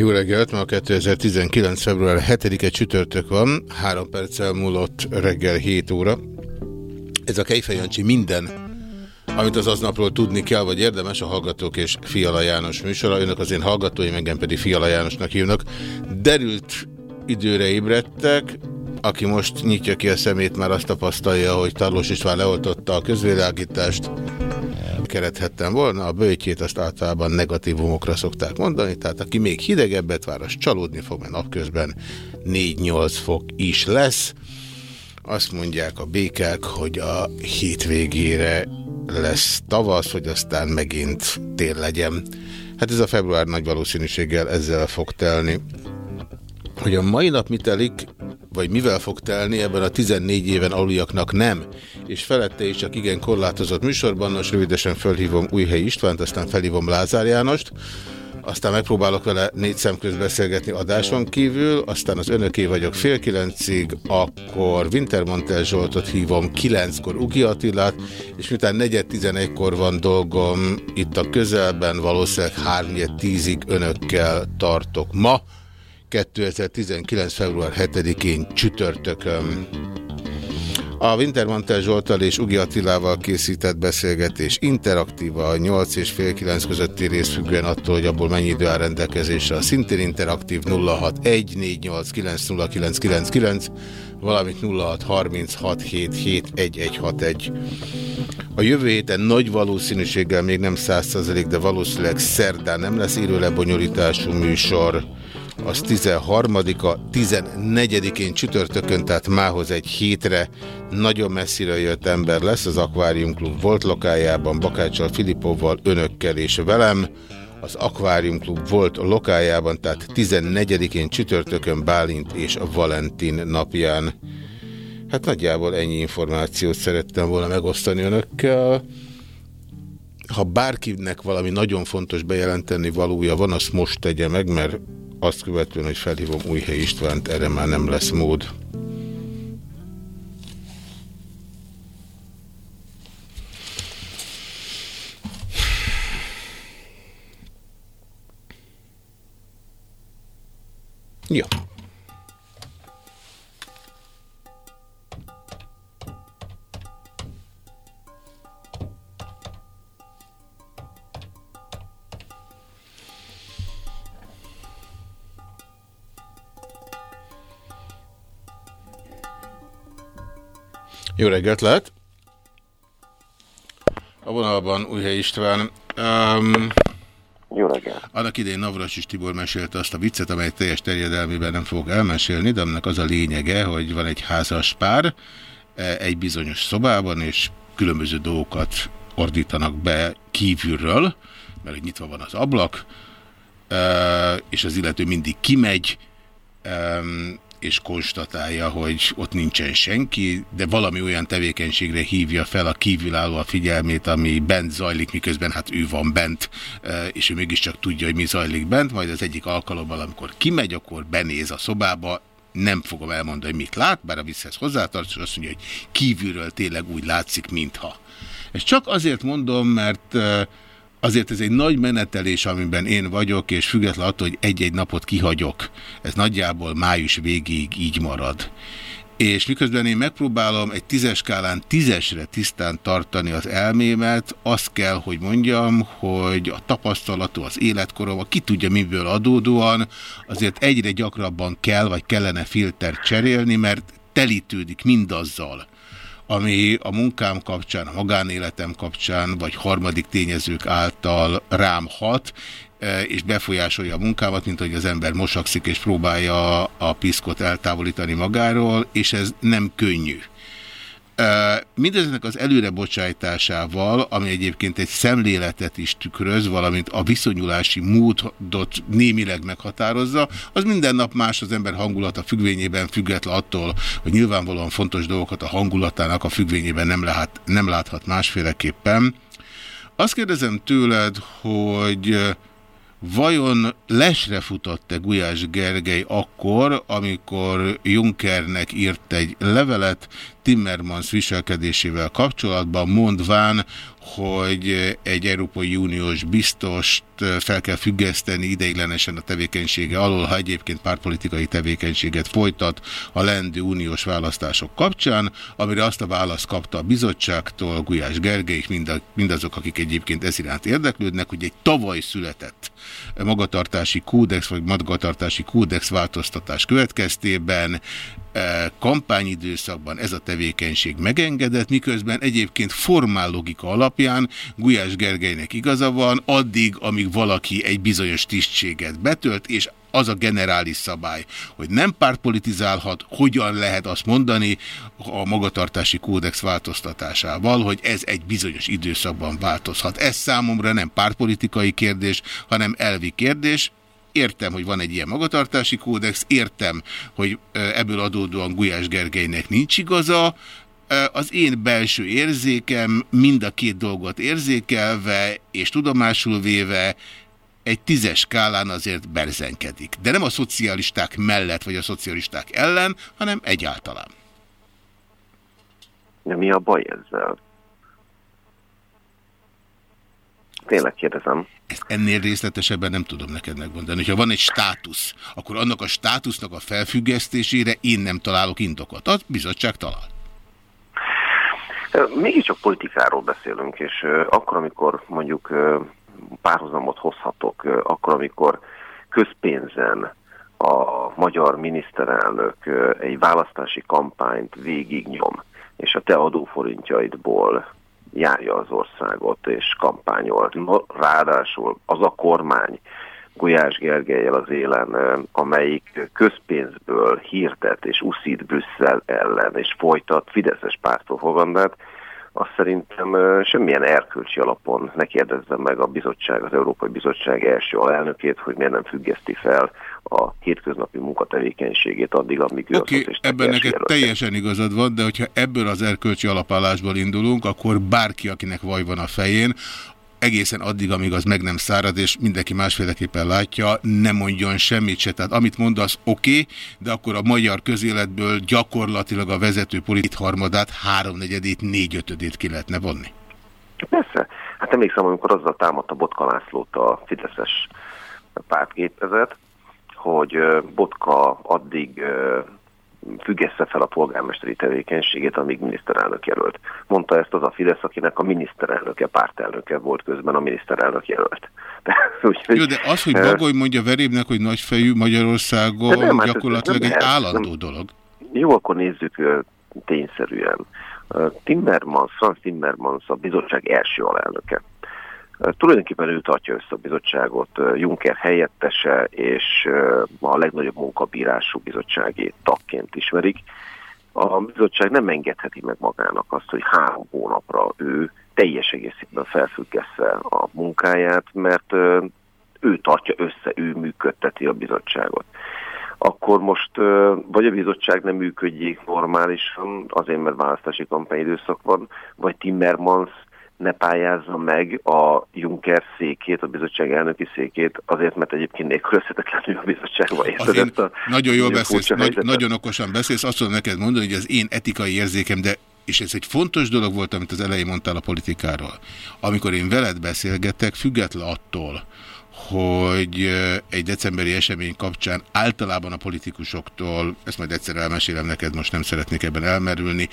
Jó reggelt, ma 2019. február 7-e csütörtök van, három perccel múlott reggel 7 óra. Ez a Kejfej Jancsi minden, amit az aznapról tudni kell, vagy érdemes, a Hallgatók és Fiala János műsora. Önök az én hallgatóim, engem pedig Fiala Jánosnak hívnak. Derült időre ébredtek, aki most nyitja ki a szemét, már azt tapasztalja, hogy Tarlós István leoltotta a közvilágítást, kerethettem volna, a bőtjét azt általában negatívumokra szokták mondani, tehát aki még hidegebbet vár, az csalódni fog, mert napközben 4-8 fok is lesz. Azt mondják a békák, hogy a hétvégére lesz tavasz, hogy aztán megint tél legyen. Hát ez a február nagy valószínűséggel ezzel fog telni. Hogy a mai nap mit vagy mivel fog telni, ebben a 14 éven aluliaknak nem, és felette is csak igen korlátozott műsorban, most rövidesen felhívom Újhelyi Istvánt, aztán felhívom Lázár Jánost, aztán megpróbálok vele négy szem közt beszélgetni adáson kívül, aztán az önöké vagyok fél kilencig, akkor Wintermantel Zsoltot hívom kilenckor Ugi Attilát, és miután negyed tizenegykor van dolgom itt a közelben, valószínűleg hárnyed tízig önökkel tartok ma, 2019. február 7-én csütörtökön. A Wintermantel Zsoltal és Ugi Attilával készített beszélgetés interaktíva a 8 és fél 9 közötti rész függően attól, hogy abból mennyi idő áll rendelkezésre. A szintén interaktív 0614890999, valamint 0636771161. A jövő héten nagy valószínűséggel még nem 100%, de valószínűleg szerdán nem lesz élő lebonyolítású műsor az 13-a, 14-én csütörtökön, tehát mához egy hétre nagyon messzire jött ember lesz az Aquarium Klub volt lokájában, Bakáccsal, Filipovval, önökkel és velem. Az Aquarium Klub volt lokájában, tehát 14-én csütörtökön Bálint és Valentin napján. Hát nagyjából ennyi információt szerettem volna megosztani önökkel. Ha bárkinek valami nagyon fontos bejelenteni valója van, azt most tegye meg, mert azt követően, hogy felhívom Újhely Istvánt, erre már nem lesz mód. Ja. Jó reggelt lehet! A vonalban Újhely István. Um, Jó reggelt! Annak idején Navras és Tibor mesélte azt a viccet, amely teljes terjedelmében nem fogok elmesélni, de annak az a lényege, hogy van egy házas pár e, egy bizonyos szobában, és különböző dolgokat ordítanak be kívülről, mert nyitva van az ablak, e, és az illető mindig kimegy, és konstatálja, hogy ott nincsen senki, de valami olyan tevékenységre hívja fel a kívülálló a figyelmét, ami bent zajlik, miközben hát ő van bent, e, és ő mégiscsak tudja, hogy mi zajlik bent, majd az egyik alkalommal, amikor kimegy, akkor benéz a szobába, nem fogom elmondani, mit lát, bár a visszhez hozzátartós, azt mondja, hogy kívülről tényleg úgy látszik, mintha. És csak azért mondom, mert e, Azért ez egy nagy menetelés, amiben én vagyok, és független attól, hogy egy-egy napot kihagyok. Ez nagyjából május végéig így marad. És miközben én megpróbálom egy tízes skálán tízesre tisztán tartani az elmémet, azt kell, hogy mondjam, hogy a tapasztalatú, az életkorom, ki tudja miből adódóan, azért egyre gyakrabban kell, vagy kellene filtert cserélni, mert telítődik mindazzal, ami a munkám kapcsán, a magánéletem kapcsán, vagy harmadik tényezők által rám hat, e, és befolyásolja a munkámat, mint hogy az ember mosakszik és próbálja a piszkot eltávolítani magáról, és ez nem könnyű. Mindeznek az előrebocsájtásával, ami egyébként egy szemléletet is tükröz, valamint a viszonyulási módot némileg meghatározza, az minden nap más az ember hangulata függvényében független attól, hogy nyilvánvalóan fontos dolgokat a hangulatának a függvényében nem, lehet, nem láthat másféleképpen. Azt kérdezem tőled, hogy Vajon lesre futott-e Gulyás Gergely akkor, amikor Junckernek írt egy levelet Timmermans viselkedésével kapcsolatban, mondván, hogy egy Európai Uniós biztost fel kell függeszteni ideiglenesen a tevékenysége alól, ha egyébként pártpolitikai tevékenységet folytat a lendő uniós választások kapcsán, amire azt a választ kapta a bizottságtól, Gulyás Gergely, mindazok, akik egyébként ez iránt érdeklődnek, hogy egy tavaly született magatartási kódex, vagy magatartási kódex változtatás következtében kampányidőszakban ez a tevékenység megengedett, miközben egyébként formál logika alapján Gulyás Gergelynek igaza van, addig, amíg valaki egy bizonyos tisztséget betölt, és az a generális szabály, hogy nem pártpolitizálhat, hogyan lehet azt mondani a magatartási kódex változtatásával, hogy ez egy bizonyos időszakban változhat. Ez számomra nem pártpolitikai kérdés, hanem elvi kérdés, Értem, hogy van egy ilyen magatartási kódex, értem, hogy ebből adódóan Gulyás Gergelynek nincs igaza, az én belső érzékem mind a két dolgot érzékelve és tudomásul véve egy tízes skálán azért berzenkedik. De nem a szocialisták mellett vagy a szocialisták ellen, hanem egyáltalán. De mi a baj ezzel? Tényleg kérdezem. Ezt ennél részletesebben nem tudom neked megmondani. Hogyha van egy státusz, akkor annak a státusznak a felfüggesztésére én nem találok indokat. Az bizottság talál. Mégiscsak politikáról beszélünk, és akkor, amikor mondjuk párhuzamot hozhatok, akkor, amikor közpénzen a magyar miniszterelnök egy választási kampányt végignyom, és a te adóforintjaidból járja az országot és kampányol. Ráadásul az a kormány Gulyás Gergelyel az élen, amelyik közpénzből hirdet és uszít Brüsszel ellen, és folytat Fideszes pártpropagandát, azt szerintem semmilyen erkölcsi alapon ne kérdezzem meg a bizottság, az Európai Bizottság első alelnökét, hogy miért nem függeszti fel a hétköznapi munkatevékenységét addig, amíg ő okay, ebben neked jelölte. teljesen igazad van, de hogyha ebből az erkölcsi alapállásból indulunk, akkor bárki, akinek vaj van a fején, egészen addig, amíg az meg nem szárad, és mindenki másféleképpen látja, nem mondjon semmit se. Tehát amit mondasz, oké, okay, de akkor a magyar közéletből gyakorlatilag a vezető politik harmadát, háromnegyedét, négyötödét ki lehetne vonni. Persze. Hát emlékszem, amikor azzal támadta Botka Lászlót a Fideszes pártgépezet, hogy Botka addig függesse fel a polgármesteri tevékenységét, amíg miniszterelnök jelölt. Mondta ezt az a Fidesz, akinek a miniszterelnöke, pártelnöke volt közben a miniszterelnök jelölt. De, úgy, Jó, de az, hogy Bagoly mondja verébnek, hogy nagyfejű Magyarországon nem, hát gyakorlatilag egy állandó nem, dolog. Jó, akkor nézzük tényszerűen. Timmermans, Franz Timmermans a bizottság első alelnöke. Tulajdonképpen ő tartja össze a bizottságot, Juncker helyettese, és a legnagyobb munkabírású bizottsági tagként ismerik. A bizottság nem engedheti meg magának azt, hogy három hónapra ő teljes egészében felfüggesse a munkáját, mert ő tartja össze, ő működteti a bizottságot akkor most vagy a bizottság nem működjék normálisan, azért mert választási kampányidőszak van, vagy Timmermans ne pályázza meg a Juncker székét, a bizottság elnöki székét, azért, mert egyébként nélkülözhetetlenül a bizottságban észredett a... Nagyon jól beszélsz, nagy, nagyon okosan beszélsz, azt tudom neked mondani, hogy az én etikai érzékem, de és ez egy fontos dolog volt, amit az elején mondtál a politikáról. Amikor én veled beszélgetek, független attól, hogy egy decemberi esemény kapcsán általában a politikusoktól, ezt majd egyszer elmesélem neked, most nem szeretnék ebben elmerülni,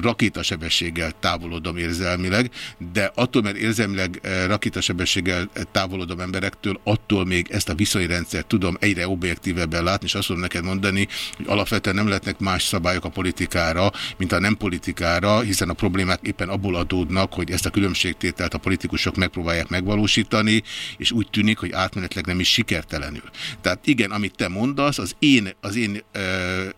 rakétasebességgel távolodom érzelmileg, de attól, mert érzelmileg eh, rakétasebességgel távolodom emberektől, attól még ezt a viszonyrendszert tudom egyre objektívebben látni, és azt tudom neked mondani, hogy alapvetően nem lehetnek más szabályok a politikára, mint a nem politikára, hiszen a problémák éppen abból adódnak, hogy ezt a különbségtételt a politikusok megpróbálják megvalósítani, és úgy tűnik, hogy átmenetleg nem is sikertelenül. Tehát igen, amit te mondasz, az én, az én, uh,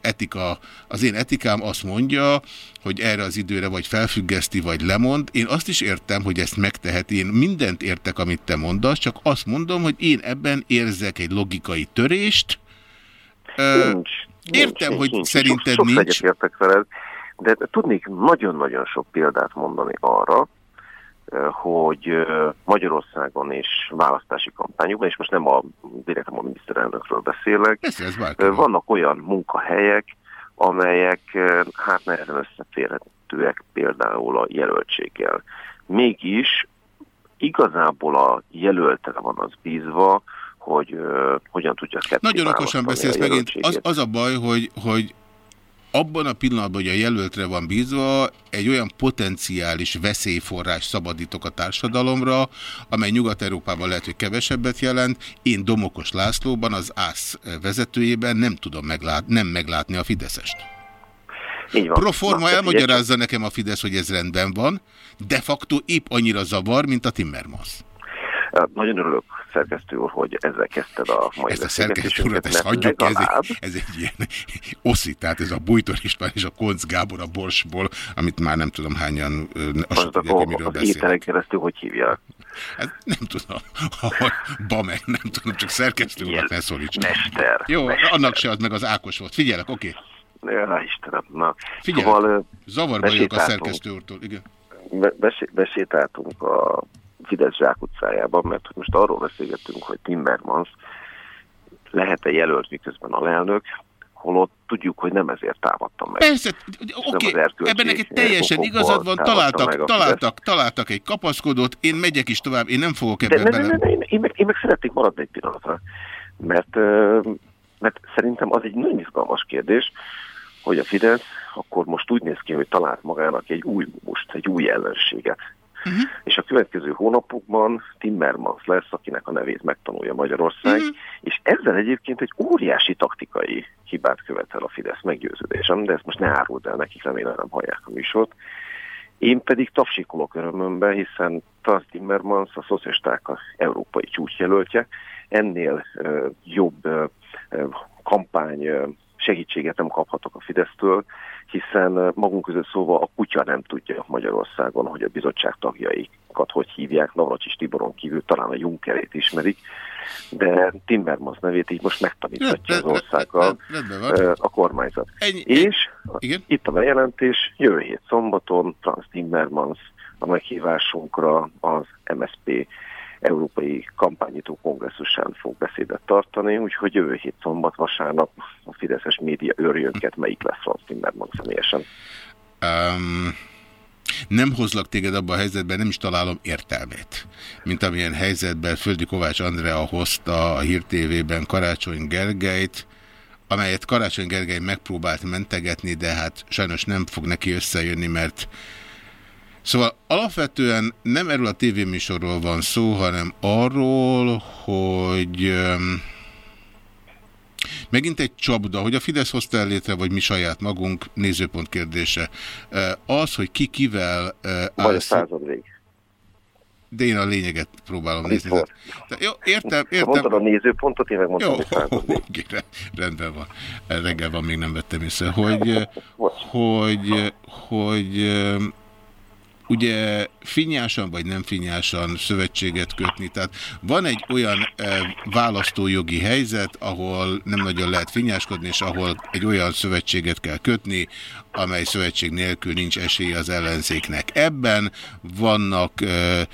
etika, az én etikám azt mondja, hogy erre az időre vagy felfüggeszti, vagy lemond. Én azt is értem, hogy ezt megteheti. Én mindent értek, amit te mondasz, csak azt mondom, hogy én ebben érzek egy logikai törést. Nincs. Értem, nincs, hogy nincs. szerinted sok, sok nincs. értek veled, de tudnék nagyon-nagyon sok példát mondani arra, hogy Magyarországon is választási kampányokban, és most nem a, direktem a miniszterelnökről beszélek, Ez, ez bárkiról. vannak olyan munkahelyek, amelyek hát nehezen összeférhetőek például a jelöltséggel. Mégis igazából a jelöltre van az bízva, hogy uh, hogyan tudja Nagyon okosan beszélsz megint. Az, az a baj, hogy, hogy abban a pillanatban, hogy a jelöltre van bízva, egy olyan potenciális veszélyforrás szabadítok a társadalomra, amely Nyugat-Európában lehet, hogy kevesebbet jelent. Én Domokos Lászlóban, az ÁSZ vezetőjében nem tudom meglát, nem meglátni a Fideszest. Így van. Proforma Na, elmagyarázza nekem a Fidesz, hogy ez rendben van, de facto épp annyira zavar, mint a Timmermans. Nagyon örülök, szerkesztő úr, hogy ezzel kezdted a mai Ezt a szerkesztő urat, ezt hagyjuk, ez legalább- egy, ez egy ilyen oszi, tehát ez a Bújtor István és a Koncz Gábor a Borsból, amit már nem tudom hányan, azt tudják, hogy akkor miről az beszélek. ételen keresztül hogy hívják? Hát nem tudom, Bamek, nem tudom, csak szerkesztő urat ne szólíts. Mester. Jó, mester. annak se az meg az Ákos volt. Figyelek, oké. Ja, Istenem, na. Figyelj, Szóval, Zavarba vagyok a szerkesztő úrtól. Igen. be- besé- besétáltunk a Fidesz zsákutcájában, mert hogy most arról beszélgettünk, hogy Timmermans lehet-e jelölt miközben alelnök, holott tudjuk, hogy nem ezért támadtam meg. Persze, oké, erkölcsi ebben neked teljesen igazad van, találtak, találtak, találtak egy kapaszkodót, én megyek is tovább, én nem fogok ebben bele. ne, ne, ne, én, meg, én meg szeretnék maradni egy pillanatra, mert, mert szerintem az egy nagyon izgalmas kérdés, hogy a Fidesz akkor most úgy néz ki, hogy talált magának egy új most, egy új ellenséget. Uh-huh. És a következő hónapokban Timmermans lesz, akinek a nevét megtanulja Magyarország, uh-huh. és ezzel egyébként egy óriási taktikai hibát követel a Fidesz meggyőződésem, de ezt most ne árult el nekik, remélem nem hallják a műsort. Én pedig tapsikolok örömömbe, hiszen Franz Timmermans a szocialisták a európai csúcsjelöltje, ennél ö, jobb ö, kampány ö, segítséget nem kaphatok a Fidesztől, hiszen ö, magunk között szóval a kutya nem tudja Magyarországon, hogy a bizottság tagjaikat hogy hívják, Navracsis Tiboron kívül talán a Junckerét ismerik, de Timmermans nevét így most megtaníthatja az országgal ö, a kormányzat. Ennyi, És Igen? itt a bejelentés, jövő hét szombaton Franz Timmermans a meghívásunkra az MSP Európai Kampányító Kongresszusán fog beszédet tartani, úgyhogy jövő hét szombat, vasárnap a Fideszes média őrjönket, melyik lesz Franz Timmermans személyesen. Um, nem hozlak téged abba a helyzetben, nem is találom értelmét. Mint amilyen helyzetben Földi Kovács Andrea hozta a Hír TV-ben Karácsony Gergelyt, amelyet Karácsony Gergely megpróbált mentegetni, de hát sajnos nem fog neki összejönni, mert Szóval alapvetően nem erről a tévéműsorról van szó, hanem arról, hogy megint egy csapda, hogy a Fidesz hozta el létre, vagy mi saját magunk, nézőpont kérdése. Az, hogy ki kivel Vagy a szó- század vég. de én a lényeget próbálom Itt nézni. De, jó, értem, Ha mondtad a értem. nézőpontot, én meg mondtam, Jó, hogy rendben van. Reggel van, még nem vettem észre, hogy, hogy, hogy öm, ugye finnyásan vagy nem finnyásan szövetséget kötni. Tehát van egy olyan e, választójogi helyzet, ahol nem nagyon lehet finnyáskodni, és ahol egy olyan szövetséget kell kötni, amely szövetség nélkül nincs esélye az ellenzéknek. Ebben vannak e,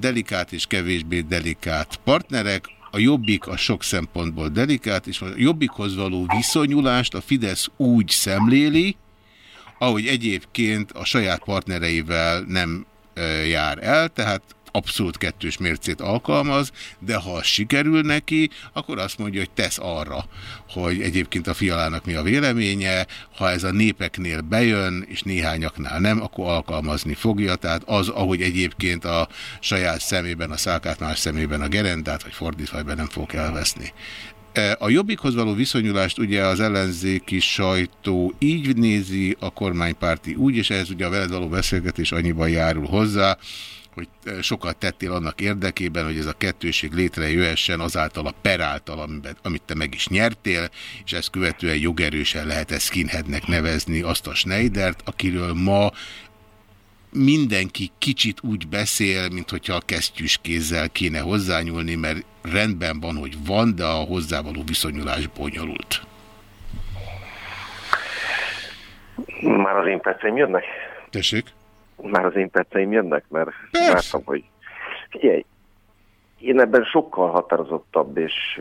delikát és kevésbé delikát partnerek, a jobbik a sok szempontból delikát, és a jobbikhoz való viszonyulást a Fidesz úgy szemléli, ahogy egyébként a saját partnereivel nem jár el, tehát abszolút kettős mércét alkalmaz, de ha sikerül neki, akkor azt mondja, hogy tesz arra, hogy egyébként a fialának mi a véleménye, ha ez a népeknél bejön, és néhányaknál nem, akkor alkalmazni fogja, tehát az, ahogy egyébként a saját szemében, a szálkát más szemében a gerendát, vagy fordítva, ebben nem fog elveszni. A jobbikhoz való viszonyulást ugye az ellenzéki sajtó így nézi, a kormánypárti úgy, és ehhez ugye a veled való beszélgetés annyiban járul hozzá, hogy sokat tettél annak érdekében, hogy ez a kettőség létrejöhessen azáltal a per által, amit te meg is nyertél, és ezt követően jogerősen lehet ezt skinheadnek nevezni azt a Schneidert, akiről ma mindenki kicsit úgy beszél, mint hogyha a kesztyűs kézzel kéne hozzányúlni, mert rendben van, hogy van, de a hozzávaló viszonyulás bonyolult. Már az én perceim jönnek? Tessék? Már az én perceim jönnek, mert Persze. láttam, hogy figyelj, én ebben sokkal határozottabb és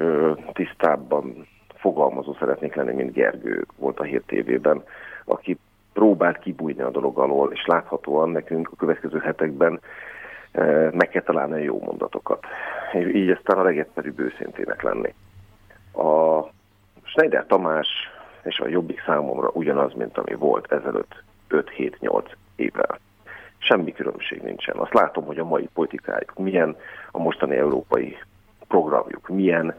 tisztábban fogalmazó szeretnék lenni, mint Gergő volt a Hír TV-ben, aki próbált kibújni a dolog alól, és láthatóan nekünk a következő hetekben meg kell találni a jó mondatokat. Így aztán a legegyszerűbb őszintének lenni. A Schneider Tamás és a Jobbik számomra ugyanaz, mint ami volt ezelőtt 5-7-8 évvel. Semmi különbség nincsen. Azt látom, hogy a mai politikájuk milyen, a mostani európai programjuk milyen,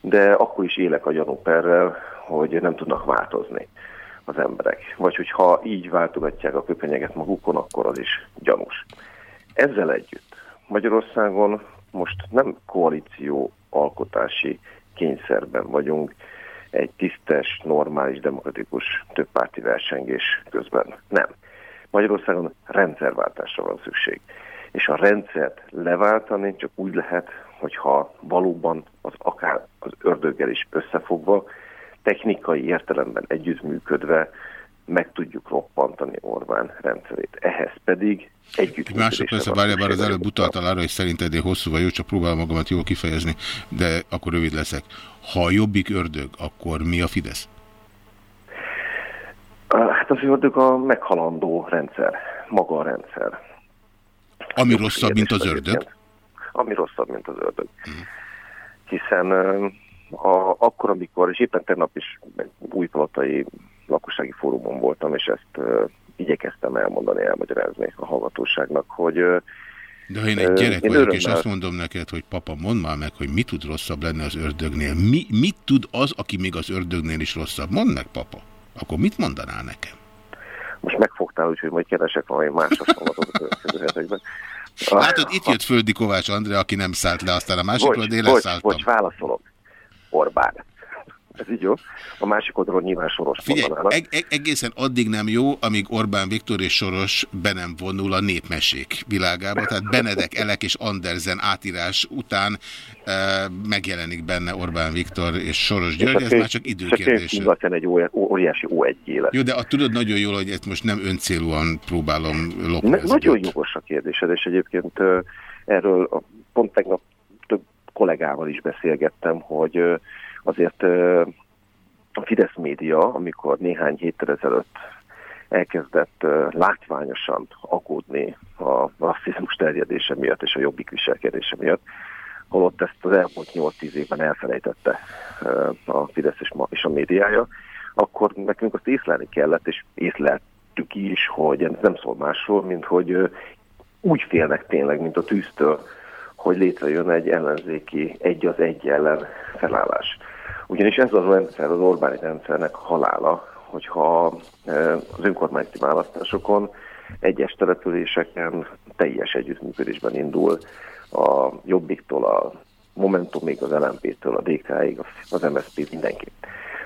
de akkor is élek a gyanúperrel, hogy nem tudnak változni az emberek. Vagy hogyha így váltogatják a köpenyeget magukon, akkor az is gyanús. Ezzel együtt Magyarországon most nem koalíció alkotási kényszerben vagyunk, egy tisztes, normális, demokratikus többpárti versengés közben. Nem. Magyarországon rendszerváltásra van szükség. És a rendszert leváltani csak úgy lehet, hogyha valóban az akár az ördöggel is összefogva, technikai értelemben együttműködve meg tudjuk roppantani Orbán rendszerét. Ehhez pedig együtt. Egy másodperc, várja, bár az előbb utaltál arra, hogy szerinted én hosszú vagy jó, csak próbálom magamat jól kifejezni, de akkor rövid leszek. Ha a jobbik ördög, akkor mi a Fidesz? Hát az ördög a meghalandó rendszer, maga a rendszer. Ami Jó rosszabb, mint az ördög? Ami rosszabb, mint az ördög. Hmm. Hiszen a, akkor, amikor, és éppen tegnap is új lakossági fórumon voltam, és ezt igyekeztem elmondani, elmagyarázni a hallgatóságnak, hogy de ha én egy gyerek én vagyok, és azt mondom neked, hogy papa, mondd már meg, hogy mi tud rosszabb lenni az ördögnél. Mi, mit tud az, aki még az ördögnél is rosszabb? Mondd meg, papa. Akkor mit mondanál nekem? Most megfogtál, úgyhogy majd keresek valami más hasonlatot a következő hetekben. Látod, itt jött Földi Kovács André, aki nem szállt le, aztán a másikról, de én leszálltam. Bocs, válaszolok. Orbán. Ez így jó. A másik oldalon nyilván Soros Figyelj, eg eg egészen addig nem jó, amíg Orbán Viktor és Soros be nem vonul a népmesék világába. Tehát Benedek, Elek és Andersen átírás után e, megjelenik benne Orbán Viktor és Soros György, ez már csak időkérdés. Csak egy óriási ó 1 élet. Jó, de a, tudod nagyon jól, hogy ezt most nem öncélúan próbálom lopni. Nagyon jogos a kérdésed, és egyébként erről pont tegnap több kollégával is beszélgettem, hogy azért a Fidesz média, amikor néhány héttel ezelőtt elkezdett látványosan aggódni a rasszizmus terjedése miatt és a jobbik viselkedése miatt, holott ezt az elmúlt 8-10 évben elfelejtette a Fidesz és a médiája, akkor nekünk azt észlelni kellett, és észleltük is, hogy ez nem szól másról, mint hogy úgy félnek tényleg, mint a tűztől, hogy létrejön egy ellenzéki egy az egy ellen felállás. Ugyanis ez az rendszer, az Orbáni rendszernek halála, hogyha e, az önkormányzati választásokon egyes településeken teljes együttműködésben indul a Jobbiktól, a Momentumig, az LMP-től, a DK-ig, az MSZP, mindenki.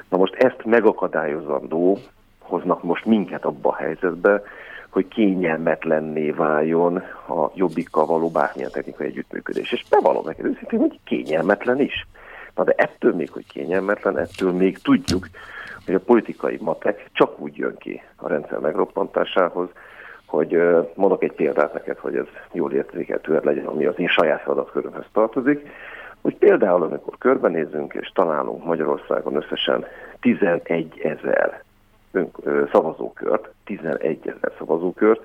Na most ezt megakadályozandó hoznak most minket abba a helyzetbe, hogy kényelmetlenné váljon a jobbikkal való bármilyen technikai együttműködés. És bevallom neked őszintén, hogy kényelmetlen is. Na de ettől még, hogy kényelmetlen, ettől még tudjuk, hogy a politikai matek csak úgy jön ki a rendszer megroppantásához, hogy mondok egy példát neked, hogy ez jól értékelhető legyen, ami az én saját feladatkörömhez tartozik, hogy például, amikor körbenézünk és találunk Magyarországon összesen 11 ezer szavazókört, 11 ezer szavazókört,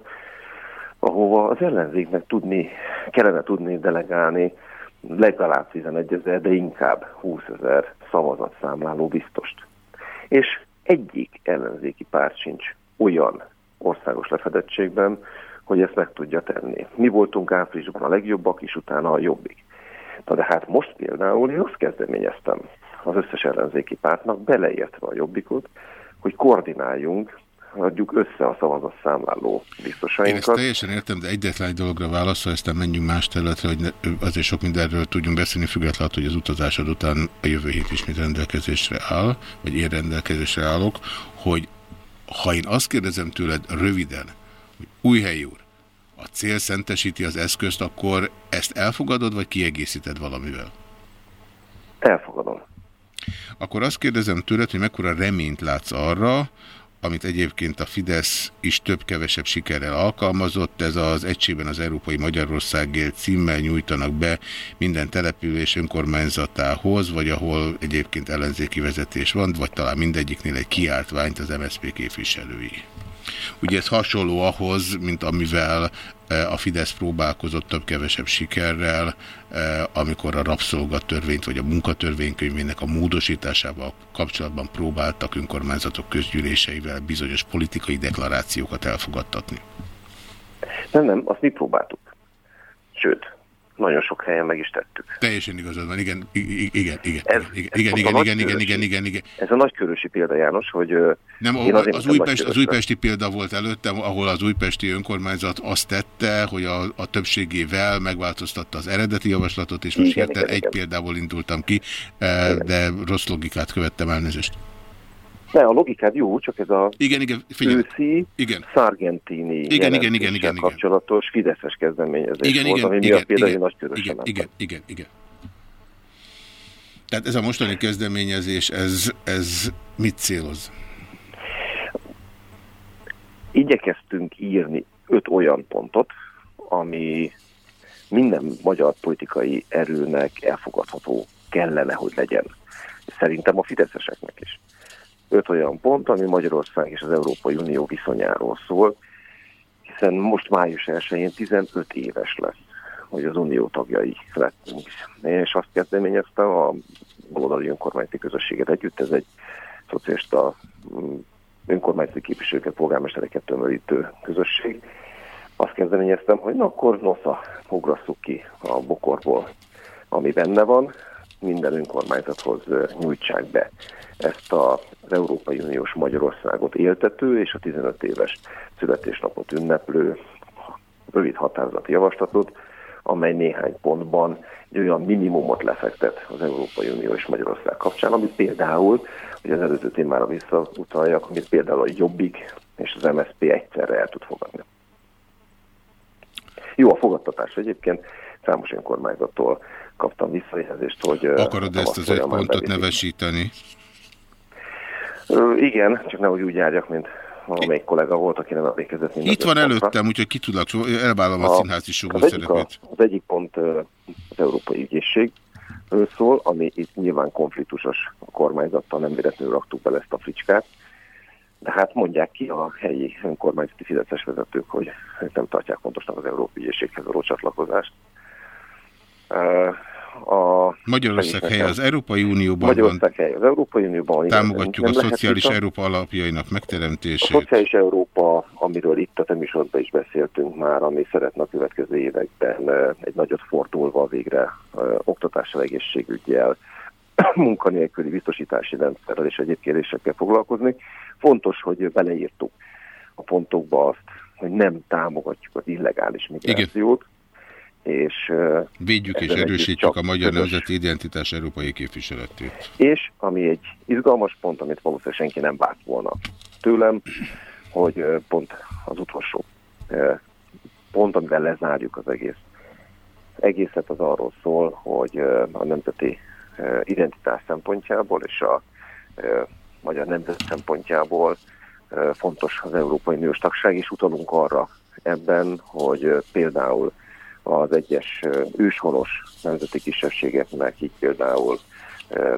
ahova az ellenzéknek tudni, kellene tudni delegálni legalább 11 ezer, de inkább 20 ezer szavazatszámláló biztost. És egyik ellenzéki párt sincs olyan országos lefedettségben, hogy ezt meg tudja tenni. Mi voltunk áprilisban a legjobbak, és utána a jobbik. Na de hát most például én azt kezdeményeztem az összes ellenzéki pártnak, beleértve a jobbikot, hogy koordináljunk adjuk össze a szavazat számláló biztosainkat. Én ezt teljesen értem, de egyetlen egy dologra válaszol, aztán menjünk más területre, hogy ne, azért sok mindenről tudjunk beszélni, függetlenül, hogy az utazásod után a jövő hét ismét rendelkezésre áll, vagy én rendelkezésre állok, hogy ha én azt kérdezem tőled röviden, hogy új hely úr, a cél szentesíti az eszközt, akkor ezt elfogadod, vagy kiegészíted valamivel? Elfogadom. Akkor azt kérdezem tőled, hogy mekkora reményt látsz arra, amit egyébként a Fidesz is több-kevesebb sikerrel alkalmazott, ez az egységben az Európai Magyarországért címmel nyújtanak be minden település önkormányzatához, vagy ahol egyébként ellenzéki vezetés van, vagy talán mindegyiknél egy kiáltványt az MSZP képviselői. Ugye ez hasonló ahhoz, mint amivel a Fidesz próbálkozott több-kevesebb sikerrel, e, amikor a rabszolgatörvényt vagy a munkatörvénykönyvének a módosításával kapcsolatban próbáltak önkormányzatok közgyűléseivel bizonyos politikai deklarációkat elfogadtatni. Nem, nem, azt mi próbáltuk. Sőt, nagyon sok helyen meg is tettük. Teljesen igazad van, igen, igen, igen, igen, ez, igen, ez igen, igen, igen, igen, igen, igen, igen. Ez a nagykörösi példa, János, hogy nem, az, az, Újpest, az újpesti példa volt előttem, ahol az újpesti önkormányzat azt tette, hogy a, a többségével megváltoztatta az eredeti javaslatot, és most hirtelen egy igen. példából indultam ki, igen. de rossz logikát követtem elnézést. Ne, a logikád jó, csak ez a igen, igen, figyelj, őszi igen. Sargentini igen, igen, igen, igen, kapcsolatos Fideszes kezdeményezés igen, volt, igen, ami igen, miatt például igen, nagy igen, igen, igen, igen. Tehát ez a mostani kezdeményezés, ez, ez mit céloz? Igyekeztünk írni öt olyan pontot, ami minden magyar politikai erőnek elfogadható kellene, hogy legyen. Szerintem a fideszeseknek is öt olyan pont, ami Magyarország és az Európai Unió viszonyáról szól, hiszen most május 1-én 15 éves lesz, hogy az unió tagjai lettünk. És azt kezdeményeztem a baloldali önkormányzati közösséget együtt, ez egy szocialista mm, önkormányzati képviselőket, polgármestereket tömörítő közösség. Azt kezdeményeztem, hogy na akkor nosza, ugrasszuk ki a bokorból, ami benne van, minden önkormányzathoz nyújtsák be ezt az Európai Uniós Magyarországot éltető és a 15 éves születésnapot ünneplő rövid határozati javaslatot, amely néhány pontban egy olyan minimumot lefektet az Európai Unió és Magyarország kapcsán, amit például, hogy az előző témára visszautaljak, amit például a Jobbik és az MSZP egyszerre el tud fogadni. Jó a fogadtatás egyébként, számos önkormányzattól kaptam visszajelzést, hogy... Akarod ezt az egy pontot nevesíteni? Igen, csak nehogy úgy járjak, mint valamelyik kollega volt, aki nem emlékezett Itt van előttem, úgyhogy ki tudlak, elvállalom a, a színházi sugó az egyik, a, az egyik pont az Európai Ügyészség szól, ami itt nyilván konfliktusos a kormányzattal, nem véletlenül raktuk bele ezt a fricskát, de hát mondják ki a helyi önkormányzati fizetes vezetők, hogy nem tartják fontosnak az Európai Ügyészséghez való csatlakozást a... Magyarország helye az Európai Unióban Magyarország helye az Európai Unióban. Támogatjuk a Szociális Európa alapjainak megteremtését. A Szociális Európa, amiről itt a teműsorban is beszéltünk már, ami szeretne a következő években egy nagyot fordulva végre oktatással, egészségügyel, munkanélküli biztosítási rendszerrel és egyéb kérdésekkel foglalkozni. Fontos, hogy beleírtuk a pontokba azt, hogy nem támogatjuk az illegális migrációt, Igen és Védjük és erősítjük a magyar közös. nemzeti identitás európai képviseletét. És ami egy izgalmas pont, amit valószínűleg senki nem várt volna tőlem, hogy pont az utolsó pont, amivel lezárjuk az egész egészet, az arról szól, hogy a nemzeti identitás szempontjából és a magyar nemzet szempontjából fontos az Európai Uniós tagság, és utalunk arra ebben, hogy például az egyes őshonos nemzeti kisebbségeknek, így például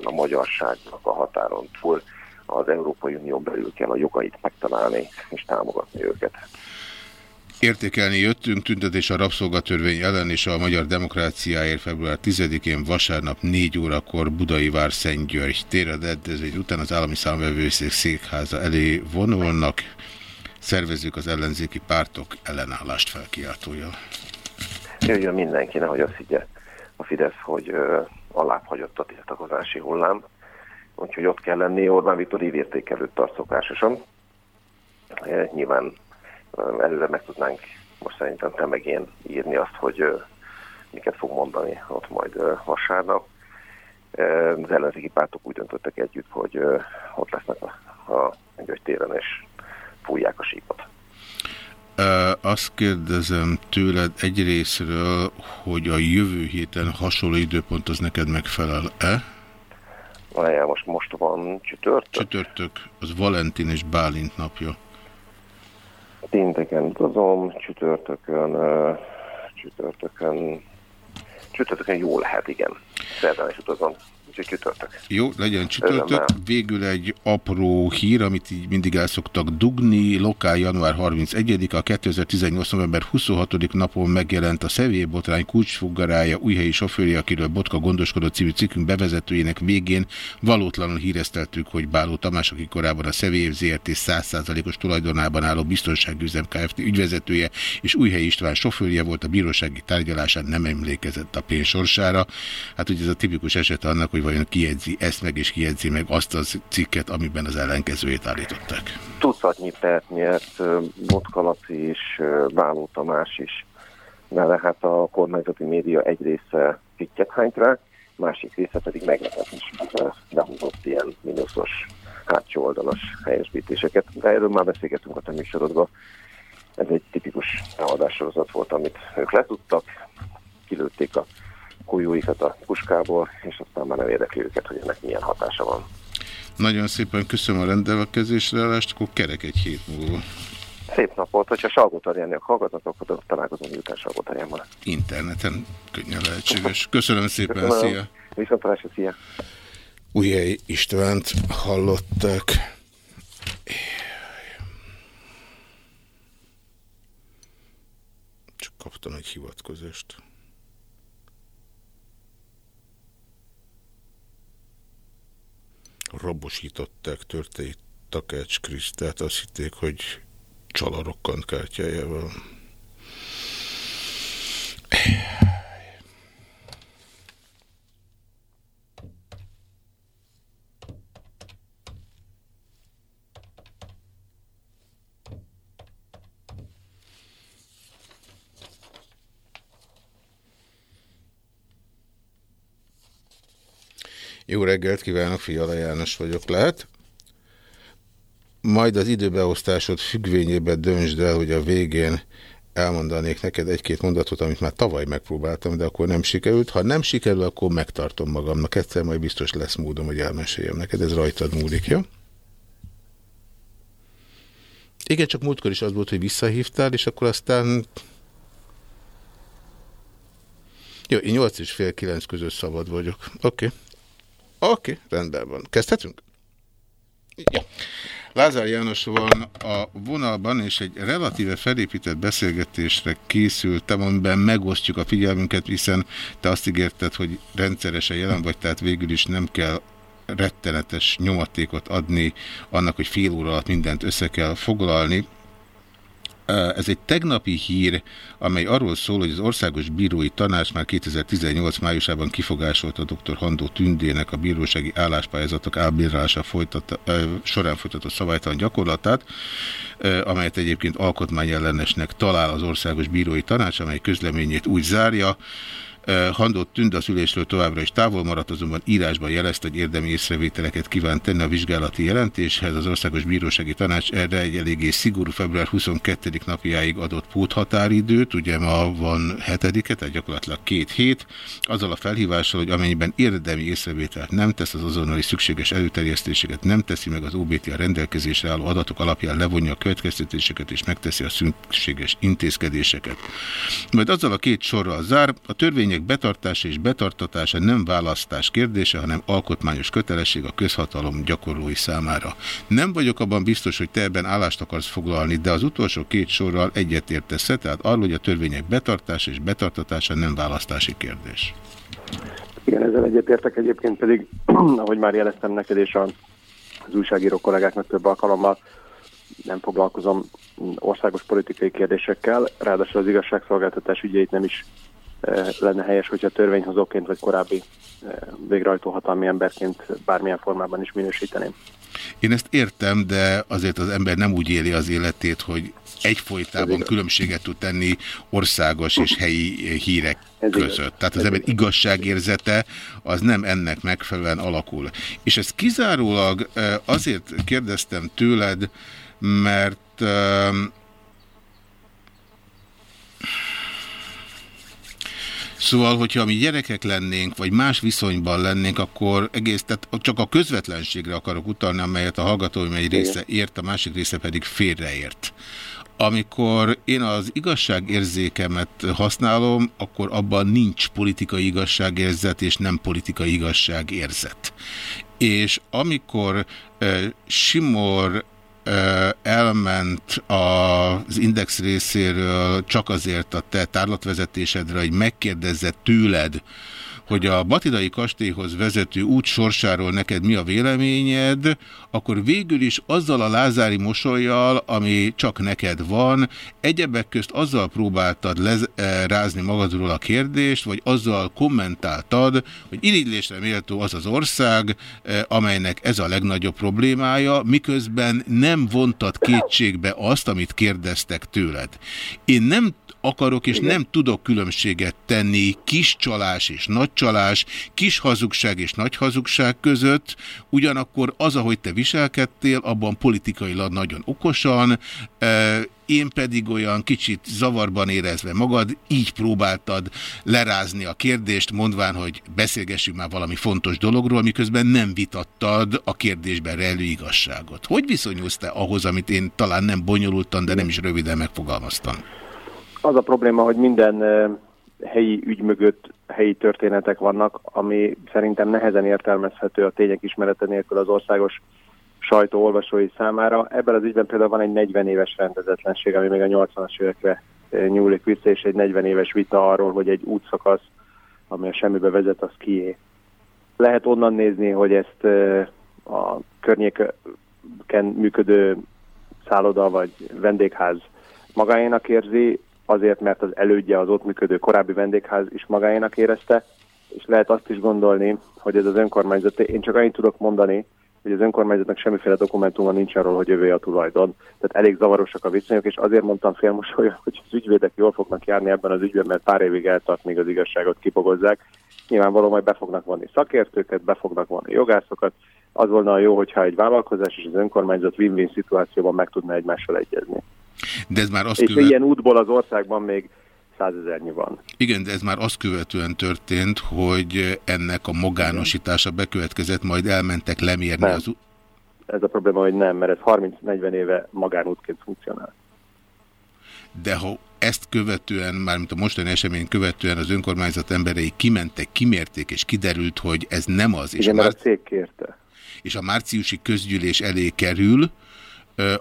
a magyarságnak a határon túl az Európai Unió belül kell a jogait megtalálni és támogatni őket. Értékelni jöttünk tüntetés a rabszolgatörvény ellen és a magyar demokráciáért február 10-én vasárnap 4 órakor Budai Vár Szent György téredezvény után az állami számvevőszék székháza elé vonulnak. Szervezzük az ellenzéki pártok ellenállást felkiáltója jöjjön mindenki, nehogy azt higgye a Fidesz, hogy uh, alább hagyott a tiltakozási hullám. Úgyhogy ott kell lenni, Orbán Viktor évértékelőt tart szokásosan. Nyilván előre meg tudnánk most szerintem te meg én írni azt, hogy miket fog mondani ott majd vasárnap. Az ellenzéki pártok úgy döntöttek együtt, hogy ott lesznek a, a téren, és fújják a sípot. Azt kérdezem tőled egyrésztről, hogy a jövő héten hasonló időpont az neked megfelel-e? Várjál, most, most van csütörtök? Csütörtök, az Valentin és Bálint napja. Pénteken utazom, csütörtökön, csütörtökön, csütörtökön jó lehet, igen. Szerdán is utazom úgyhogy csütörtök. Jó, legyen csütörtök. Végül egy apró hír, amit így mindig el szoktak dugni. Lokál január 31-a, 2018. november 26. napon megjelent a Botrány kulcsfoggarája, újhelyi sofőrje, akiről Botka gondoskodott című cikkünk bevezetőjének végén valótlanul hírezteltük, hogy Báló Tamás, aki korábban a Szevév ZRT 100%-os tulajdonában álló biztonságüzem Kft. ügyvezetője, és újhelyi István sofőrje volt a bírósági tárgyalásán, nem emlékezett a pénz sorsára. Hát ugye ez a tipikus eset annak, hogy vajon kijegyzi ezt meg, és kijegyzi meg azt az cikket, amiben az ellenkezőjét állították? Tucatnyi pert nyert Botka Laci és Báló Tamás is, mert hát a kormányzati média egy része fittyet hányt rá, másik része pedig meglepetés behúzott ilyen mínuszos hátsó oldalas helyesbítéseket. De erről már beszélgetünk a te műsorodban. Ez egy tipikus támadássorozat volt, amit ők letudtak, kilőtték a kujóikat a puskából, és aztán már nem érdekli őket, hogy ennek milyen hatása van. Nagyon szépen köszönöm a rendelkezésre állást, akkor kerek egy hét múlva. Szép napot, hogyha Salgótarjának hallgatnak, akkor találkozom miután Salgótarjánban. Interneten könnyen lehetséges. Köszönöm szépen, Köszönöm. szia! Viszontalásra, szia! Újhely Istvánt hallották. Csak kaptam egy hivatkozást. Rabosították, törték Takács Krisztát, azt hitték, hogy csal a rokkant kártyájával. Jó reggelt kívánok, Fiala János vagyok, lehet? Majd az időbeosztásod függvényében döntsd el, hogy a végén elmondanék neked egy-két mondatot, amit már tavaly megpróbáltam, de akkor nem sikerült. Ha nem sikerül, akkor megtartom magamnak. Egyszer majd biztos lesz módom, hogy elmeséljem neked. Ez rajtad múlik, jó? Igen, csak múltkor is az volt, hogy visszahívtál, és akkor aztán... Jó, én 8 és fél 9 között szabad vagyok. Oké. Okay. Oké, okay, rendben van. Kezdhetünk? Ja. Lázár János van a vonalban, és egy relatíve felépített beszélgetésre készültem, amiben megosztjuk a figyelmünket, hiszen te azt ígérted, hogy rendszeresen jelen vagy, tehát végül is nem kell rettenetes nyomatékot adni annak, hogy fél óra alatt mindent össze kell foglalni. Ez egy tegnapi hír, amely arról szól, hogy az Országos Bírói Tanács már 2018 májusában kifogásolta dr. Handó Tündének a bírósági álláspályázatok elbírálása folytat, során folytatott szabálytalan gyakorlatát, amelyet egyébként alkotmányellenesnek talál az Országos Bírói Tanács, amely közleményét úgy zárja, Handott tűnt a szülésről továbbra is távol maradt, azonban írásban jelezte, hogy érdemi észrevételeket kívánt tenni a vizsgálati jelentéshez. Az Országos Bírósági Tanács erre egy eléggé szigorú február 22. napjáig adott póthatáridőt, ugye ma van hetedike, tehát gyakorlatilag két hét, azzal a felhívással, hogy amennyiben érdemi észrevételt nem tesz, az azonnali szükséges előterjesztéseket nem teszi meg az OBT a rendelkezésre álló adatok alapján levonja a következtetéseket és megteszi a szükséges intézkedéseket. Majd azzal a két sorral zár, a törvény törvények betartása és betartatása nem választás kérdése, hanem alkotmányos kötelesség a közhatalom gyakorlói számára. Nem vagyok abban biztos, hogy te ebben állást akarsz foglalni, de az utolsó két sorral egyetértesz tehát arról, hogy a törvények betartása és betartatása nem választási kérdés. Igen, ezzel egyetértek egyébként pedig, ahogy már jeleztem neked és az újságíró kollégáknak több alkalommal, nem foglalkozom országos politikai kérdésekkel, ráadásul az igazságszolgáltatás ügyeit nem is lenne helyes, hogyha törvényhozóként vagy korábbi végrehajtó hatalmi emberként bármilyen formában is minősíteném. Én ezt értem, de azért az ember nem úgy éli az életét, hogy egyfolytában különbséget tud tenni országos és helyi hírek ez között. Igaz. Tehát az ember igazságérzete az nem ennek megfelelően alakul. És ezt kizárólag azért kérdeztem tőled, mert Szóval, hogyha mi gyerekek lennénk, vagy más viszonyban lennénk, akkor egész, tehát csak a közvetlenségre akarok utalni, amelyet a hallgatóim egy része ért, a másik része pedig félreért. Amikor én az igazságérzékemet használom, akkor abban nincs politikai igazságérzet, és nem politikai igazságérzet. És amikor uh, Simor elment az Index részéről csak azért a te tárlatvezetésedre, hogy megkérdezze tőled, hogy a Batidai kastélyhoz vezető út sorsáról neked mi a véleményed, akkor végül is azzal a lázári mosolyjal, ami csak neked van, egyebek közt azzal próbáltad rázni magadról a kérdést, vagy azzal kommentáltad, hogy irigylésre méltó az az ország, amelynek ez a legnagyobb problémája, miközben nem vontad kétségbe azt, amit kérdeztek tőled. Én nem akarok és Igen. nem tudok különbséget tenni kis csalás és nagy csalás, kis hazugság és nagy hazugság között, ugyanakkor az, ahogy te viselkedtél, abban politikailag nagyon okosan, én pedig olyan kicsit zavarban érezve magad, így próbáltad lerázni a kérdést, mondván, hogy beszélgessünk már valami fontos dologról, miközben nem vitattad a kérdésben rejlő igazságot. Hogy viszonyulsz te ahhoz, amit én talán nem bonyolultan, de nem is röviden megfogalmaztam? Az a probléma, hogy minden helyi ügy mögött helyi történetek vannak, ami szerintem nehezen értelmezhető a tények ismerete nélkül az országos sajtó olvasói számára. Ebben az ügyben például van egy 40 éves rendezetlenség, ami még a 80-as évekre nyúlik vissza, és egy 40 éves vita arról, hogy egy útszakasz, ami a semmibe vezet, az kié. Lehet onnan nézni, hogy ezt a környéken működő szálloda vagy vendégház magáénak érzi, azért, mert az elődje az ott működő korábbi vendégház is magáénak érezte, és lehet azt is gondolni, hogy ez az önkormányzat, én csak annyit tudok mondani, hogy az önkormányzatnak semmiféle dokumentuma nincs arról, hogy jövő a tulajdon. Tehát elég zavarosak a viszonyok, és azért mondtam félmosolyan, hogy az ügyvédek jól fognak járni ebben az ügyben, mert pár évig eltart, még az igazságot kipogozzák. Nyilvánvalóan majd be fognak vonni szakértőket, be fognak vonni jogászokat. Az volna jó, hogyha egy vállalkozás és az önkormányzat win-win szituációban meg tudna egymással egyezni. De ez már azt És követ... ilyen útból az országban még százezernyi van. Igen, de ez már azt követően történt, hogy ennek a magánosítása bekövetkezett, majd elmentek lemérni nem. az Ez a probléma, hogy nem, mert ez 30-40 éve magánútként funkcionál. De ha ezt követően, mármint a mostani esemény követően az önkormányzat emberei kimentek, kimérték, és kiderült, hogy ez nem az. Igen, és már... a cég kérte. És a márciusi közgyűlés elé kerül,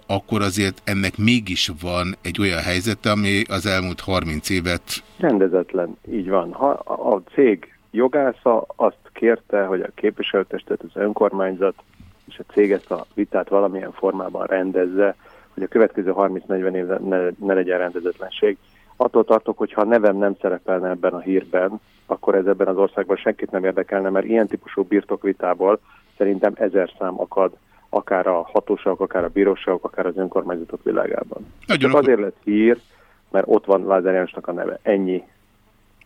akkor azért ennek mégis van egy olyan helyzete, ami az elmúlt 30 évet... Rendezetlen, így van. Ha a cég jogásza azt kérte, hogy a képviselőtestet, az önkormányzat és a cég ezt a vitát valamilyen formában rendezze, hogy a következő 30-40 évben ne, ne legyen rendezetlenség. Attól tartok, hogy ha a nevem nem szerepelne ebben a hírben, akkor ez ebben az országban senkit nem érdekelne, mert ilyen típusú birtokvitából szerintem ezer szám akad akár a hatóságok, akár a bíróságok, akár az önkormányzatok világában. Nagyon Csak azért lett hír, mert ott van Lázár Jánosnak a neve. Ennyi.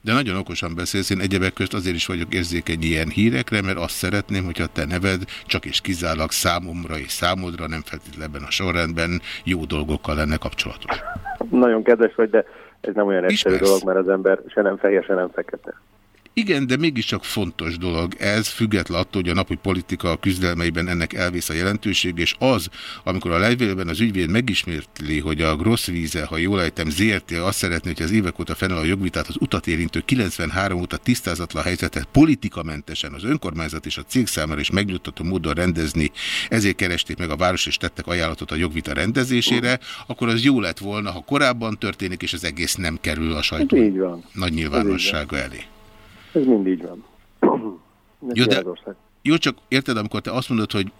De nagyon okosan beszélsz, én egyebek közt azért is vagyok érzékeny ilyen hírekre, mert azt szeretném, hogyha te neved csak és kizárólag számomra és számodra, nem feltétlenül ebben a sorrendben jó dolgokkal lenne kapcsolatos. Nagyon kedves vagy, de ez nem olyan egyszerű dolog, mert az ember se nem fehér, se nem fekete. Igen, de mégiscsak fontos dolog ez, független attól, hogy a napi politika a küzdelmeiben ennek elvész a jelentőség, és az, amikor a levélben az ügyvéd megismétli, hogy a Grossvíze, ha jól ejtem, ZRT azt szeretné, hogy az évek óta fennáll a jogvitát az utat érintő 93 óta tisztázatlan helyzetet politikamentesen az önkormányzat és a cég számára is megnyugtató módon rendezni, ezért keresték meg a város és tettek ajánlatot a jogvita rendezésére, akkor az jó lett volna, ha korábban történik, és az egész nem kerül a sajtó nagy nyilvánossága elé. Ez mindig van. jó, de, jó, csak érted, amikor te azt mondod, hogy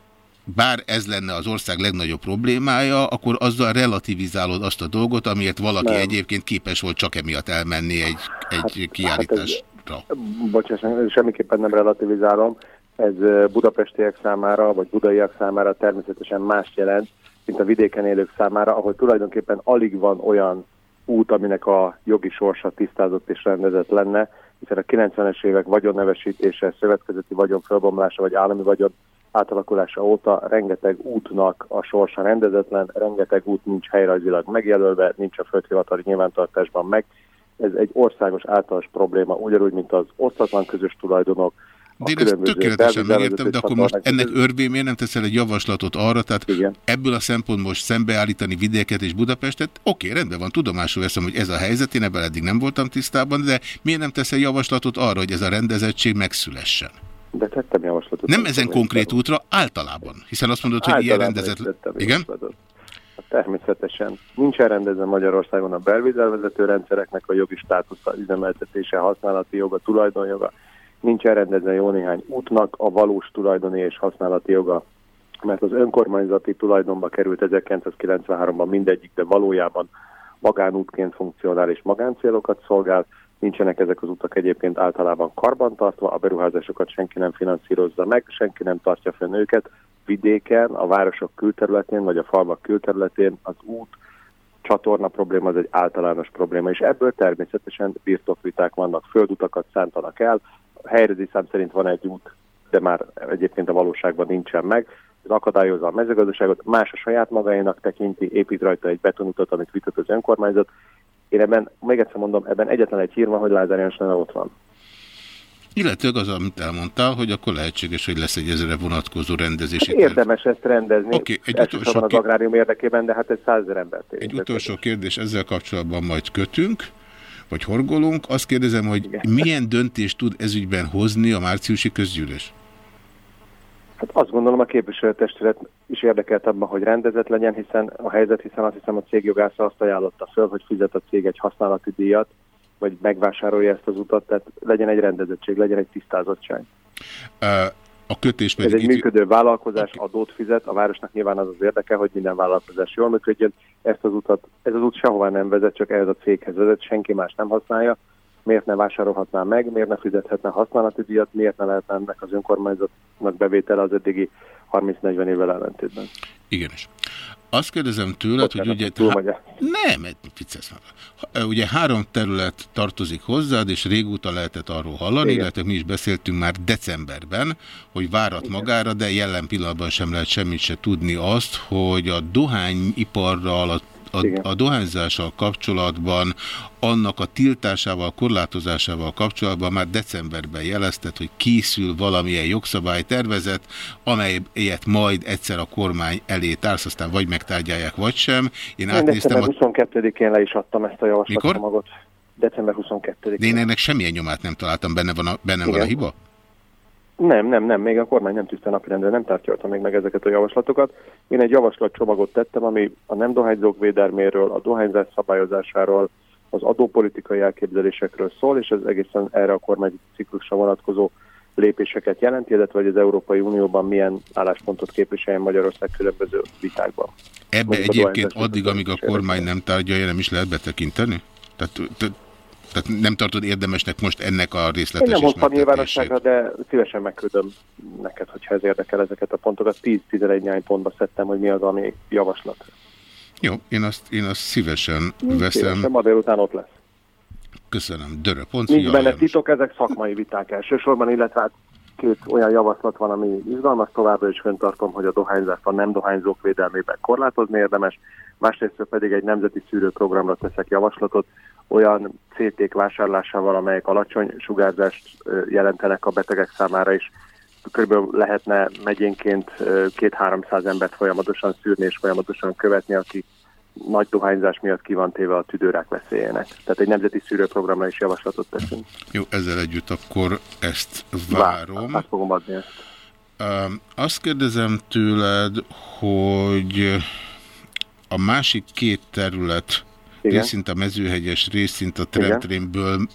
bár ez lenne az ország legnagyobb problémája, akkor azzal relativizálod azt a dolgot, amiért valaki nem. egyébként képes volt csak emiatt elmenni egy, egy hát, kiállításra. Hát ez, bocsánat, semmiképpen nem relativizálom. Ez budapestiek számára, vagy budaiak számára természetesen más jelent, mint a vidéken élők számára, ahol tulajdonképpen alig van olyan út, aminek a jogi sorsa tisztázott és rendezett lenne, hiszen a 90-es évek vagyonnevesítése, szövetkezeti vagyon fölbomlása vagy állami vagyon átalakulása óta rengeteg útnak a sorsa rendezetlen, rengeteg út nincs helyrajzilag megjelölve, nincs a földhivatali nyilvántartásban meg. Ez egy országos általános probléma, ugyanúgy, mint az osztatlan közös tulajdonok, de én ezt tökéletesen megértem, de akkor most ennek örvé miért nem teszel egy javaslatot arra, tehát Igen. ebből a szempont most szembeállítani vidéket és Budapestet, oké, rendben van, tudomásul veszem, hogy ez a helyzet, én ebben eddig nem voltam tisztában, de miért nem teszel javaslatot arra, hogy ez a rendezettség megszülessen? De tettem javaslatot. Nem ezen konkrét útra, általában, hiszen azt mondod, hogy ilyen rendezet... Igen? Hát természetesen nincs rendezve Magyarországon a belvízelvezető rendszereknek a jogi státusza, üzemeltetése, használati joga, tulajdonjoga, nincs elrendezve jó néhány útnak a valós tulajdoni és használati joga, mert az önkormányzati tulajdonba került 1993-ban mindegyik, de valójában magánútként funkcionál és magáncélokat szolgál, nincsenek ezek az utak egyébként általában karbantartva, a beruházásokat senki nem finanszírozza meg, senki nem tartja fenn őket. Vidéken, a városok külterületén vagy a falvak külterületén az út, csatorna probléma az egy általános probléma, és ebből természetesen birtokviták vannak, földutakat szántanak el, helyezési szám szerint van egy út, de már egyébként a valóságban nincsen meg. Ez akadályozza a mezőgazdaságot, más a saját magáénak tekinti, épít rajta egy betonutat, amit vitat az önkormányzat. Én ebben, még egyszer mondom, ebben egyetlen egy hír van, hogy Lázár János ott van. Illetőleg az, amit elmondtál, hogy akkor lehetséges, hogy lesz egy ezere vonatkozó rendezési hát Érdemes ezt rendezni. Okay, egy utolsó az agrárium érdekében, de hát ez százezer embert. Egy utolsó kérdés ezzel kapcsolatban majd kötünk vagy horgolunk. Azt kérdezem, hogy Igen. milyen döntést tud ezügyben hozni a márciusi közgyűlés? Hát azt gondolom a képviselőtestület is érdekelt abban, hogy rendezett legyen, hiszen a helyzet, hiszen azt hiszem a cégjogásza azt ajánlotta föl, hogy fizet a cég egy használati díjat, vagy megvásárolja ezt az utat, tehát legyen egy rendezettség, legyen egy tisztázottság. Uh, a kötés pedig... Ez egy működő vállalkozás, adót fizet, a városnak nyilván az az érdeke, hogy minden vállalkozás jól működjön. Ezt az utat, ez az út sehová nem vezet, csak ehhez a céghez vezet, senki más nem használja. Miért ne vásárolhatná meg, miért ne fizethetne használati díjat, miért ne lehetne ennek az önkormányzatnak bevétele az eddigi 30-40 évvel ellentétben. Igenis. Azt kérdezem tőled, hogy ugye... Há... Nem, vicces már. Ugye három terület tartozik hozzád, és régóta lehetett arról hallani, illetve mi is beszéltünk már decemberben, hogy várat Igen. magára, de jelen pillanatban sem lehet semmit se tudni azt, hogy a dohányiparral, a a, a dohányzással kapcsolatban, annak a tiltásával, korlátozásával kapcsolatban már decemberben jeleztet, hogy készül valamilyen jogszabálytervezet, amelyet majd egyszer a kormány elé társz, aztán vagy megtárgyálják, vagy sem. Én, én átnéztem... December 22-én le is adtam ezt a javaslatomagot. December 22-én. De én ennek semmilyen nyomát nem találtam, benne van a, benne van a hiba? Nem, nem, nem, még a kormány nem tűzte napirendre, nem tárgyalta még meg ezeket a javaslatokat. Én egy javaslatcsomagot tettem, ami a nem dohányzók védelméről, a dohányzás szabályozásáról, az adópolitikai elképzelésekről szól, és ez egészen erre a kormány ciklusra vonatkozó lépéseket jelenti, illetve hogy az Európai Unióban milyen álláspontot képviseljen Magyarország különböző vitákban. Ebbe egyébként addig, amíg a kormány nem tárgyalja, nem is lehet betekinteni? Tehát, tehát nem tartod érdemesnek most ennek a részletes Én nem hoztam nyilvánosságra, de szívesen megküldöm neked, hogyha ez érdekel ezeket a pontokat. 10-11 nyány pontba szedtem, hogy mi az, ami javaslat. Jó, én azt, én azt szívesen veszem. Szívesen, ma délután ott lesz. Köszönöm. Dörö, pont. Nincs benne titok, ezek szakmai viták elsősorban, illetve hát két olyan javaslat van, ami izgalmas továbbra, és fenntartom, hogy a dohányzást a nem dohányzók védelmében korlátozni érdemes, másrészt pedig egy nemzeti szűrőprogramra teszek javaslatot, olyan CT-k vásárlásával, amelyek alacsony sugárzást jelentenek a betegek számára is. Körülbelül lehetne megyénként két-háromszáz embert folyamatosan szűrni és folyamatosan követni, aki nagy dohányzás miatt ki van téve a tüdőrák veszélyének. Tehát egy nemzeti szűrőprogramra is javaslatot teszünk. Jó, ezzel együtt akkor ezt várom. Vár, fogom adni ezt. Um, azt kérdezem tőled, hogy a másik két terület igen. részint a mezőhegyes, részint a trendtrénből,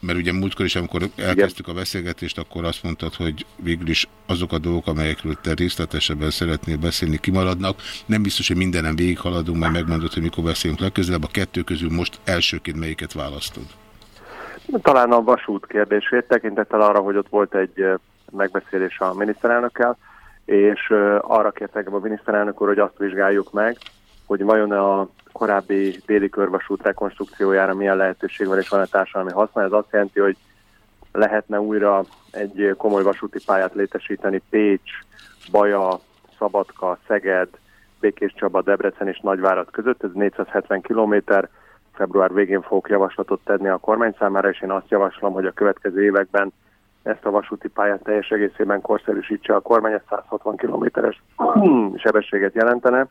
mert ugye múltkor is, amikor elkezdtük a beszélgetést, akkor azt mondtad, hogy végül is azok a dolgok, amelyekről te részletesebben szeretnél beszélni, kimaradnak. Nem biztos, hogy mindenem végighaladunk, mert megmondod, hogy mikor beszélünk legközelebb. A kettő közül most elsőként melyiket választod? Talán a vasút kérdését, tekintettel arra, hogy ott volt egy megbeszélés a miniszterelnökkel, és arra kért engem a miniszterelnök úr, hogy azt vizsgáljuk meg, hogy vajon a korábbi déli körvasút rekonstrukciójára milyen lehetőség van, és van-e társadalmi haszna. Ez azt jelenti, hogy lehetne újra egy komoly vasúti pályát létesíteni Pécs, Baja, Szabadka, Szeged, Békés Csaba, Debrecen és Nagyvárat között, ez 470 kilométer. Február végén fogok javaslatot tenni a kormány számára, és én azt javaslom, hogy a következő években ezt a vasúti pályát teljes egészében korszerűsítse a kormány, ez 160 kilométeres sebességet jelentene,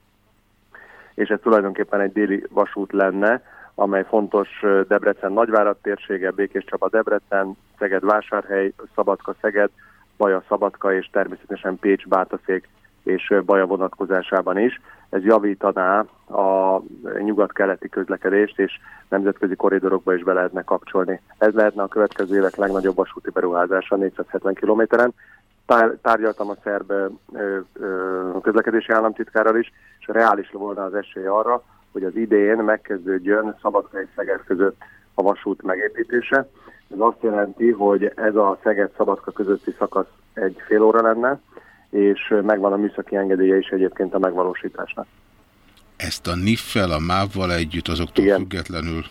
és ez tulajdonképpen egy déli vasút lenne, amely fontos Debrecen-Nagyvárat térsége, Békés Csaba Debrecen, Szeged-Vásárhely, Szabadka-Szeged, Baja-Szabadka és természetesen Pécs-Bátaszék és Baja vonatkozásában is. Ez javítaná a nyugat-keleti közlekedést, és nemzetközi koridorokba is be lehetne kapcsolni. Ez lehetne a következő évek legnagyobb vasúti beruházása 470 kilométeren. Tárgyaltam a szerb közlekedési államtitkárral is, és reális volna az esély arra, hogy az idén megkezdődjön Szabadka és Szeged között a vasút megépítése. Ez azt jelenti, hogy ez a Szeged-Szabadka közötti szakasz egy fél óra lenne, és megvan a műszaki engedélye is egyébként a megvalósításnak. Ezt a NIF-fel, a MÁV-val együtt azoktól Igen. függetlenül?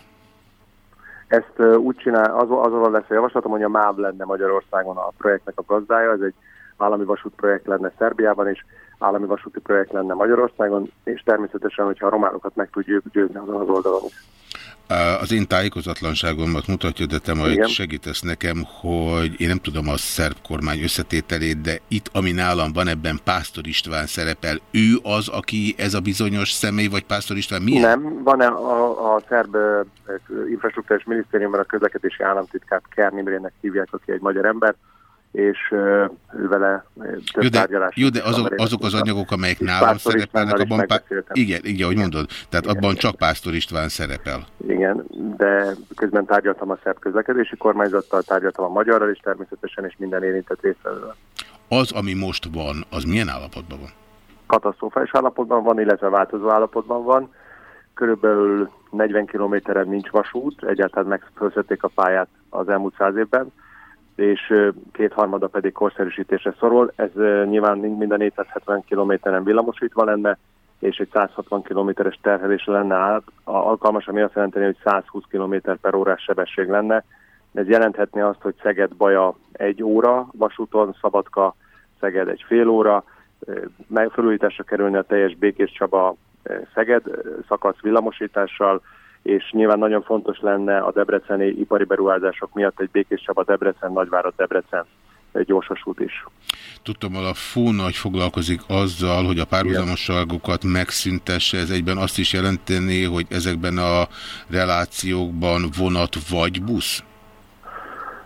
Ezt úgy csinál, az, azon lesz a javaslatom, hogy a MÁV lenne Magyarországon a projektnek a gazdája, ez egy állami vasútprojekt lenne Szerbiában, és állami vasúti projekt lenne Magyarországon, és természetesen, hogyha a románokat meg tudjuk győzni azon az oldalon is. Az én tájékozatlanságomat mutatja, de te majd Igen. segítesz nekem, hogy én nem tudom a szerb kormány összetételét, de itt, ami nálam van, ebben Pásztor István szerepel. Ő az, aki ez a bizonyos személy, vagy Pásztor István milyen? Nem, van -e a, a szerb infrastruktúrás minisztériumban a közlekedési államtitkát Kernimrének hívják, aki egy magyar ember, és ő vele több jó, de, jó, de azok, azok az anyagok, amelyek nálam szerepelnek, abban pá... igen, igen, ahogy mondod, tehát igen, abban igen. csak Pásztor István szerepel. Igen, de közben tárgyaltam a szerb közlekedési kormányzattal, tárgyaltam a magyarral is természetesen, és minden érintett részvevővel. Az, ami most van, az milyen állapotban van? Katasztrofális állapotban van, illetve változó állapotban van. Körülbelül 40 kilométeren nincs vasút, egyáltalán megfőzhették a pályát az elmúlt száz évben és kétharmada pedig korszerűsítésre szorul. Ez nyilván mind a 470 kilométeren villamosítva lenne, és egy 160 kilométeres terhelésre lenne át, alkalmas, ami azt jelenteni, hogy 120 km per órás sebesség lenne. Ez jelenthetné azt, hogy Szeged-Baja egy óra vasúton, Szabadka Szeged egy fél óra, megfelújításra kerülni a teljes Békés Csaba Szeged szakasz villamosítással, és nyilván nagyon fontos lenne a debreceni ipari beruházások miatt egy Békés Csaba Debrecen, Nagyvárad Debrecen gyorsasút is. Tudtam, hogy a FUN nagy foglalkozik azzal, hogy a párhuzamosságokat megszüntesse, ez egyben azt is jelenteni, hogy ezekben a relációkban vonat vagy busz?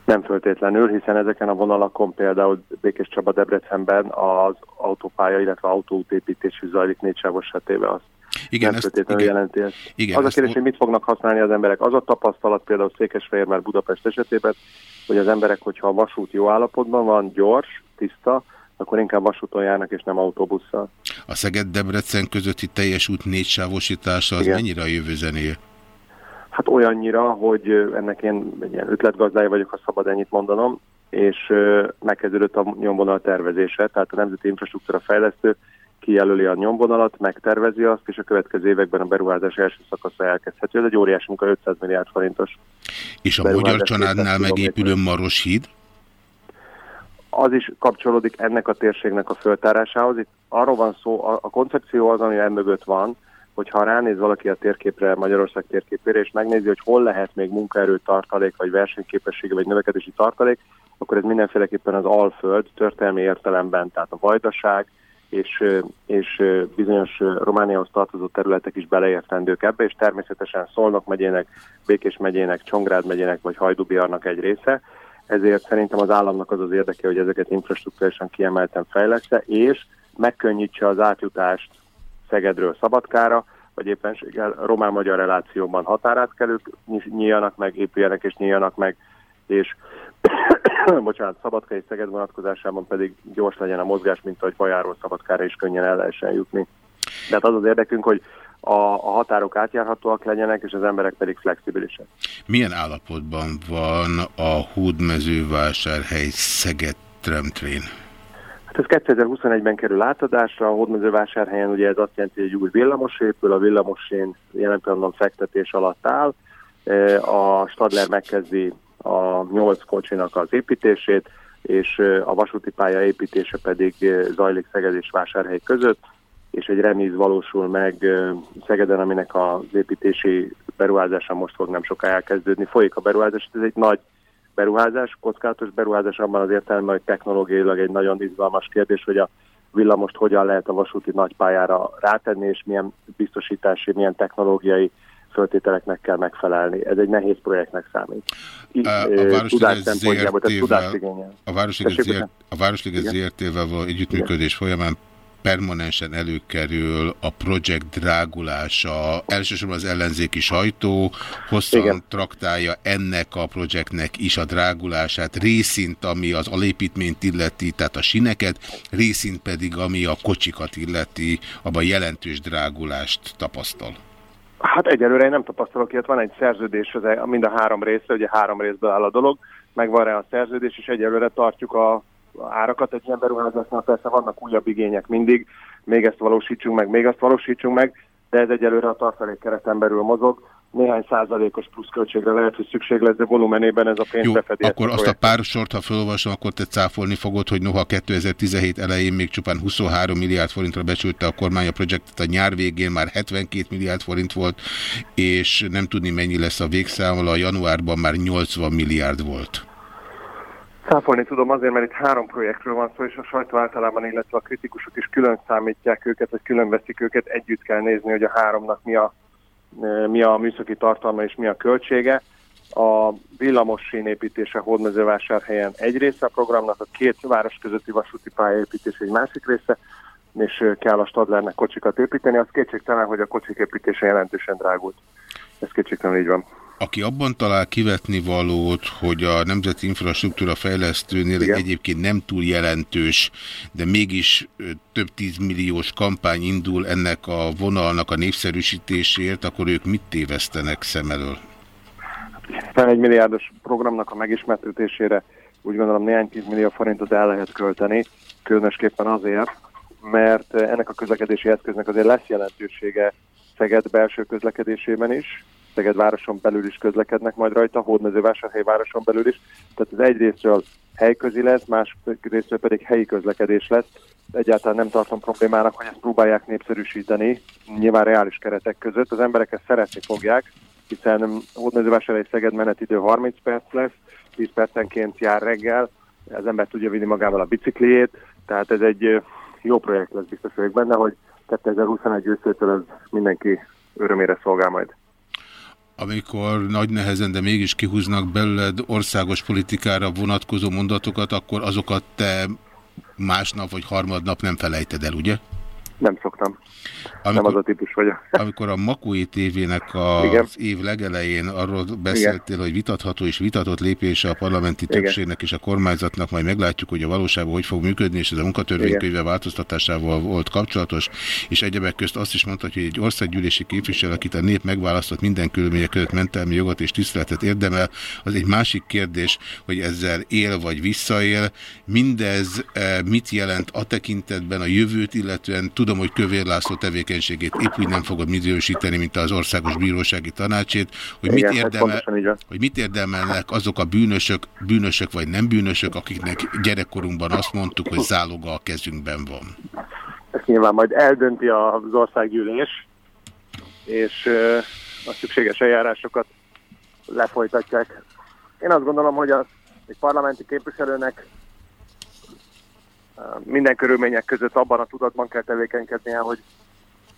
Nem föltétlenül, hiszen ezeken a vonalakon például Békés Csaba Debrecenben az autópálya, illetve autóútépítés zajlik négysávos hetébe azt igen, nem ezt, igen, jelenti ezt. Igen, az a kérdés, hogy mit fognak használni az emberek. Az a tapasztalat például Székesfehérvár Budapest esetében, hogy az emberek, hogyha a vasút jó állapotban van, gyors, tiszta, akkor inkább vasúton járnak, és nem autóbusszal. A Szeged-Debrecen közötti teljes út négysávosítása az Igen. mennyire a jövő zenéje? Hát olyannyira, hogy ennek én egy ilyen ötletgazdája vagyok, ha szabad ennyit mondanom, és megkezdődött a nyomvonal tervezése, tehát a Nemzeti Infrastruktúra Fejlesztő kijelöli a nyomvonalat, megtervezi azt, és a következő években a beruházás első szakasza elkezdhető. Ez egy óriási munka, 500 milliárd forintos. És a Magyar Családnál megépülő Maros híd? Az is kapcsolódik ennek a térségnek a föltárásához. Itt arról van szó, a, a koncepció az, ami mögött van, hogy ha ránéz valaki a térképre, Magyarország térképére, és megnézi, hogy hol lehet még munkaerő tartalék, vagy versenyképessége, vagy növekedési tartalék, akkor ez mindenféleképpen az Alföld történelmi értelemben, tehát a Vajdaság, és, és bizonyos Romániához tartozó területek is beleértendők ebbe, és természetesen Szolnok megyének, Békés megyének, Csongrád megyének vagy Hajdubjarnak egy része. Ezért szerintem az államnak az az érdeke, hogy ezeket infrastruktúrálisan kiemelten fejleszte, és megkönnyítse az átjutást Szegedről Szabadkára, vagy éppenséggel román-magyar relációban határátkelők nyíljanak meg, épüljenek és nyíljanak meg, és bocsánat, Szabadka és Szeged vonatkozásában pedig gyors legyen a mozgás, mint ahogy Bajáról Szabadkára is könnyen el lehessen jutni. De hát az az érdekünk, hogy a, a határok átjárhatóak legyenek, és az emberek pedig flexibilisek. Milyen állapotban van a Hódmezővásárhely Szeged tramtrain? Hát ez 2021-ben kerül átadásra, a hódmezővásárhelyen ugye ez azt jelenti, hogy egy új villamos épül, a villamosén jelen pillanatban fektetés alatt áll, e, a Stadler megkezdi a nyolc kocsinak az építését, és a vasúti pálya építése pedig zajlik Szeged és Vásárhely között, és egy remíz valósul meg Szegeden, aminek az építési beruházása most fog nem soká elkezdődni. Folyik a beruházás, ez egy nagy beruházás, kockázatos beruházás abban az értelemben, hogy technológiailag egy nagyon izgalmas kérdés, hogy a villamost hogyan lehet a vasúti nagypályára rátenni, és milyen biztosítási, milyen technológiai föltételeknek kell megfelelni. Ez egy nehéz projektnek számít. a tudás szempontjából, tehát tudásigényel. A Városliget ZRT-vel való együttműködés folyamán permanensen előkerül a projekt drágulása, elsősorban az ellenzéki sajtó hosszan Igen. traktálja ennek a projektnek is a drágulását, részint ami az alépítményt illeti, tehát a sineket, részint pedig ami a kocsikat illeti, abban jelentős drágulást tapasztal. Hát egyelőre én nem tapasztalok ilyet, van egy szerződés mind a három részre, ugye három részből áll a dolog, megvan rá a szerződés, és egyelőre tartjuk a árakat egy ilyen beruházásnál, persze vannak újabb igények mindig, még ezt valósítsunk meg, még azt valósítsunk meg, de ez egyelőre a tartalék kereten belül mozog. Néhány százalékos pluszköltségre lehet, hogy szükség lesz, de volumenében ez a pénz Jó, befedi. akkor azt a pár sort, ha felolvasom, akkor te cáfolni fogod, hogy noha 2017 elején még csupán 23 milliárd forintra becsülte a kormány a projektet, a nyár végén már 72 milliárd forint volt, és nem tudni mennyi lesz a végszámol, a januárban már 80 milliárd volt. Száfolni tudom azért, mert itt három projektről van szó, és a sajtó általában, illetve a kritikusok is külön számítják őket, vagy külön veszik őket, együtt kell nézni, hogy a háromnak mi a, mi a műszaki tartalma és mi a költsége. A villamos sínépítése Hódmezővásárhelyen egy része a programnak, a két város közötti vasúti pályaépítés egy másik része, és kell a Stadlernek kocsikat építeni. Az kétségtelen, hogy a kocsik építése jelentősen drágult. Ez kétségtelen így van aki abban talál kivetni valót, hogy a Nemzeti Infrastruktúra Fejlesztőnél Igen. egyébként nem túl jelentős, de mégis több tízmilliós kampány indul ennek a vonalnak a népszerűsítésért, akkor ők mit tévesztenek szem elől? egy milliárdos programnak a megismertetésére úgy gondolom néhány millió forintot el lehet költeni, különösképpen azért, mert ennek a közlekedési eszköznek azért lesz jelentősége Szeged belső közlekedésében is, Szeged városon belül is közlekednek majd rajta, Hódmezővásárhely városon belül is. Tehát ez egyrésztről helyközi lesz, másrésztről pedig helyi közlekedés lesz. Egyáltalán nem tartom problémának, hogy ezt próbálják népszerűsíteni, nyilván reális keretek között. Az emberek ezt szeretni fogják, hiszen Hódmezővásárhely Szeged menetidő 30 perc lesz, 10 percenként jár reggel, az ember tudja vinni magával a bicikliét, tehát ez egy jó projekt lesz biztos vagyok benne, hogy 2021 őszétől ez mindenki örömére szolgál majd amikor nagy nehezen, de mégis kihúznak belőled országos politikára vonatkozó mondatokat, akkor azokat te másnap vagy harmadnap nem felejted el, ugye? Nem szoktam. Amikor, nem az a típus vagyok. amikor a Makói tévének az Igen. év legelején arról beszéltél, Igen. hogy vitatható és vitatott lépése a parlamenti Igen. többségnek és a kormányzatnak, majd meglátjuk, hogy a valóságban hogy fog működni, és ez a munkatörvénykönyve változtatásával volt kapcsolatos, és egyebek közt azt is mondta, hogy egy országgyűlési képviselő, akit a nép megválasztott minden körülmények között mentelmi jogot és tiszteletet érdemel, az egy másik kérdés, hogy ezzel él vagy visszaél. Mindez eh, mit jelent a tekintetben a jövőt, illetően tudom, hogy Kövér László tevékenységét épp úgy nem fogod minősíteni, mint az Országos Bírósági Tanácsét, hogy, Igen, mit, hát érdemel, hogy mit érdemelnek azok a bűnösök, bűnösök vagy nem bűnösök, akiknek gyerekkorunkban azt mondtuk, hogy záloga a kezünkben van. Ezt nyilván majd eldönti az országgyűlés, és a szükséges eljárásokat lefolytatják. Én azt gondolom, hogy az egy parlamenti képviselőnek minden körülmények között abban a tudatban kell tevékenykednie, hogy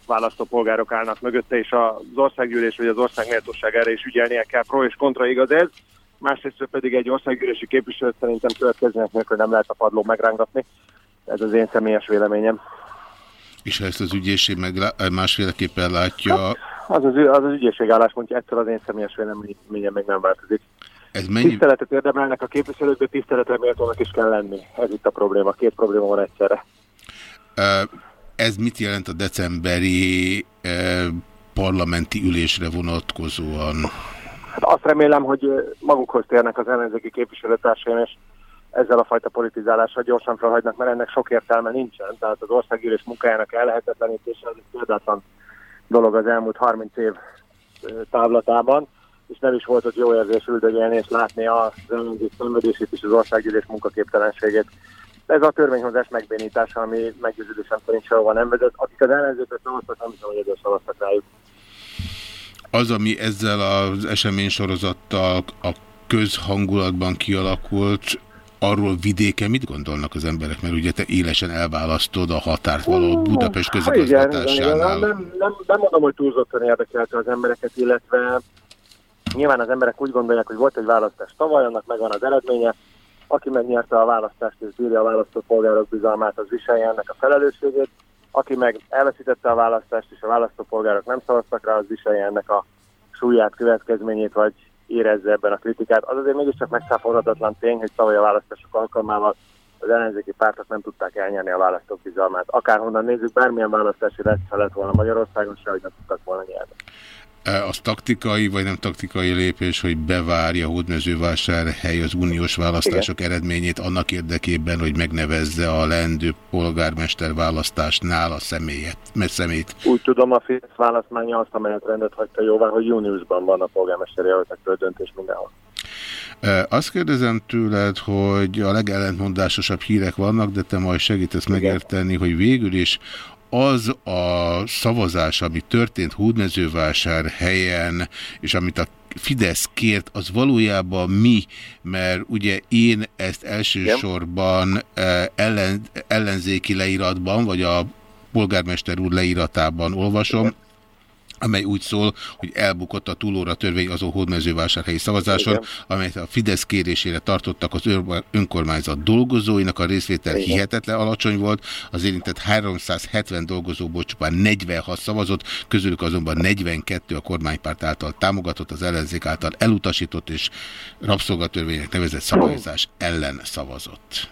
választópolgárok állnak mögötte, és az országgyűlés vagy az ország méltóságára is ügyelnie kell, pro és kontra igaz ez. Másrészt pedig egy országgyűlési képviselőt szerintem következőnek nélkül nem lehet a padló megrángatni. Ez az én személyes véleményem. És ha ezt az ügyészség meg másféleképpen látja... Hát, az, az, az, az ügyészség álláspontja, ettől az én személyes véleményem még nem változik. Ez mennyi... Tiszteletet érdemelnek a képviselők, de tiszteletre méltónak is kell lenni. Ez itt a probléma. Két probléma van egyszerre. Ez mit jelent a decemberi parlamenti ülésre vonatkozóan? Hát azt remélem, hogy magukhoz térnek az ellenzéki képviselőtársaim, és ezzel a fajta politizálással gyorsan felhagynak, mert ennek sok értelme nincsen. Tehát az országgyűlés munkájának ellehetetlenítése az egy példátlan dolog az elmúlt 30 év távlatában, és nem is volt ott jó érzés üldögélni és látni az ellenzék szenvedését és az országgyűlés munkaképtelenségét. Ez a törvényhozás megbénítása, ami meggyőződésem szerint sehova nem vezet. Akik az ellenzéket szavaztak, nem hiszem, hogy ezzel szavaztak rájuk. Az, ami ezzel az eseménysorozattal a közhangulatban kialakult, arról vidéken mit gondolnak az emberek? Mert ugye te élesen elválasztod a határt való Budapest közigazgatásánál. Nem, nem, nem, nem mondom, hogy túlzottan érdekelte az embereket, illetve nyilván az emberek úgy gondolják, hogy volt egy választás tavaly, annak megvan az eredménye, aki megnyerte a választást és bírja a választópolgárok bizalmát, az viselje ennek a felelősségét, aki meg elveszítette a választást és a választópolgárok nem szavaztak rá, az viselje ennek a súlyát, következményét, vagy érezze ebben a kritikát. Az azért mégiscsak megszáfolhatatlan tény, hogy tavaly a választások alkalmával az ellenzéki pártok nem tudták elnyerni a választók bizalmát. Akárhonnan nézzük, bármilyen választási lesz lett volna Magyarországon, se, hogy nem tudtak volna nyerni. E, az taktikai vagy nem taktikai lépés, hogy bevárja Hódmezővásárhely az uniós választások Igen. eredményét annak érdekében, hogy megnevezze a lendő polgármester választásnál a személyet, mert szemét. Úgy tudom, a Fidesz választmánya azt a menetrendet hagyta jóvá, hogy júniusban van a polgármesteri jelöltekről döntés mindenhol. E, azt kérdezem tőled, hogy a legellentmondásosabb hírek vannak, de te majd segítesz Igen. megérteni, hogy végül is az a szavazás, ami történt helyen, és amit a Fidesz kért, az valójában mi, mert ugye én ezt elsősorban eh, ellen, ellenzéki leíratban, vagy a polgármester úr leíratában olvasom, amely úgy szól, hogy elbukott a túlóra törvény azon hódmezővásárhelyi szavazáson, Igen. amelyet a Fidesz kérésére tartottak az önkormányzat dolgozóinak, a részvétel Igen. hihetetlen alacsony volt, az érintett 370 dolgozóból csupán 46 szavazott, közülük azonban 42 a kormánypárt által támogatott, az ellenzék által elutasított és rabszolgatörvények nevezett szabályozás ellen szavazott.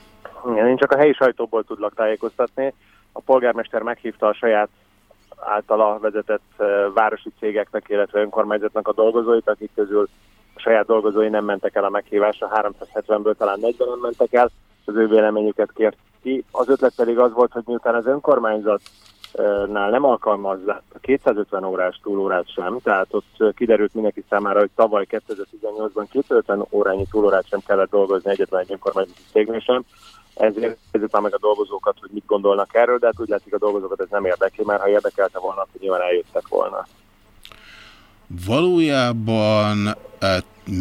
Igen, én csak a helyi sajtóból tudlak tájékoztatni. A polgármester meghívta a saját általa vezetett városi cégeknek, illetve önkormányzatnak a dolgozóit, akik közül a saját dolgozói nem mentek el a meghívásra, 370-ből talán 40 nem mentek el, az ő véleményüket kért ki. Az ötlet pedig az volt, hogy miután az önkormányzatnál nem alkalmazzák a 250 órás túlórát sem, tehát ott kiderült mindenki számára, hogy tavaly 2018-ban 250 órányi túlórát sem kellett dolgozni egyetlen egy önkormányzati cégnél sem, ezért már meg a dolgozókat, hogy mit gondolnak erről, de hát úgy látszik a dolgozókat ez nem érdekli, mert ha érdekelte volna, akkor nyilván eljöttek volna. Valójában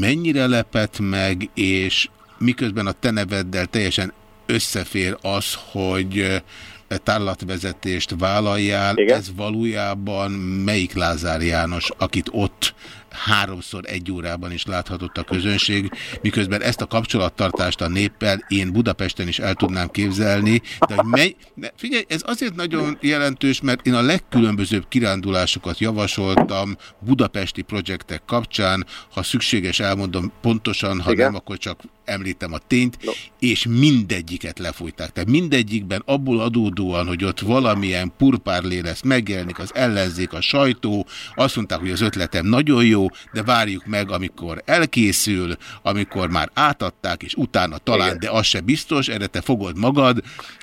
mennyire lepett meg, és miközben a te neveddel teljesen összefér az, hogy tárlatvezetést vállaljál, Igen? ez valójában melyik Lázár János, akit ott háromszor egy órában is láthatott a közönség, miközben ezt a kapcsolattartást a néppel én Budapesten is el tudnám képzelni, de hogy mely... Figyelj, ez azért nagyon jelentős, mert én a legkülönbözőbb kirándulásokat javasoltam budapesti projektek kapcsán, ha szükséges elmondom pontosan, ha Igen? nem, akkor csak említem a tényt, no. és mindegyiket lefújták. Tehát mindegyikben abból adódóan, hogy ott valamilyen purpárlé lesz, megjelenik az ellenzék, a sajtó, azt mondták, hogy az ötletem nagyon jó, de várjuk meg, amikor elkészül, amikor már átadták, és utána talán, Igen. de az se biztos, erre te fogod magad,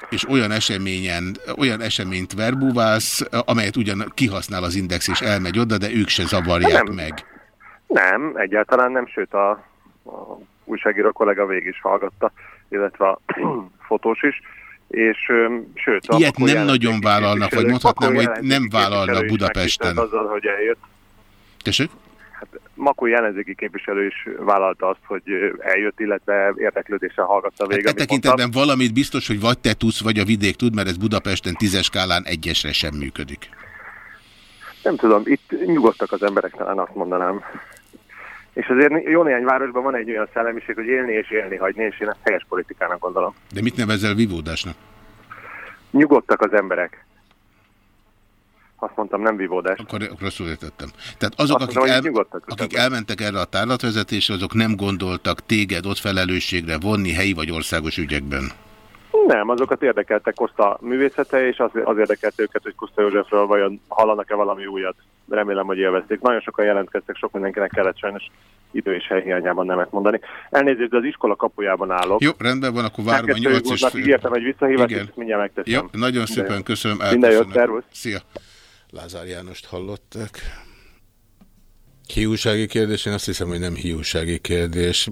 és olyan eseményen, olyan eseményt verbúválsz, amelyet ugyan kihasznál az Index, és elmegy oda, de ők se zavarják nem. meg. Nem, egyáltalán nem, sőt a, a újságíró kollega végig is hallgatta, illetve a fotós is, és sőt... Ilyet nem nagyon vállalnak, vagy mondhatnám, hogy nem vállalnak Budapesten. Azzal, hogy eljött. Tessék? Hát Makó ellenzéki képviselő is vállalta azt, hogy eljött, illetve érdeklődéssel hallgatta végig. Hát e tekintetben valamit biztos, hogy vagy te tudsz, vagy a vidék tud, mert ez Budapesten tízes skálán egyesre sem működik. Nem tudom, itt nyugodtak az emberek, talán azt mondanám. És azért jó néhány városban van egy olyan szellemiség, hogy élni és élni hagyni, és én ezt helyes politikának gondolom. De mit nevezel vívódásnak? Nyugodtak az emberek. Azt mondtam, nem vívódás. Akkor, akkor rosszul értettem. Tehát azok, Azt akik, mondom, el, akik elmentek erre a tárlatvezetésre, azok nem gondoltak téged ott felelősségre vonni helyi vagy országos ügyekben? Nem, azokat érdekelte Koszta művészete, és az, az érdekelt őket, hogy Koszta Józsefről vajon hallanak-e valami újat. Remélem, hogy élvezték. Nagyon sokan jelentkeztek, sok mindenkinek kellett sajnos idő és hely hiányában nemet mondani. Elnézést, de az iskola kapujában állok. Jó, rendben van, akkor várom a nyolc és. Ígértem egy visszahívást, és mindjárt megteszem. Jó, nagyon szépen köszönöm. Minden jót, szervusz. Szia. Lázár Jánost hallották. Hiúsági kérdés? Én azt hiszem, hogy nem hiúsági kérdés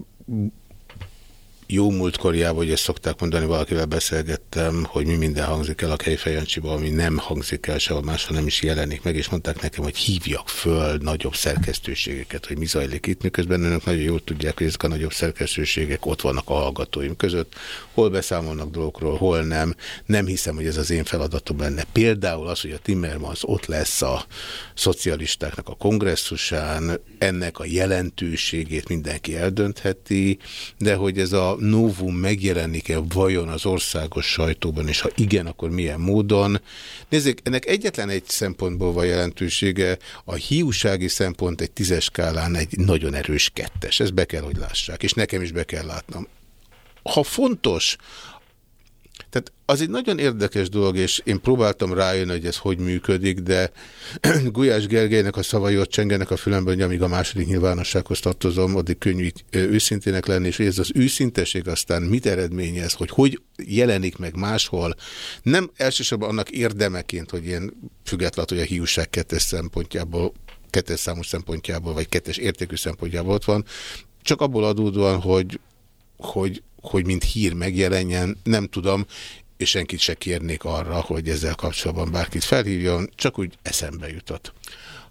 jó múltkorjában, hogy ezt szokták mondani, valakivel beszélgettem, hogy mi minden hangzik el a Kejfejancsiba, ami nem hangzik el sehol máshol nem is jelenik meg, és mondták nekem, hogy hívjak föl nagyobb szerkesztőségeket, hogy mi zajlik itt, miközben önök nagyon jól tudják, hogy ezek a nagyobb szerkesztőségek ott vannak a hallgatóim között, hol beszámolnak dolgokról, hol nem. Nem hiszem, hogy ez az én feladatom lenne. Például az, hogy a Timmermans ott lesz a szocialistáknak a kongresszusán, ennek a jelentőségét mindenki eldöntheti, de hogy ez a novum megjelenik-e vajon az országos sajtóban, és ha igen, akkor milyen módon. Nézzék, ennek egyetlen egy szempontból van jelentősége, a hiúsági szempont egy tízes skálán egy nagyon erős kettes, ezt be kell, hogy lássák, és nekem is be kell látnom. Ha fontos, tehát az egy nagyon érdekes dolog, és én próbáltam rájönni, hogy ez hogy működik, de Gulyás Gergelynek a szavai ott csengenek a fülemben, hogy amíg a második nyilvánossághoz tartozom, addig könnyű őszintének lenni, és ez az őszinteség aztán mit eredményez, hogy hogy jelenik meg máshol, nem elsősorban annak érdemeként, hogy ilyen függetlenül, hogy a hiúság kettes szempontjából kettes számos szempontjából, vagy kettes értékű szempontjából ott van, csak abból adódóan, hogy, hogy hogy mint hír megjelenjen, nem tudom, és senkit se kérnék arra, hogy ezzel kapcsolatban bárkit felhívjon, csak úgy eszembe jutott.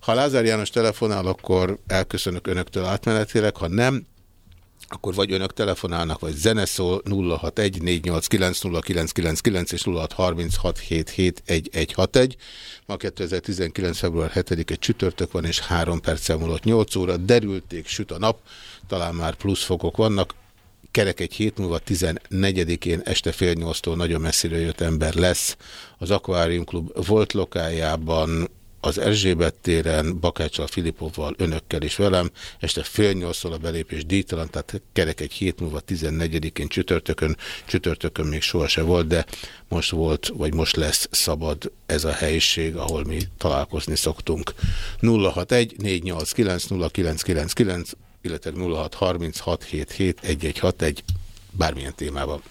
Ha Lázár János telefonál, akkor elköszönök önöktől átmenetileg, ha nem, akkor vagy önök telefonálnak, vagy zeneszól 061-489-0999 és 0636771161. Ma 2019. február 7-e csütörtök van, és három perccel múlott 8 óra. Derülték, süt a nap, talán már pluszfokok vannak kerek egy hét múlva 14-én este fél nyolctól nagyon messzire jött ember lesz. Az Aquarium Klub volt lokájában, az Erzsébet téren, Bakáccsal, Filipovval, önökkel is velem, este fél nyolctól a belépés díjtalan, tehát kerek egy hét múlva 14-én csütörtökön, csütörtökön még sohasem volt, de most volt, vagy most lesz szabad ez a helyiség, ahol mi találkozni szoktunk. 061 489 0999 illetve 0636771161 bármilyen témában.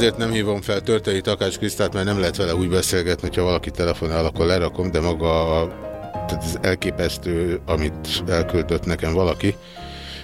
Azért nem hívom fel Törtei Takács Krisztát, mert nem lehet vele úgy beszélgetni, hogyha valaki telefonál, akkor lerakom, de maga tehát ez elképesztő, amit elküldött nekem valaki.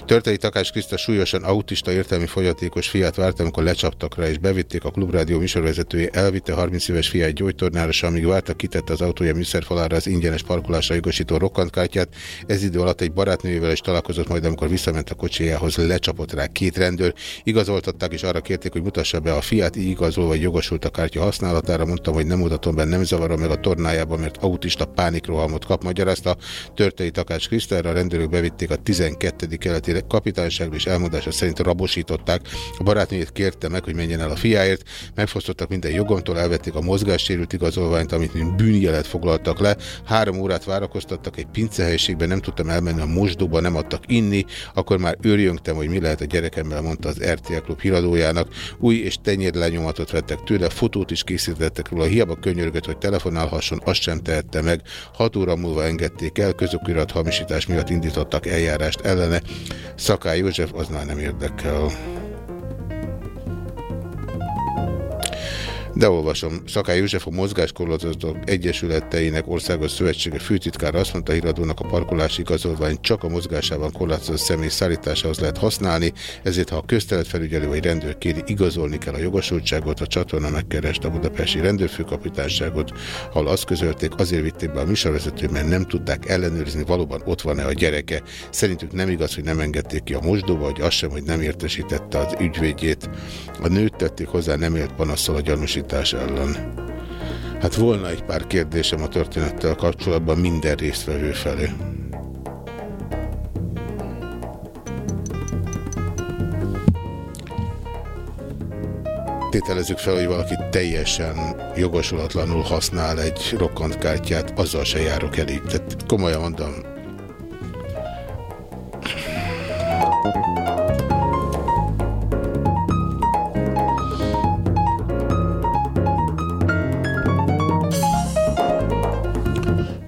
Törtei Takás Kriszta súlyosan autista értelmi fogyatékos fiát várt, amikor lecsaptak rá és bevitték a klubrádió műsorvezetője, elvitte 30 éves fiát gyógytornára, és amíg vártak, kitette az autója műszerfalára az ingyenes parkolásra jogosító rokkantkártyát. Ez idő alatt egy barátnőjével is találkozott, majd amikor visszament a kocsijához, lecsapott rá két rendőr. Igazoltatták és arra kérték, hogy mutassa be a fiát, így igazolva, jogosult a kártya használatára. Mondtam, hogy nem mutatom be, nem zavarom meg a tornájában, mert autista pánikrohamot kap, magyarázta. Törtei Takács Krisztára a rendőrök bevitték a 12. keleti kapitányságra, és elmondása szerint rabosították. A barátnőjét kérte meg, hogy menjen el a fiáért. Megfosztottak minden jogomtól, elvették a mozgássérült igazolványt, amit mint bűnjelet foglaltak le. Három órát várakoztattak egy pincehelyiségben, nem tudtam elmenni a mosdóba, nem adtak inni. Akkor már őrjöngtem, hogy mi lehet a gyerekemmel, mondta az RTL Klub híradójának. Új és lenyomatot vettek tőle, fotót is készítettek róla, hiába könyörgött, hogy telefonálhasson, azt sem tehette meg. Hat óra múlva engedték el, közokirat hamisítás miatt indítottak eljárást ellene. Szakály József az már nem érdekel. De olvasom, Szakály József a Mozgáskorlátozók Egyesületeinek Országos Szövetsége főtitkára azt mondta híradónak a parkolási igazolvány csak a mozgásában korlátozott személy szállításához lehet használni, ezért ha a közteletfelügyelő vagy rendőr kéri, igazolni kell a jogosultságot, a csatorna megkereste a budapesti rendőrfőkapitányságot, ahol azt közölték, azért vitték be a műsorvezető, mert nem tudták ellenőrizni, valóban ott van-e a gyereke. Szerintük nem igaz, hogy nem engedték ki a mosdóba, vagy az sem, hogy nem értesítette az ügyvédjét. A nőt tették hozzá, nem élt panaszol a gyanúsít tiltás ellen. Hát volna egy pár kérdésem a történettel kapcsolatban minden résztvevő felé. Tételezzük fel, hogy valaki teljesen jogosulatlanul használ egy rokkantkártyát, azzal se járok elég. Tehát komolyan mondom,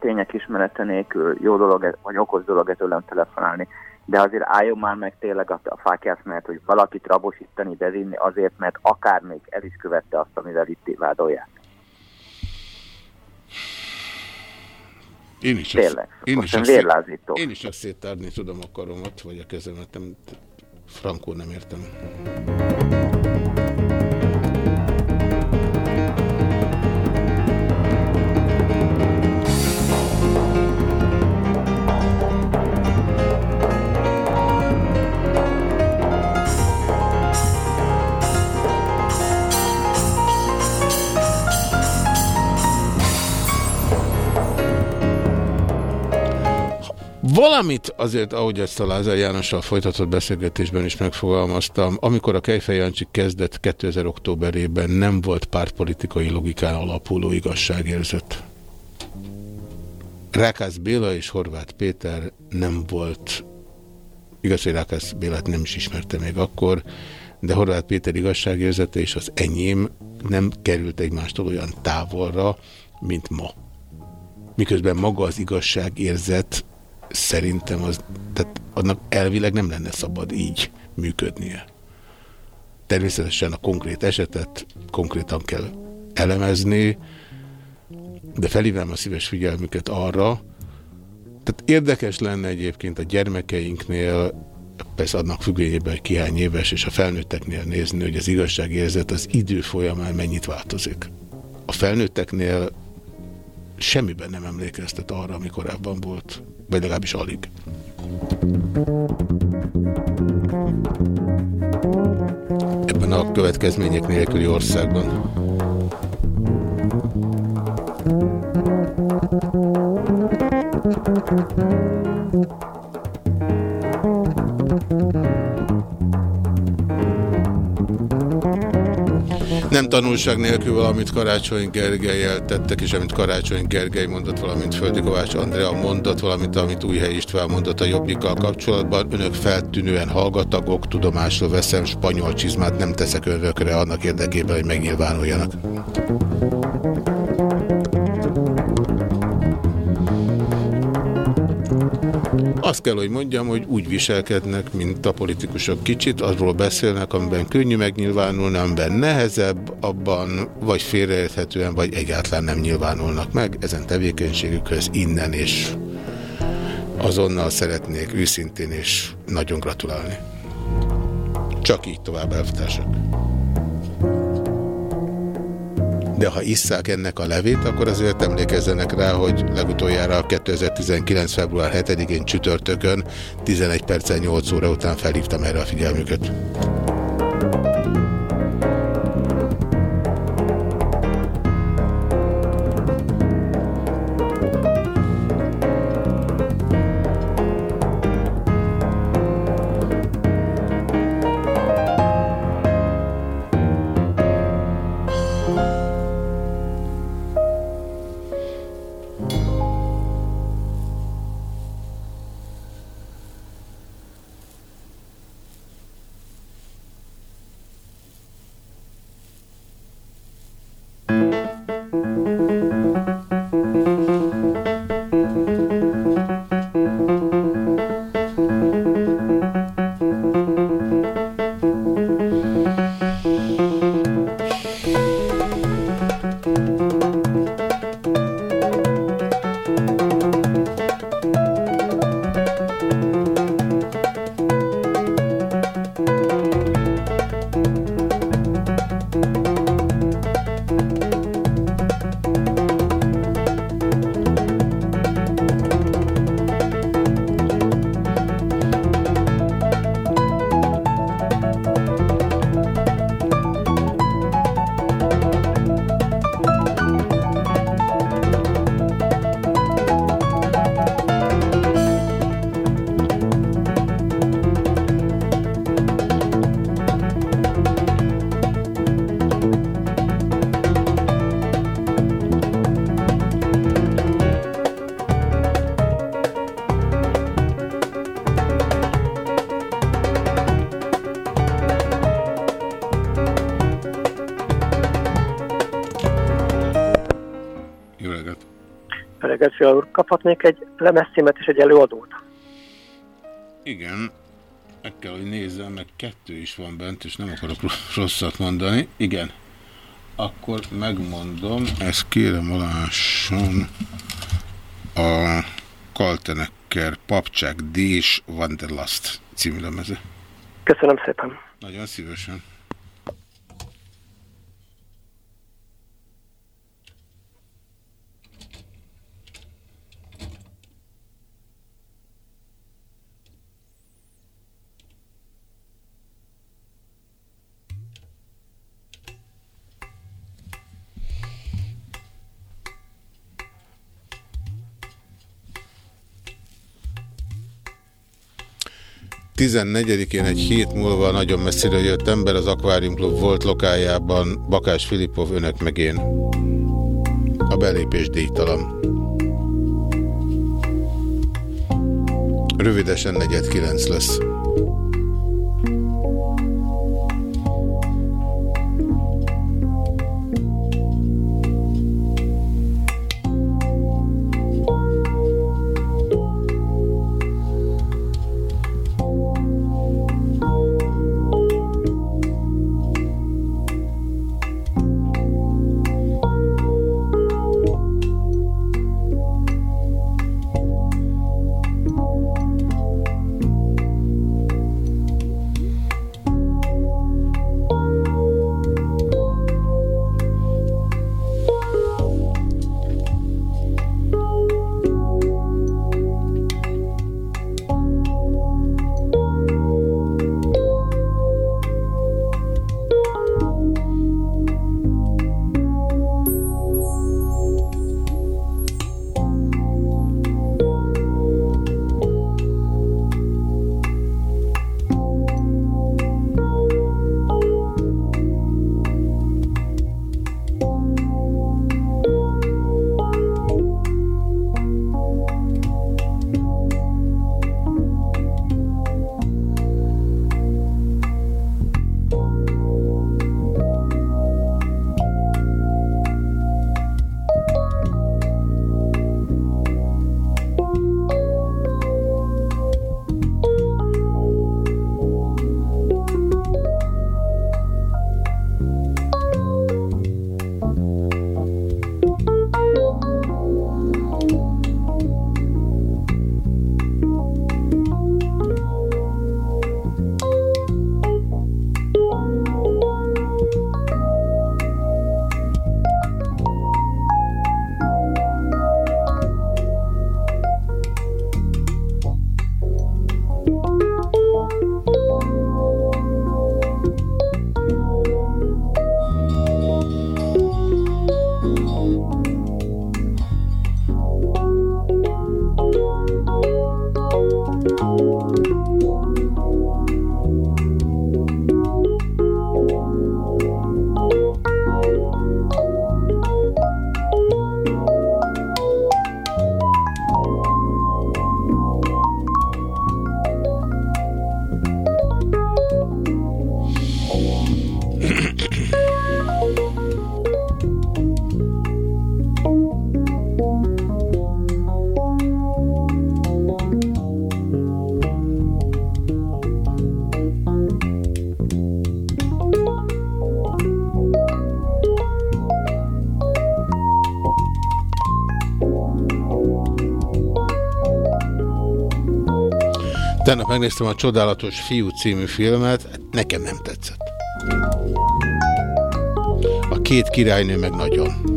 tények ismerete nélkül jó dolog, vagy okos dolog tőlem telefonálni, de azért álljon már meg tényleg a, a fákjász, mert hogy valakit rabosítani, bevinni azért, mert akár még el is követte azt, amivel itt vádolják. Én is, Tényleg, azt, én, is azt szét, én is azt széttárni tudom a karomat, vagy a kezemet, nem, frankó nem értem. Valamit azért, ahogy ezt a Lázár Jánossal folytatott beszélgetésben is megfogalmaztam, amikor a Kejfej Jancsi kezdett 2000 októberében nem volt pártpolitikai logikán alapuló igazságérzet. Rákász Béla és Horváth Péter nem volt, igaz, hogy Rákász Bélát nem is ismerte még akkor, de Horváth Péter igazságérzete és az enyém nem került egymástól olyan távolra, mint ma. Miközben maga az igazságérzet szerintem az, tehát annak elvileg nem lenne szabad így működnie. Természetesen a konkrét esetet konkrétan kell elemezni, de felhívnám a szíves figyelmüket arra, tehát érdekes lenne egyébként a gyermekeinknél, persze adnak függvényében, hogy kihány éves, és a felnőtteknél nézni, hogy az igazságérzet az idő folyamán mennyit változik. A felnőtteknél semmiben nem emlékeztet arra, ami korábban volt vagy legalábbis alig. Ebben a következmények nélküli országban. Nem tanulság nélkül valamit Karácsony Gergely tettek, és amit Karácsony Gergely mondott, valamint Földi Kovács Andrea mondott, valamint amit Újhely István mondott a Jobbikkal kapcsolatban. Önök feltűnően hallgatagok, tudomásról veszem, spanyol csizmát nem teszek önökre annak érdekében, hogy megnyilvánuljanak. Azt kell, hogy mondjam, hogy úgy viselkednek, mint a politikusok kicsit, arról beszélnek, amiben könnyű megnyilvánulni, amiben nehezebb, abban vagy félreérthetően, vagy egyáltalán nem nyilvánulnak meg. Ezen tevékenységükhöz innen és azonnal szeretnék őszintén és nagyon gratulálni. Csak így tovább, elvtársak de ha isszák ennek a levét, akkor azért emlékezzenek rá, hogy legutoljára 2019. február 7-én csütörtökön 11 percen 8 óra után felhívtam erre a figyelmüket. Kaphatnék egy lemezcímet és egy előadót? Igen, meg kell, hogy nézzem, meg kettő is van bent, és nem akarok rosszat mondani. Igen, akkor megmondom, ezt kérem alásson a Kaltenecker Papcsák Dés Wanderlust című lemeze. Köszönöm szépen. Nagyon szívesen. 14-én egy hét múlva nagyon messzire jött ember az Aquarium Club volt lokájában, Bakás Filipov, önök meg én. A belépés díjtalan. Rövidesen 4-9 lesz. Megnéztem a Csodálatos Fiú című filmet, nekem nem tetszett. A két királynő meg nagyon.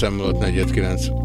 5 percem volt 49.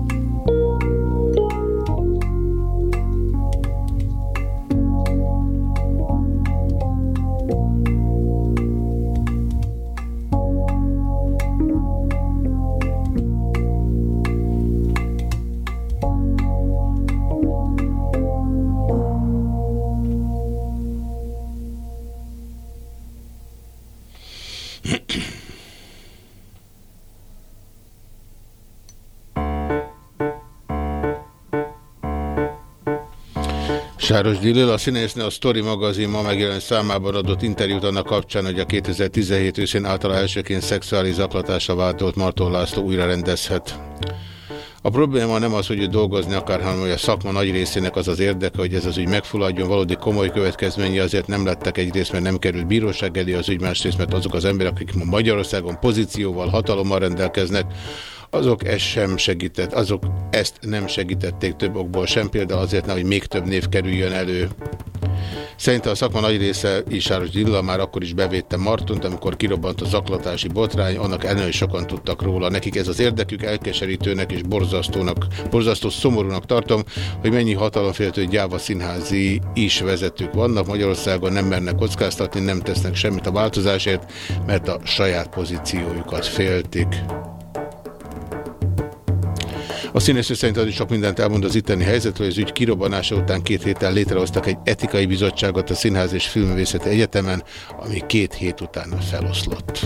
Sáros Dillil, a színésznő a Story magazin ma megjelent számában adott interjút annak kapcsán, hogy a 2017 őszén általa elsőként szexuális zaklatása váltolt Marton László újra rendezhet. A probléma nem az, hogy ő dolgozni akar, hanem hogy a szakma nagy részének az az érdeke, hogy ez az ügy megfulladjon, valódi komoly következménye azért nem lettek egyrészt, mert nem került bíróság elé az ügy, másrészt, mert azok az emberek, akik ma Magyarországon pozícióval, hatalommal rendelkeznek, azok ezt sem segített, azok ezt nem segítették több okból sem, például azért, hogy még több név kerüljön elő. Szerintem a szakma nagy része Isáros Dilla már akkor is bevédte Martont, amikor kirobbant a zaklatási botrány, annak ellenőre sokan tudtak róla. Nekik ez az érdekük elkeserítőnek és borzasztónak, borzasztó szomorúnak tartom, hogy mennyi hatalomféltő gyáva színházi is vezetők vannak. Magyarországon nem mernek kockáztatni, nem tesznek semmit a változásért, mert a saját pozíciójukat féltik. A színésznő szerint az is sok mindent elmond az itteni helyzetről, az ügy kirobbanása után két héttel létrehoztak egy etikai bizottságot a Színház és Filmvészeti Egyetemen, ami két hét után feloszlott.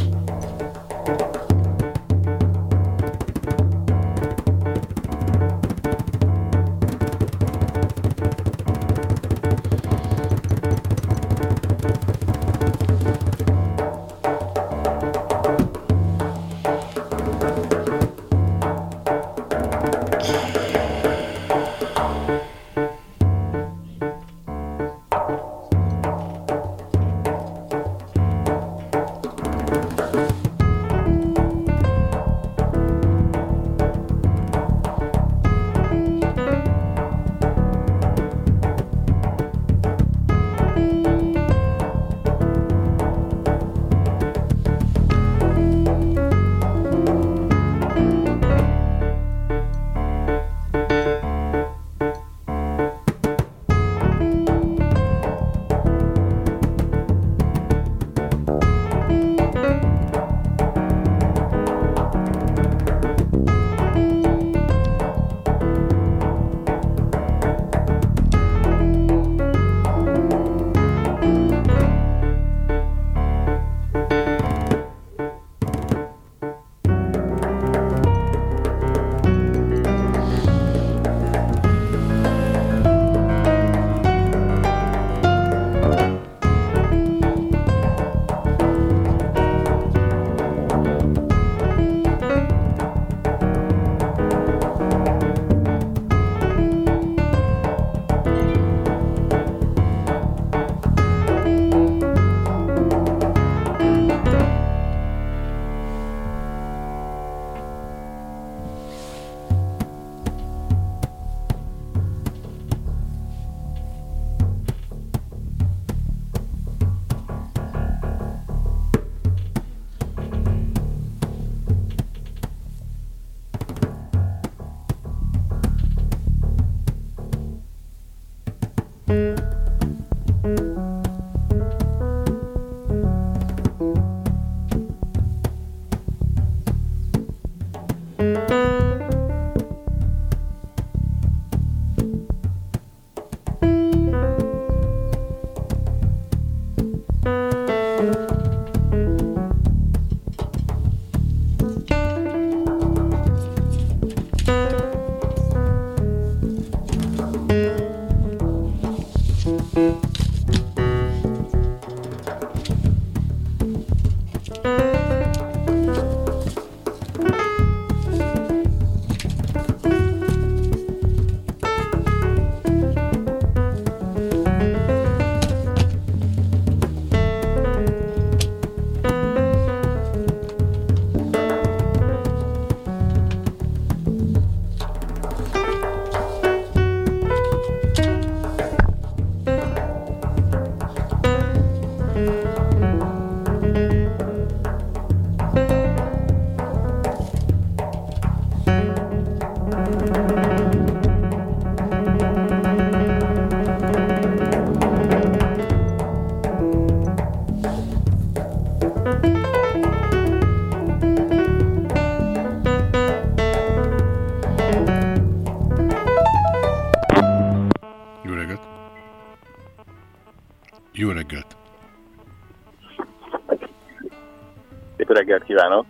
Kívánok!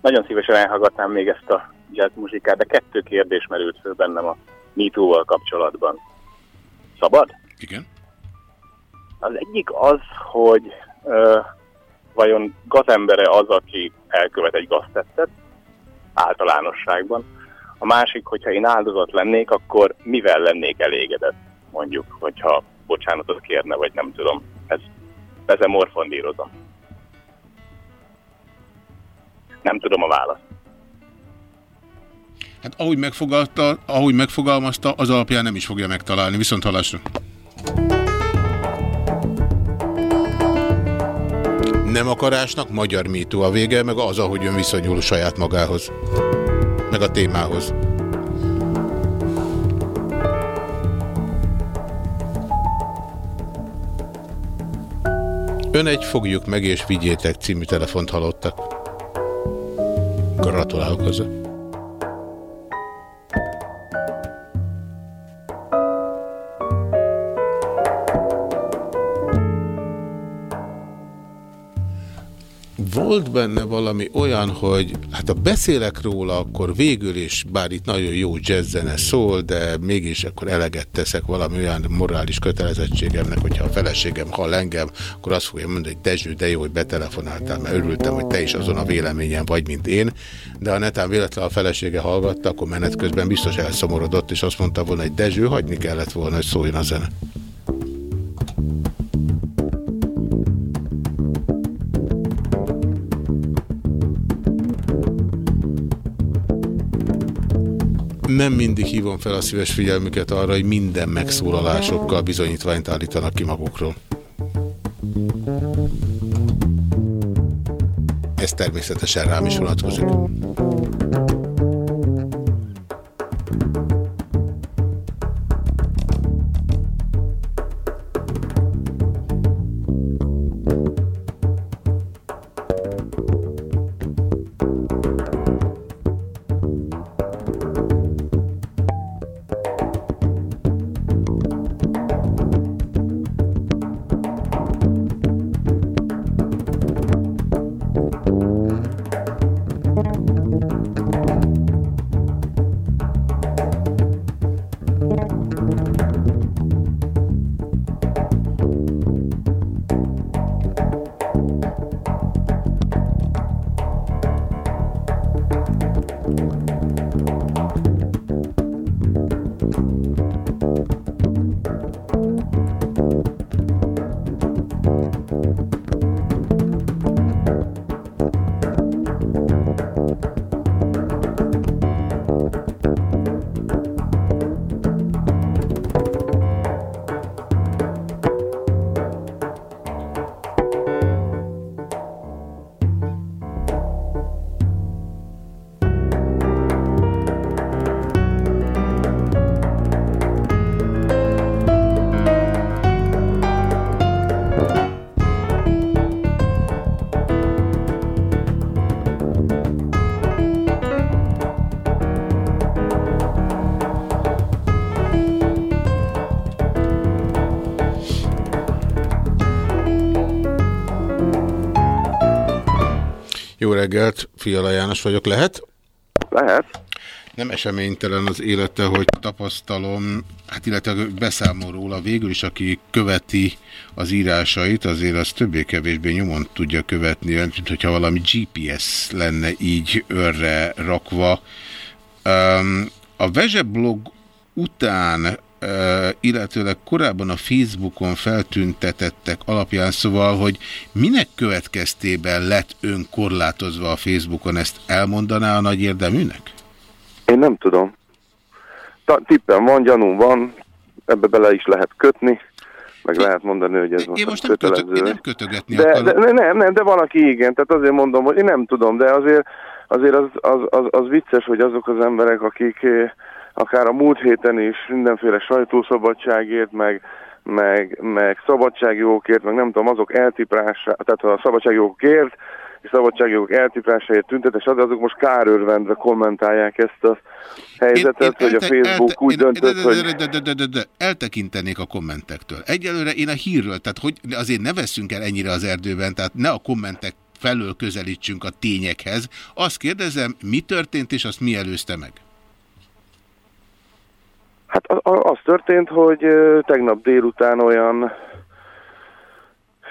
Nagyon szívesen elhallgatnám még ezt a jazz muzsikát, de kettő kérdés merült föl bennem a MeToo-val kapcsolatban. Szabad? Igen. Az egyik az, hogy ö, vajon gazembere az, aki elkövet egy gaztettet, általánosságban. A másik, hogyha én áldozat lennék, akkor mivel lennék elégedett, mondjuk, hogyha bocsánatot kérne, vagy nem tudom. Ez, ezen morfondírozom. Nem tudom a választ. Hát ahogy, megfogalta, ahogy megfogalmazta, az alapján nem is fogja megtalálni. Viszont hallásra. Nem akarásnak magyar mító a vége, meg az, ahogy ön viszonyul saját magához. Meg a témához. Ön egy fogjuk meg és vigyétek című telefont hallottak. Gratulálok hozzá. Volt benne valami olyan, hogy hát ha beszélek róla, akkor végül is, bár itt nagyon jó jazzzene szól, de mégis akkor eleget teszek valami olyan morális kötelezettségemnek, hogyha a feleségem hall engem, akkor azt fogja mondani, hogy Dezső, de jó, hogy betelefonáltál, mert örültem, hogy te is azon a véleményen vagy, mint én, de ha netán véletlenül a felesége hallgatta, akkor menet közben biztos elszomorodott, és azt mondta volna, hogy Dezső, hagyni kellett volna, hogy szóljon a zene. Nem mindig hívom fel a szíves figyelmüket arra, hogy minden megszólalásokkal bizonyítványt állítanak ki magukról. Ez természetesen rám is vonatkozik. Reggelt, Fiala János vagyok, lehet? Lehet. Nem eseménytelen az élete, hogy tapasztalom, hát illetve beszámol róla végül is, aki követi az írásait, azért az többé-kevésbé nyomon tudja követni, mint hogyha valami GPS lenne így örre rakva. Um, a Vezse blog után illetőleg korábban a Facebookon feltüntetettek alapján, szóval, hogy minek következtében lett ön korlátozva a Facebookon, ezt elmondaná a nagy érdeműnek? Én nem tudom. Ta, tippen van, gyanúm van, ebbe bele is lehet kötni, meg lehet mondani, hogy ez én most nem, kötelező. Kötö, én nem kötögetni de, de, de, nem, nem, de valaki igen, tehát azért mondom, hogy én nem tudom, de azért, azért az, az, az, az vicces, hogy azok az emberek, akik akár a múlt héten is mindenféle sajtószabadságért, meg, meg, meg szabadságjogokért, meg nem tudom, azok eltiprása, tehát a szabadságjogokért és szabadságjogok eltiprásáért tüntetes ad, azok most kárőrvendve kommentálják ezt a helyzetet, én, én hogy a Facebook úgy döntött, hogy... Eltekintenék a kommentektől. Egyelőre én a hírről, tehát hogy azért ne veszünk el ennyire az erdőben, tehát ne a kommentek felől közelítsünk a tényekhez. Azt kérdezem, mi történt, és azt mi előzte meg? Hát az történt, hogy tegnap délután olyan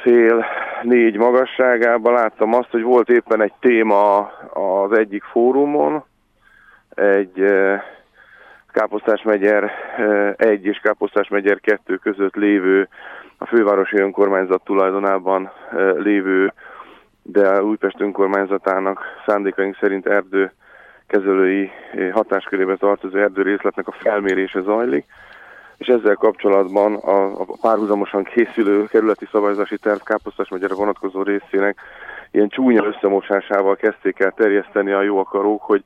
fél négy magasságában láttam azt, hogy volt éppen egy téma az egyik fórumon, egy Káposztás megyer 1 és Káposztás megyer 2 között lévő, a fővárosi önkormányzat tulajdonában lévő, de Újpest önkormányzatának szándékaink szerint erdő kezelői hatáskörébe tartozó erdőrészletnek a felmérése zajlik, és ezzel kapcsolatban a, a párhuzamosan készülő kerületi szabályozási terv Káposztás megyere vonatkozó részének ilyen csúnya összemosásával kezdték el terjeszteni a jó akarók, hogy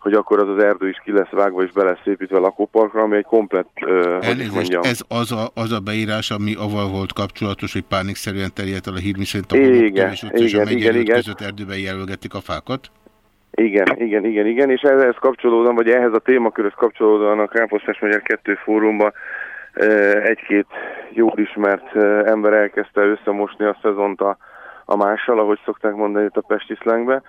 hogy akkor az az erdő is ki lesz vágva és be lesz építve a lakóparkra, ami egy komplet, uh, Elnézést, ez az a, az a beírás, ami avval volt kapcsolatos, hogy pánikszerűen terjedt el a hír, miszerint a igen, és, igen, és a igen, igen. között erdőben jelölgetik a fákat? Igen, igen, igen, igen, és ehhez kapcsolódóan, vagy ehhez a témakörhöz kapcsolódóan a Káposztás Magyar 2 fórumban egy-két jól ismert ember elkezdte összemosni a szezont a, a mással, ahogy szokták mondani itt a Pesti szlengbe.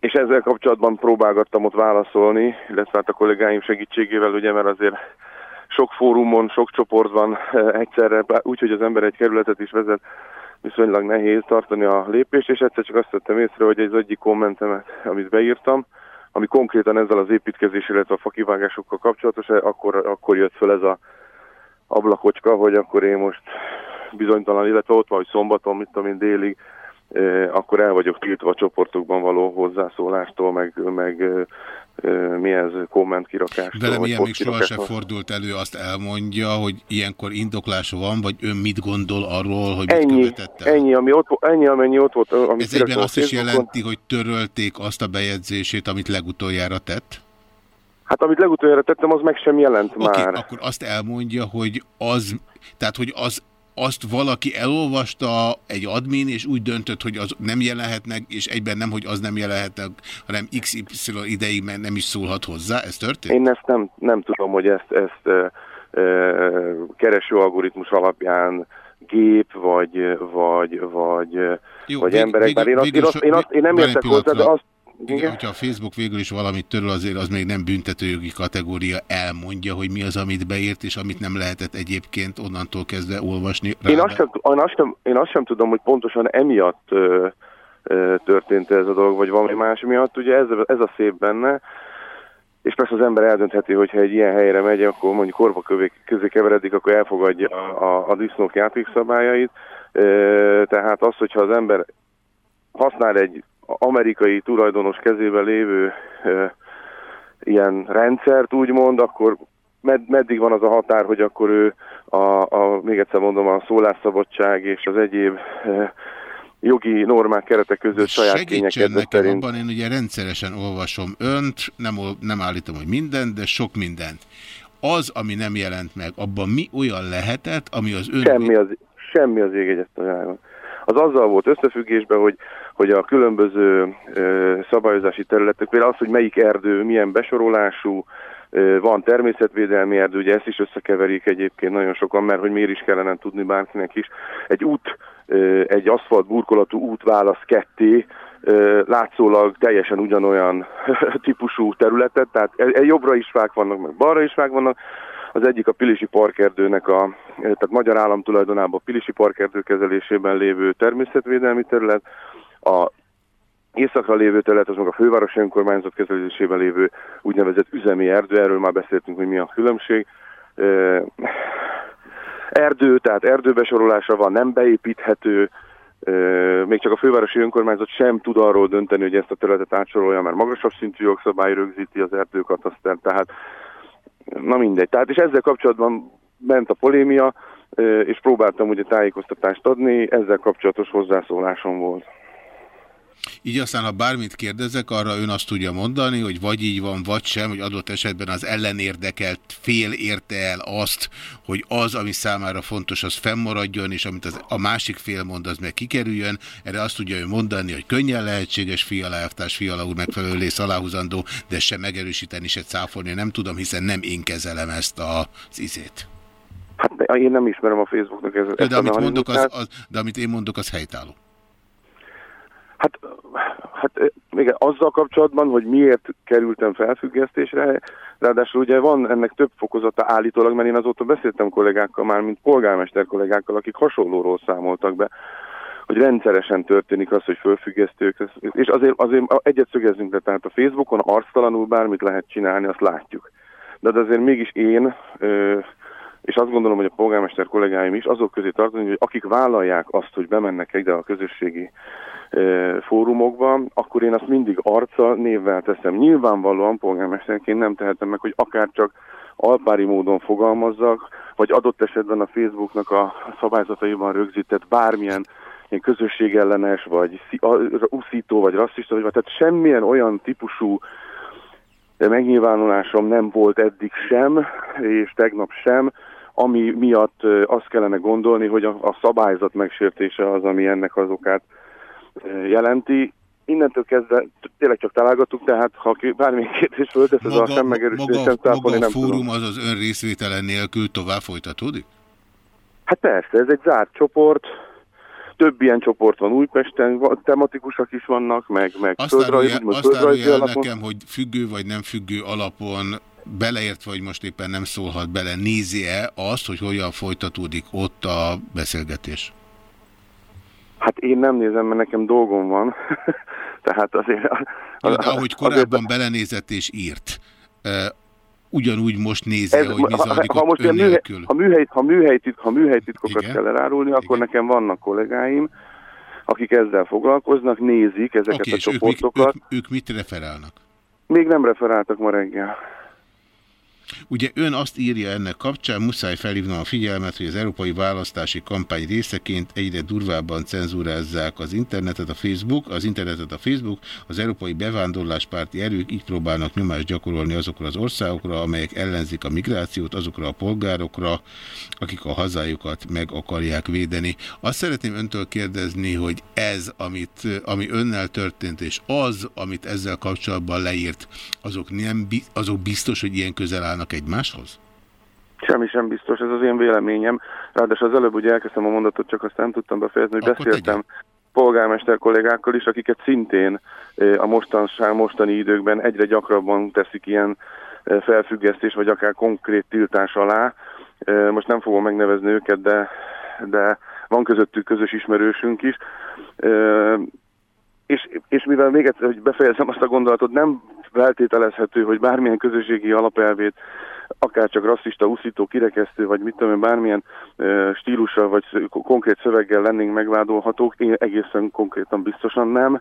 És ezzel kapcsolatban próbálgattam ott válaszolni, illetve hát a kollégáim segítségével, ugye, mert azért sok fórumon, sok csoportban egyszerre, úgyhogy az ember egy kerületet is vezet, viszonylag nehéz tartani a lépést, és egyszer csak azt vettem észre, hogy egy egyik kommentemet, amit beírtam, ami konkrétan ezzel az építkezés, illetve a fakivágásokkal kapcsolatos, akkor, akkor jött fel ez a ablakocska, hogy akkor én most bizonytalan, illetve ott van, hogy szombaton, mit tudom én délig, eh, akkor el vagyok tiltva a csoportokban való hozzászólástól, meg, meg mi ez, komment kirakás. Velem ilyen még sohasem fordult elő, azt elmondja, hogy ilyenkor indoklása van, vagy ön mit gondol arról, hogy ennyi, mit követett el? Ennyi, ami ott, ennyi, amennyi ott volt. Ami Ez egyben azt is jelenti, hogy törölték azt a bejegyzését, amit legutoljára tett? Hát amit legutoljára tettem, az meg sem jelent okay, már. akkor azt elmondja, hogy az, tehát hogy az azt valaki elolvasta egy admin, és úgy döntött, hogy az nem jelenhetnek, és egyben nem, hogy az nem jelenhetnek, hanem XY ideig mert nem is szólhat hozzá. Ez történt? Én ezt nem, nem tudom, hogy ezt, ezt e, e, kereső algoritmus alapján gép, vagy, vagy, vagy, Jó, vagy vég, emberek. Vég, én, azt, én, azt, én, azt, én nem értek hozzá, de azt, igen. Hogyha a Facebook végül is valamit töröl, azért az még nem büntetőjogi kategória elmondja, hogy mi az, amit beírt, és amit nem lehetett egyébként onnantól kezdve olvasni. Én azt, sem, én, azt sem, én azt sem tudom, hogy pontosan emiatt ö, ö, történt ez a dolog, vagy valami más miatt. Ugye ez, ez a szép benne, és persze az ember eldöntheti, hogyha egy ilyen helyre megy, akkor mondjuk korba közé keveredik, akkor elfogadja a, a, a disznók játékszabályait. Ö, tehát az, hogyha az ember használ egy amerikai tulajdonos kezében lévő e, ilyen rendszert úgymond, akkor med, meddig van az a határ, hogy akkor ő a, a még egyszer mondom, a szólásszabadság és az egyéb e, jogi normák keretek között saját nekem szerint. abban, én ugye rendszeresen olvasom önt, nem, nem állítom, hogy mindent, de sok mindent. Az, ami nem jelent meg, abban mi olyan lehetett, ami az ön... Semmi az, semmi az ég egyet Az azzal volt összefüggésben, hogy hogy a különböző szabályozási területek, például az, hogy melyik erdő milyen besorolású, Van természetvédelmi erdő, ugye ezt is összekeverik egyébként nagyon sokan, mert hogy miért is kellene tudni bárkinek is. Egy út, egy aszfalt burkolatú út válasz ketté, látszólag teljesen ugyanolyan típusú területet, tehát e, e, jobbra is fák vannak, meg balra is fák vannak. Az egyik a Pilisi Parkerdőnek, a, tehát magyar állam tulajdonában a Pilisi Parkerdő kezelésében lévő természetvédelmi terület, a északra lévő terület, az meg a fővárosi önkormányzat kezelésében lévő úgynevezett üzemi erdő, erről már beszéltünk, hogy mi a különbség. Erdő, tehát erdőbesorolása van, nem beépíthető, még csak a fővárosi önkormányzat sem tud arról dönteni, hogy ezt a területet átsorolja, mert magasabb szintű jogszabály rögzíti az erdőkatasztert, tehát na mindegy. Tehát és ezzel kapcsolatban ment a polémia, és próbáltam ugye tájékoztatást adni, ezzel kapcsolatos hozzászólásom volt. Így aztán, ha bármit kérdezek, arra ön azt tudja mondani, hogy vagy így van, vagy sem, hogy adott esetben az ellenérdekelt fél érte el azt, hogy az, ami számára fontos, az fennmaradjon, és amit az, a másik fél mond, az meg kikerüljön. Erre azt tudja ő mondani, hogy könnyen lehetséges fialaelvtárs, fiala úr megfelelő lész aláhuzandó, de sem megerősíteni, se cáfolni nem tudom, hiszen nem én kezelem ezt az izét. Hát én nem ismerem a Facebooknak ezt. De, de, amit mondok, az, az, de amit én mondok, az helytálló. Hát, hát még azzal kapcsolatban, hogy miért kerültem felfüggesztésre, ráadásul ugye van ennek több fokozata állítólag, mert én azóta beszéltem kollégákkal már, mint polgármester kollégákkal, akik hasonlóról számoltak be, hogy rendszeresen történik az, hogy fölfüggesztők, és azért, azért egyet szögezzünk le, tehát a Facebookon arctalanul bármit lehet csinálni, azt látjuk. De azért mégis én, és azt gondolom, hogy a polgármester kollégáim is azok közé tartoznak, hogy akik vállalják azt, hogy bemennek ide a közösségi fórumokban, akkor én azt mindig arccal, névvel teszem. Nyilvánvalóan polgármesterként nem tehetem meg, hogy akár csak alpári módon fogalmazzak, vagy adott esetben a Facebooknak a szabályzataiban rögzített bármilyen ilyen közösségellenes, vagy uszító, vagy rasszista, vagy tehát semmilyen olyan típusú megnyilvánulásom nem volt eddig sem, és tegnap sem, ami miatt azt kellene gondolni, hogy a, a szabályzat megsértése az, ami ennek az okát jelenti. Innentől kezdve tényleg csak találgatunk, tehát ha bármilyen kérdés föltesz, ez a sem megerősítésen tápolni nem tudom. a fórum az az ön részvétele nélkül tovább folytatódik? Hát persze, ez egy zárt csoport, több ilyen csoport van Újpesten, tematikusak is vannak, meg, meg azt földrajzi, azt árulja nekem, hogy függő vagy nem függő alapon beleértve, hogy most éppen nem szólhat bele, nézi-e azt, hogy hogyan folytatódik ott a beszélgetés? Hát én nem nézem, mert nekem dolgom van. Tehát azért... Az, de ahogy korábban azért... belenézett és írt, ugyanúgy most nézi, Ez, hogy mi zajlik ha, ha most ön műhely, ha, műhely, ha, műhelytit, ha műhelytitkokat Igen? kell elárulni, akkor Igen? nekem vannak kollégáim, akik ezzel foglalkoznak, nézik ezeket okay, a csoportokat. Ők, ők, ők mit referálnak? Még nem referáltak ma reggel. Ugye ön azt írja ennek kapcsán, muszáj felhívnom a figyelmet, hogy az európai választási kampány részeként egyre durvábban cenzúrázzák az internetet, a Facebook, az internetet a Facebook, az európai bevándorláspárti erők így próbálnak nyomást gyakorolni azokra az országokra, amelyek ellenzik a migrációt, azokra a polgárokra, akik a hazájukat meg akarják védeni. Azt szeretném öntől kérdezni, hogy ez, amit, ami önnel történt, és az, amit ezzel kapcsolatban leírt, azok, nem, azok biztos, hogy ilyen közel állnak állnak egymáshoz? Semmi sem biztos, ez az én véleményem. Ráadásul az előbb ugye elkezdtem a mondatot, csak azt nem tudtam befejezni, hogy Akkor beszéltem tegyen. polgármester kollégákkal is, akiket szintén a mostanság, mostani időkben egyre gyakrabban teszik ilyen felfüggesztés, vagy akár konkrét tiltás alá. Most nem fogom megnevezni őket, de, de van közöttük közös ismerősünk is. És, és mivel még egyszer, hogy befejezem azt a gondolatot, nem feltételezhető, hogy bármilyen közösségi alapelvét, akár csak rasszista, uszító, kirekesztő, vagy mit tudom bármilyen e, stílussal, vagy konkrét szöveggel lennénk megvádolhatók, én egészen konkrétan biztosan nem,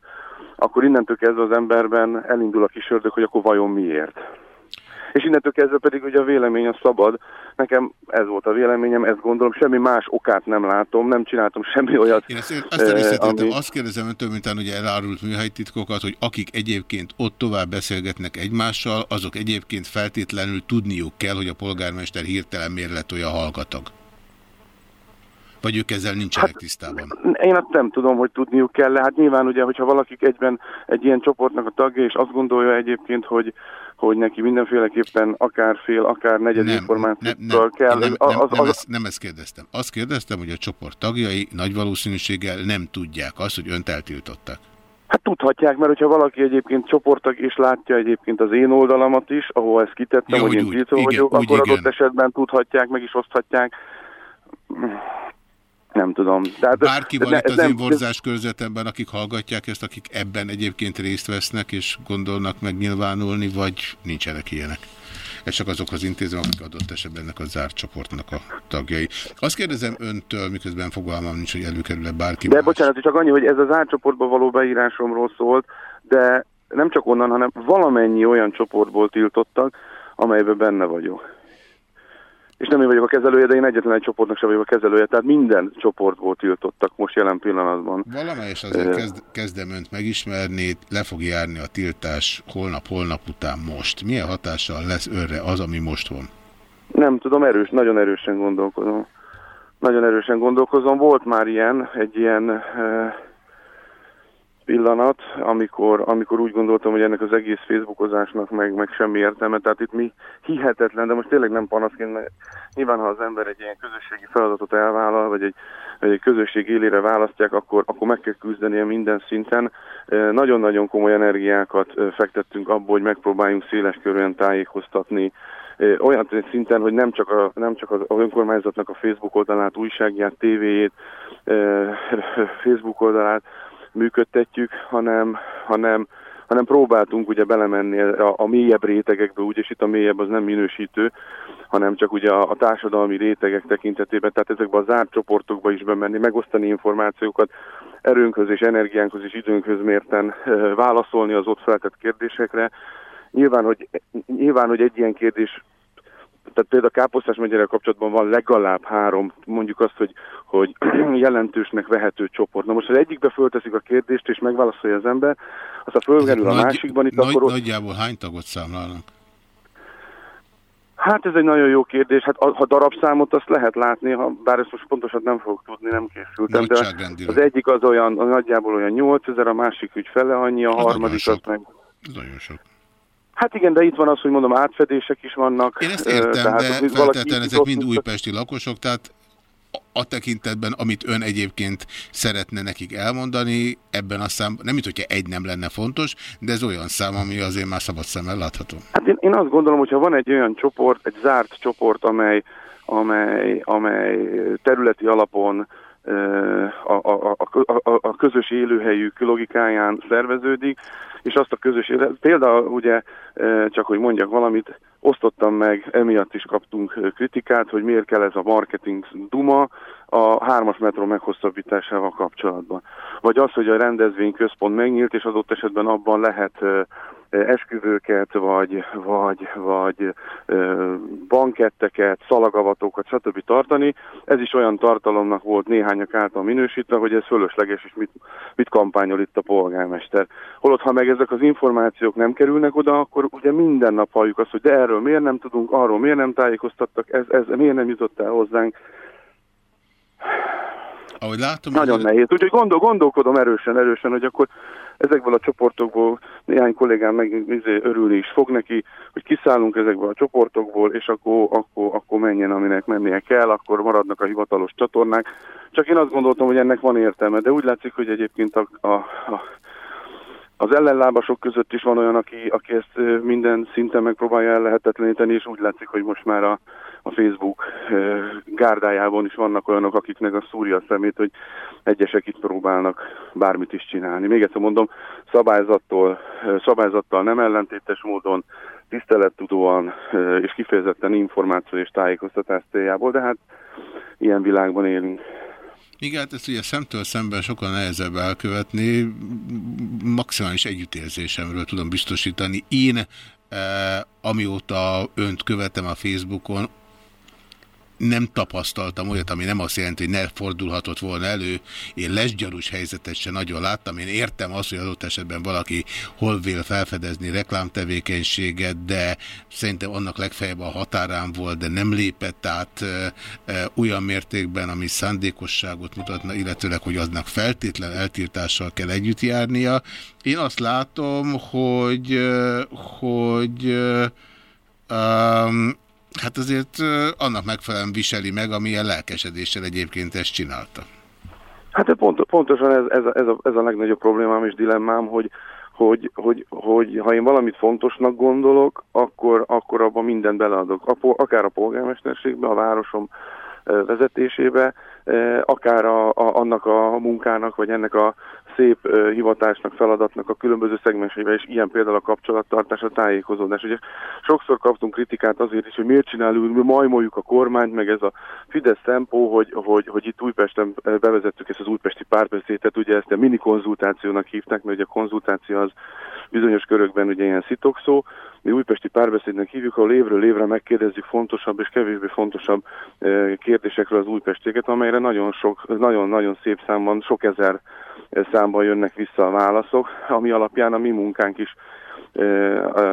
akkor innentől kezdve az emberben elindul a kis ördög, hogy akkor vajon miért. És innentől kezdve pedig ugye a vélemény a szabad. Nekem ez volt a véleményem, ezt gondolom, semmi más okát nem látom, nem csináltam semmi olyat. Én ezt, ezt eh, ami... azt kérdezem öntől, mint ugye elárult műhelytitkokat, hogy akik egyébként ott tovább beszélgetnek egymással, azok egyébként feltétlenül tudniuk kell, hogy a polgármester hirtelen miért lett olyan hallgatag. Vagy ők ezzel nincsenek hát, tisztában? Én azt nem tudom, hogy tudniuk kell. Hát nyilván ugye, hogyha valakik egyben egy ilyen csoportnak a tagja, és azt gondolja egyébként, hogy, hogy neki mindenféleképpen akár fél, akár negyed információkkal kell. Nem, nem, az, nem, ezt, nem ezt kérdeztem. Azt kérdeztem, hogy a csoport tagjai nagy valószínűséggel nem tudják azt, hogy önt eltiltottak. Hát tudhatják, mert hogyha valaki egyébként csoporttag és látja egyébként az én oldalamat is, ahol ezt kitettem, ja, hogy én tiltó vagyok, akkor igen. adott esetben tudhatják, meg is oszthatják. Nem tudom. Tehát Bárki van itt az nem, én borzás körzetemben, akik hallgatják ezt, akik ebben egyébként részt vesznek, és gondolnak megnyilvánulni, vagy nincsenek ilyenek? Ez csak azokhoz intézem, akik adott esetben ennek a zárt csoportnak a tagjai. Azt kérdezem öntől, miközben fogalmam nincs, hogy előkerül-e bárki De más. bocsánat, csak annyi, hogy ez a zárt csoportba való beírásomról szólt, de nem csak onnan, hanem valamennyi olyan csoportból tiltottak, amelyben benne vagyok és nem én vagyok a kezelője, de én egyetlen egy csoportnak sem vagyok a kezelője, tehát minden csoportból tiltottak most jelen pillanatban. Valamelyes azért kezd, kezdem önt megismerni, le fog járni a tiltás holnap-holnap után most. Milyen hatással lesz önre az, ami most van? Nem tudom, erős, nagyon erősen gondolkozom. Nagyon erősen gondolkozom. Volt már ilyen, egy ilyen... Uh, pillanat, amikor, amikor úgy gondoltam, hogy ennek az egész Facebookozásnak meg, meg semmi értelme. Tehát itt mi hihetetlen, de most tényleg nem panaszként, mert nyilván ha az ember egy ilyen közösségi feladatot elvállal, vagy egy, vagy egy közösség élére választják, akkor, akkor meg kell küzdenie minden szinten. Nagyon-nagyon komoly energiákat fektettünk abba, hogy megpróbáljunk széles körülön tájékoztatni, olyan szinten, hogy nem csak, a, nem csak az önkormányzatnak a Facebook oldalát, újságját, tévéjét, Facebook oldalát, működtetjük, hanem, hanem, hanem próbáltunk ugye belemenni a, a mélyebb rétegekbe, úgyis itt a mélyebb az nem minősítő, hanem csak ugye a, a társadalmi rétegek tekintetében, tehát ezekbe a zárt csoportokba is bemenni, megosztani információkat, erőnkhöz és energiánkhoz és időnkhöz mérten válaszolni az ott feltett kérdésekre. Nyilván, hogy, nyilván, hogy egy ilyen kérdés tehát például a Káposztás megyere kapcsolatban van legalább három, mondjuk azt, hogy, hogy jelentősnek vehető csoport. Na most, ha egyikbe fölteszik a kérdést, és megválaszolja az ember, a fölgerül a másikban, itt nagy, akkor... Nagyjából hány tagot számlálnak? Hát ez egy nagyon jó kérdés. Hát ha darabszámot azt lehet látni, ha, bár ezt most pontosat nem fogok tudni, nem készültem. De az egyik az olyan, nagyjából olyan 8000, a másik úgy fele annyi, a az harmadik az meg... Nagyon sok. Hát igen, de itt van az, hogy mondom, átfedések is vannak. Én ezt értem, tehát, de feltétlenül ezek mind újpesti lakosok, tehát a tekintetben, amit ön egyébként szeretne nekik elmondani, ebben a szám, nem mint hogyha egy nem lenne fontos, de ez olyan szám, ami azért már szabad szemmel látható. Hát én, én azt gondolom, hogyha van egy olyan csoport, egy zárt csoport, amely, amely, amely területi alapon a, a, a, a közös élőhelyük logikáján szerveződik, és azt a közös például ugye, csak hogy mondjak valamit, osztottam meg, emiatt is kaptunk kritikát, hogy miért kell ez a marketing duma a hármas metró meghosszabbításával kapcsolatban. Vagy az, hogy a rendezvényközpont megnyílt, és adott esetben abban lehet esküvőket, vagy, vagy, vagy banketteket, szalagavatókat, stb. tartani. Ez is olyan tartalomnak volt néhányak által minősítve, hogy ez fölösleges, és mit, mit kampányol itt a polgármester. Holott, ha meg ezek az információk nem kerülnek oda, akkor ugye minden nap halljuk azt, hogy de erről miért nem tudunk, arról miért nem tájékoztattak, ez, ez miért nem jutott el hozzánk. Ahogy látom, Nagyon hogy... nehéz. Úgyhogy gondol, gondolkodom erősen, erősen, hogy akkor ezekből a csoportokból néhány kollégám meg izé örülni is fog neki, hogy kiszállunk ezekből a csoportokból, és akkor, akkor, akkor menjen, aminek mennie kell, akkor maradnak a hivatalos csatornák. Csak én azt gondoltam, hogy ennek van értelme, de úgy látszik, hogy egyébként a, a, a az ellenlábasok között is van olyan, aki, aki ezt minden szinten megpróbálja ellehetetleníteni, és úgy látszik, hogy most már a, a Facebook gárdájában is vannak olyanok, akiknek a szúrja a szemét, hogy egyesek itt próbálnak bármit is csinálni. Még egyszer mondom, szabályzattól, szabályzattal nem ellentétes módon, tisztelettudóan és kifejezetten információ és tájékoztatás céljából, de hát ilyen világban élünk. Igen, hát ezt ugye szemtől szemben sokkal nehezebb elkövetni, maximális együttérzésemről tudom biztosítani. Én, eh, amióta önt követem a Facebookon, nem tapasztaltam olyat, ami nem azt jelenti, hogy ne fordulhatott volna elő. Én lesgyarús helyzetet se nagyon láttam. Én értem azt, hogy adott esetben valaki hol vél felfedezni reklámtevékenységet, de szerintem annak legfeljebb a határán volt, de nem lépett át e, e, olyan mértékben, ami szándékosságot mutatna, illetőleg, hogy aznak feltétlen eltiltással kell együtt járnia. Én azt látom, hogy, hogy um, hát azért annak megfelelően viseli meg, amilyen lelkesedéssel egyébként ezt csinálta. Hát pont, pontosan ez, ez, a, ez, a, ez a legnagyobb problémám és dilemmám, hogy, hogy, hogy, hogy ha én valamit fontosnak gondolok, akkor, akkor abban mindent beleadok. Akár a polgármesterségbe, a városom vezetésébe, akár a, a, annak a munkának, vagy ennek a szép hivatásnak, feladatnak a különböző szegmenseivel, és ilyen például a kapcsolattartás, a tájékozódás. Ugye sokszor kaptunk kritikát azért is, hogy miért csinálunk, mi majmoljuk a kormányt, meg ez a Fidesz tempó, hogy, hogy, hogy itt Újpesten bevezettük ezt az újpesti párbeszédet, ugye ezt a mini konzultációnak hívták, mert ugye a konzultáció az bizonyos körökben ugye ilyen szitokszó, mi újpesti párbeszédnek hívjuk, ahol évről évre megkérdezzük fontosabb és kevésbé fontosabb kérdésekről az újpestieket, amelyre nagyon sok, nagyon-nagyon szép számban, sok ezer számban jönnek vissza a válaszok, ami alapján a mi munkánk is,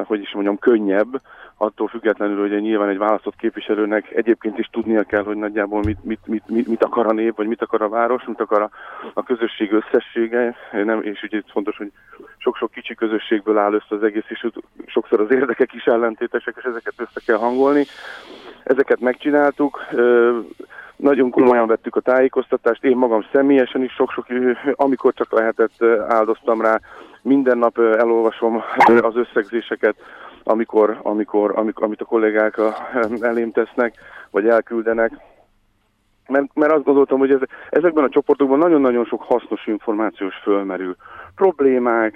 hogy is mondjam, könnyebb, attól függetlenül, hogy nyilván egy választott képviselőnek egyébként is tudnia kell, hogy nagyjából mit, mit, mit, mit, mit akar a nép, vagy mit akar a város, mit akar a, a közösség összessége, nem, és ugye fontos, hogy sok-sok kicsi közösségből áll össze az egész, és sokszor az érdekek is ellentétesek, és ezeket össze kell hangolni. Ezeket megcsináltuk, nagyon komolyan vettük a tájékoztatást, én magam személyesen is sok-sok, amikor csak lehetett, áldoztam rá, minden nap elolvasom az összegzéseket, amikor, amikor, amikor, amit a kollégák elém tesznek, vagy elküldenek. Mert, mert azt gondoltam, hogy ez, ezekben a csoportokban nagyon-nagyon sok hasznos információs fölmerül. Problémák,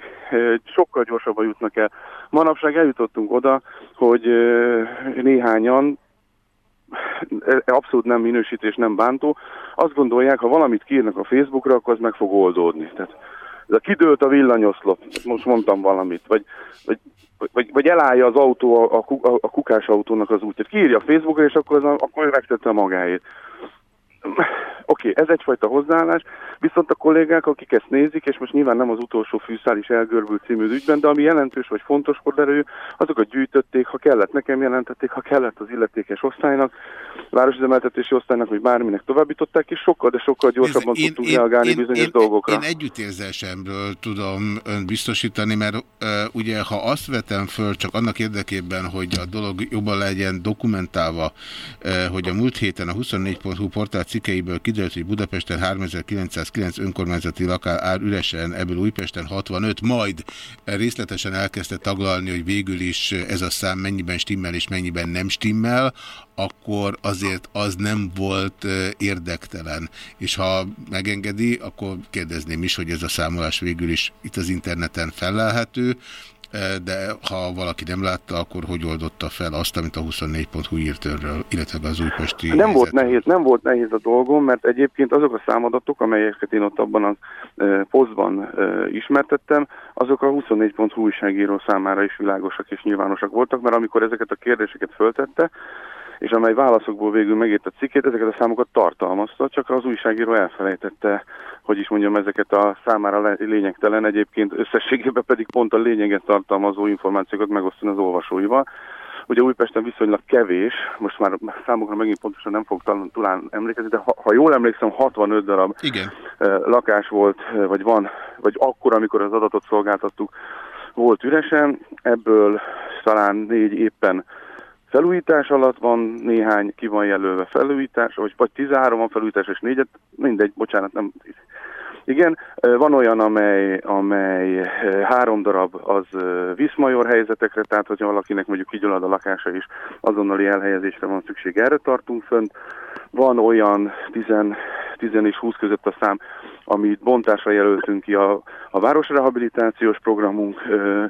sokkal gyorsabban jutnak el. Manapság eljutottunk oda, hogy néhányan abszolút nem minősítés, nem bántó. Azt gondolják, ha valamit kiírnak a Facebookra, akkor az meg fog oldódni. Tehát ez a kidőlt a villanyoszlop, most mondtam valamit, vagy, vagy, vagy, vagy elállja az autó, a, a, a kukás autónak az útját. Kiírja a Facebookra, és akkor, akkor megtette magáét. Oké, okay, ez egyfajta hozzáállás, viszont a kollégák, akik ezt nézik, és most nyilván nem az utolsó fűszál is elgörbült című ügyben, de ami jelentős vagy fontos horderő, azokat gyűjtötték, ha kellett, nekem jelentették, ha kellett az illetékes osztálynak, városüzemeltetési osztálynak, vagy bárminek továbbították, és sokkal, de sokkal gyorsabban én, tudtunk én, reagálni én, bizonyos én, dolgokra. Én együttérzésemről tudom ön biztosítani, mert uh, ugye ha azt vetem föl csak annak érdekében, hogy a dolog jobban legyen dokumentálva, uh, hogy a múlt héten a 24.hu portál cikkeiből kiderült, hogy Budapesten 3909 önkormányzati lakál áll üresen, ebből Újpesten 65, majd részletesen elkezdte taglalni, hogy végül is ez a szám mennyiben stimmel és mennyiben nem stimmel, akkor azért az nem volt érdektelen. És ha megengedi, akkor kérdezném is, hogy ez a számolás végül is itt az interneten felelhető, de ha valaki nem látta, akkor hogy oldotta fel azt, amit a 24.hu írt örről, illetve az újpesti... Nem volt, nehéz, nem volt nehéz a dolgom, mert egyébként azok a számadatok, amelyeket én ott abban a e, posztban e, ismertettem, azok a 24.hu újságíró számára is világosak és nyilvánosak voltak, mert amikor ezeket a kérdéseket föltette, és amely válaszokból végül megért a cikkét, ezeket a számokat tartalmazta, csak az újságíró elfelejtette, hogy is mondjam, ezeket a számára lényegtelen, egyébként összességében pedig pont a lényeget tartalmazó információkat megosztani az olvasóival. Ugye Újpesten viszonylag kevés, most már számokra megint pontosan nem fog talán emlékezni, de ha, ha jól emlékszem, 65 darab Igen. lakás volt, vagy van, vagy akkor, amikor az adatot szolgáltattuk, volt üresen, ebből talán négy éppen felújítás alatt van, néhány ki van jelölve felújítás, vagy, vagy 13 van felújítás, és négyet, mindegy, bocsánat, nem. Igen, van olyan, amely, amely három darab az viszmajor helyzetekre, tehát hogyha valakinek mondjuk kigyullad a lakása is, azonnali elhelyezésre van szükség, erre tartunk fönt. Van olyan 10, 10 és 20 között a szám, amit bontásra jelöltünk ki a, a városrehabilitációs programunk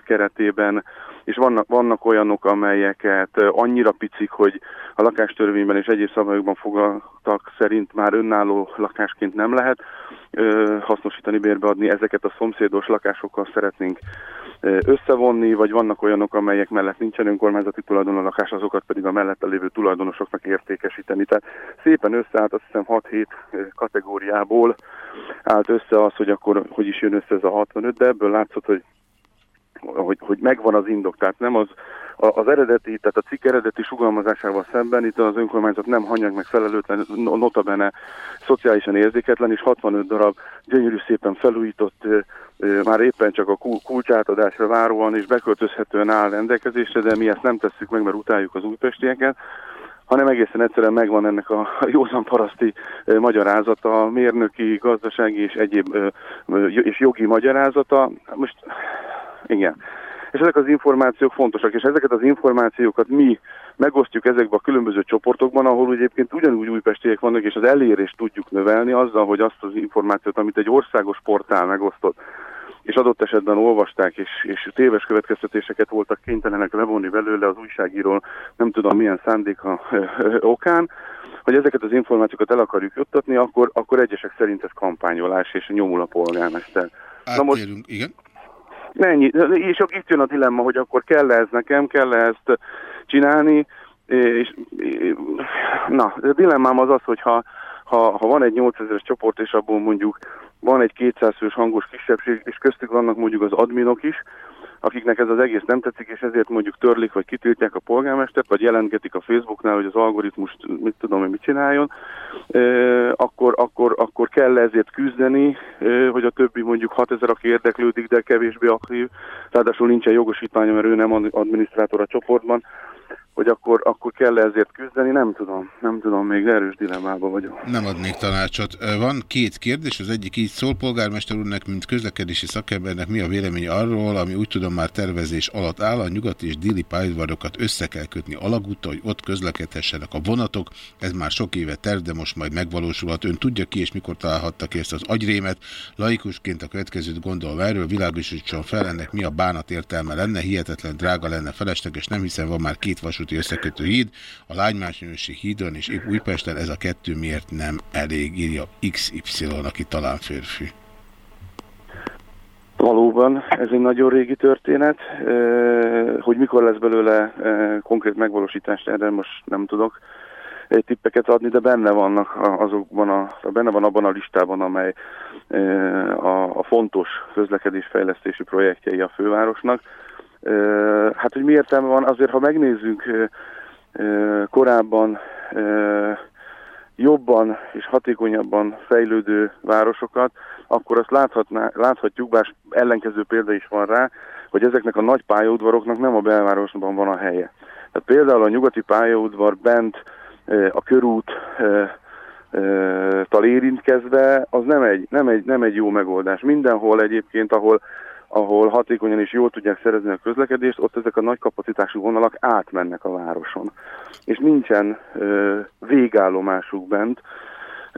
keretében, és vannak, vannak olyanok, amelyeket annyira picik, hogy a lakástörvényben és egyéb szabályokban fogaltak szerint már önálló lakásként nem lehet ö, hasznosítani, bérbeadni, ezeket a szomszédos lakásokkal szeretnénk összevonni, vagy vannak olyanok, amelyek mellett nincsen önkormányzati tulajdon a lakás, azokat pedig a mellette lévő tulajdonosoknak értékesíteni. Tehát szépen összeállt, azt hiszem 6-7 kategóriából állt össze az, hogy akkor hogy is jön össze ez a 65, de ebből látszott, hogy hogy, hogy megvan az indok, tehát nem az, az eredeti, tehát a cikk eredeti sugalmazásával szemben itt az önkormányzat nem hanyag meg felelőtlen, notabene szociálisan érzéketlen, és 65 darab gyönyörű szépen felújított, már éppen csak a kulcsátadásra váróan és beköltözhetően áll rendelkezésre, de mi ezt nem tesszük meg, mert utáljuk az újpestieket, hanem egészen egyszerűen megvan ennek a józan paraszti magyarázata, mérnöki, gazdasági és egyéb és jogi magyarázata. Most igen. És ezek az információk fontosak, és ezeket az információkat mi megosztjuk ezekbe a különböző csoportokban, ahol egyébként ugyanúgy újpestiek vannak, és az elérést tudjuk növelni azzal, hogy azt az információt, amit egy országos portál megosztott, és adott esetben olvasták, és, és téves következtetéseket voltak kénytelenek levonni belőle az újságíró, nem tudom milyen szándéka okán, hogy ezeket az információkat el akarjuk juttatni, akkor, akkor egyesek szerint ez kampányolás, és nyomul a polgármester. Na most, igen. Mennyi? És itt jön a dilemma, hogy akkor kell -e ez nekem, kell -e ezt csinálni, és na, a dilemmám az az, hogy ha, ha, ha van egy 8000-es csoport, és abból mondjuk van egy 200 fős hangos kisebbség, és köztük vannak mondjuk az adminok is, akiknek ez az egész nem tetszik, és ezért mondjuk törlik, vagy kitiltják a polgármestert, vagy jelentgetik a Facebooknál, hogy az algoritmus mit tudom hogy mit csináljon, akkor, akkor, akkor kell ezért küzdeni, hogy a többi mondjuk 6000, aki érdeklődik, de kevésbé aktív, ráadásul nincsen jogosítványa, mert ő nem adminisztrátor a csoportban, hogy akkor, akkor kell -e ezért küzdeni, nem tudom, nem tudom, még erős dilemmában vagyok. Nem adnék tanácsot. Van két kérdés, az egyik így szól, polgármester úrnak, mint közlekedési szakembernek mi a véleménye arról, ami úgy tudom már tervezés alatt áll, a nyugati és déli pályadvarokat össze kell kötni alagúttal, hogy ott közlekedhessenek a vonatok. Ez már sok éve terv, de most majd megvalósulhat. Ön tudja ki és mikor találhatta ki ezt az agyrémet. Laikusként a következőt gondolva erről világosítson fel, ennek mi a bánat értelme lenne, hihetetlen drága lenne, felesleges, nem hiszem van már két vasúti vasúti összekötő híd, a Lágymásnyősi hídon és épp Újpesten ez a kettő miért nem elég, írja XY, aki talán férfi. Valóban, ez egy nagyon régi történet. Hogy mikor lesz belőle konkrét megvalósítást, erre most nem tudok tippeket adni, de benne vannak azokban a, benne van abban a listában, amely a, a fontos közlekedésfejlesztési projektjei a fővárosnak. Hát, hogy mi értelme van, azért, ha megnézzük korábban jobban és hatékonyabban fejlődő városokat, akkor azt láthatná, láthatjuk, bár ellenkező példa is van rá, hogy ezeknek a nagy pályaudvaroknak nem a belvárosban van a helye. Tehát például a nyugati pályaudvar bent a körút tal érintkezve, az nem egy, nem, egy, nem egy jó megoldás. Mindenhol egyébként, ahol ahol hatékonyan és jól tudják szerezni a közlekedést, ott ezek a nagy kapacitású vonalak átmennek a városon. És nincsen ö, végállomásuk bent,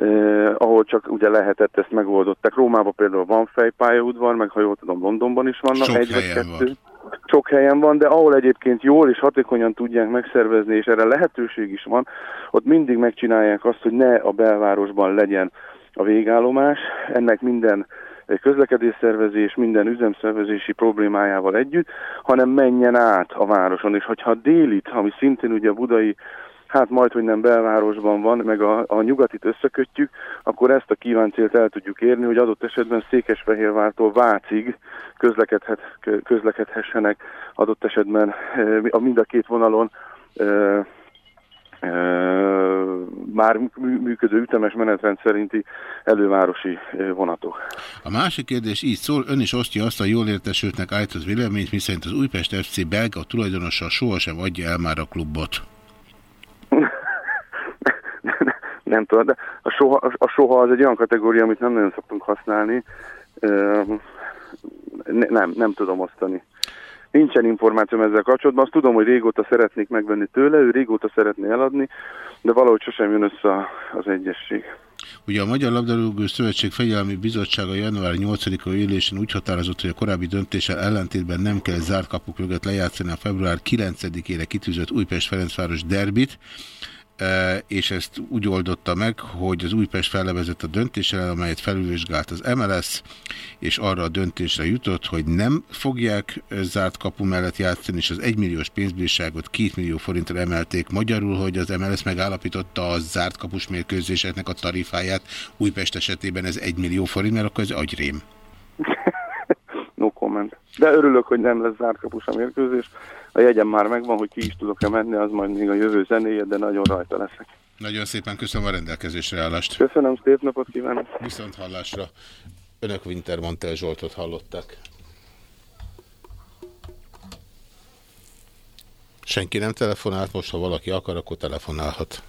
Uh, ahol csak ugye lehetett, ezt megoldották. Rómában például van fejpályaudvar, meg ha jól tudom, Londonban is vannak Sok egy vagy kettő. Van. Sok helyen van, de ahol egyébként jól és hatékonyan tudják megszervezni, és erre lehetőség is van, ott mindig megcsinálják azt, hogy ne a belvárosban legyen a végállomás. Ennek minden közlekedésszervezés, minden üzemszervezési problémájával együtt, hanem menjen át a városon. És hogyha délit, ami szintén ugye a budai hát majd, hogy nem belvárosban van, meg a, a nyugatit összekötjük, akkor ezt a kívánt célt el tudjuk érni, hogy adott esetben Székesfehérvártól Vácig közlekedhet, közlekedhessenek adott esetben eh, a mind a két vonalon eh, már működő ütemes menetrend szerinti elővárosi vonatok. A másik kérdés így szól, ön is osztja azt a jól értesültnek állított véleményt, miszerint az Újpest FC belga tulajdonosa sohasem adja el már a klubot. nem tudom, de a soha, a soha az egy olyan kategória, amit nem nagyon szoktunk használni. Nem, nem tudom osztani. Nincsen információm ezzel kapcsolatban. Azt tudom, hogy régóta szeretnék megvenni tőle, ő régóta szeretné eladni, de valahogy sosem jön össze az egyesség. Ugye a Magyar Labdarúgó Szövetség Fegyelmi Bizottsága január 8-a ülésén úgy határozott, hogy a korábbi döntéssel ellentétben nem kell zárt kapuk mögött lejátszani a február 9-ére kitűzött Újpest-Ferencváros derbit, és ezt úgy oldotta meg, hogy az Újpest fellevezett a döntéssel, amelyet felülvizsgált az MLS, és arra a döntésre jutott, hogy nem fogják zárt kapu mellett játszani, és az egymilliós pénzbírságot két millió forintra emelték magyarul, hogy az MLS megállapította a zárt kapus mérkőzéseknek a tarifáját, Újpest esetében ez egy millió forint, mert akkor ez agyrém. Comment. De örülök, hogy nem lesz zárt kapus a mérkőzés. A jegyem már megvan, hogy ki is tudok-e menni, az majd még a jövő zenéje, de nagyon rajta leszek. Nagyon szépen köszönöm a rendelkezésre állást. Köszönöm, szép napot kívánok. Viszont hallásra. Önök Wintermantel Zsoltot hallották. Senki nem telefonált, most ha valaki akar, akkor telefonálhat.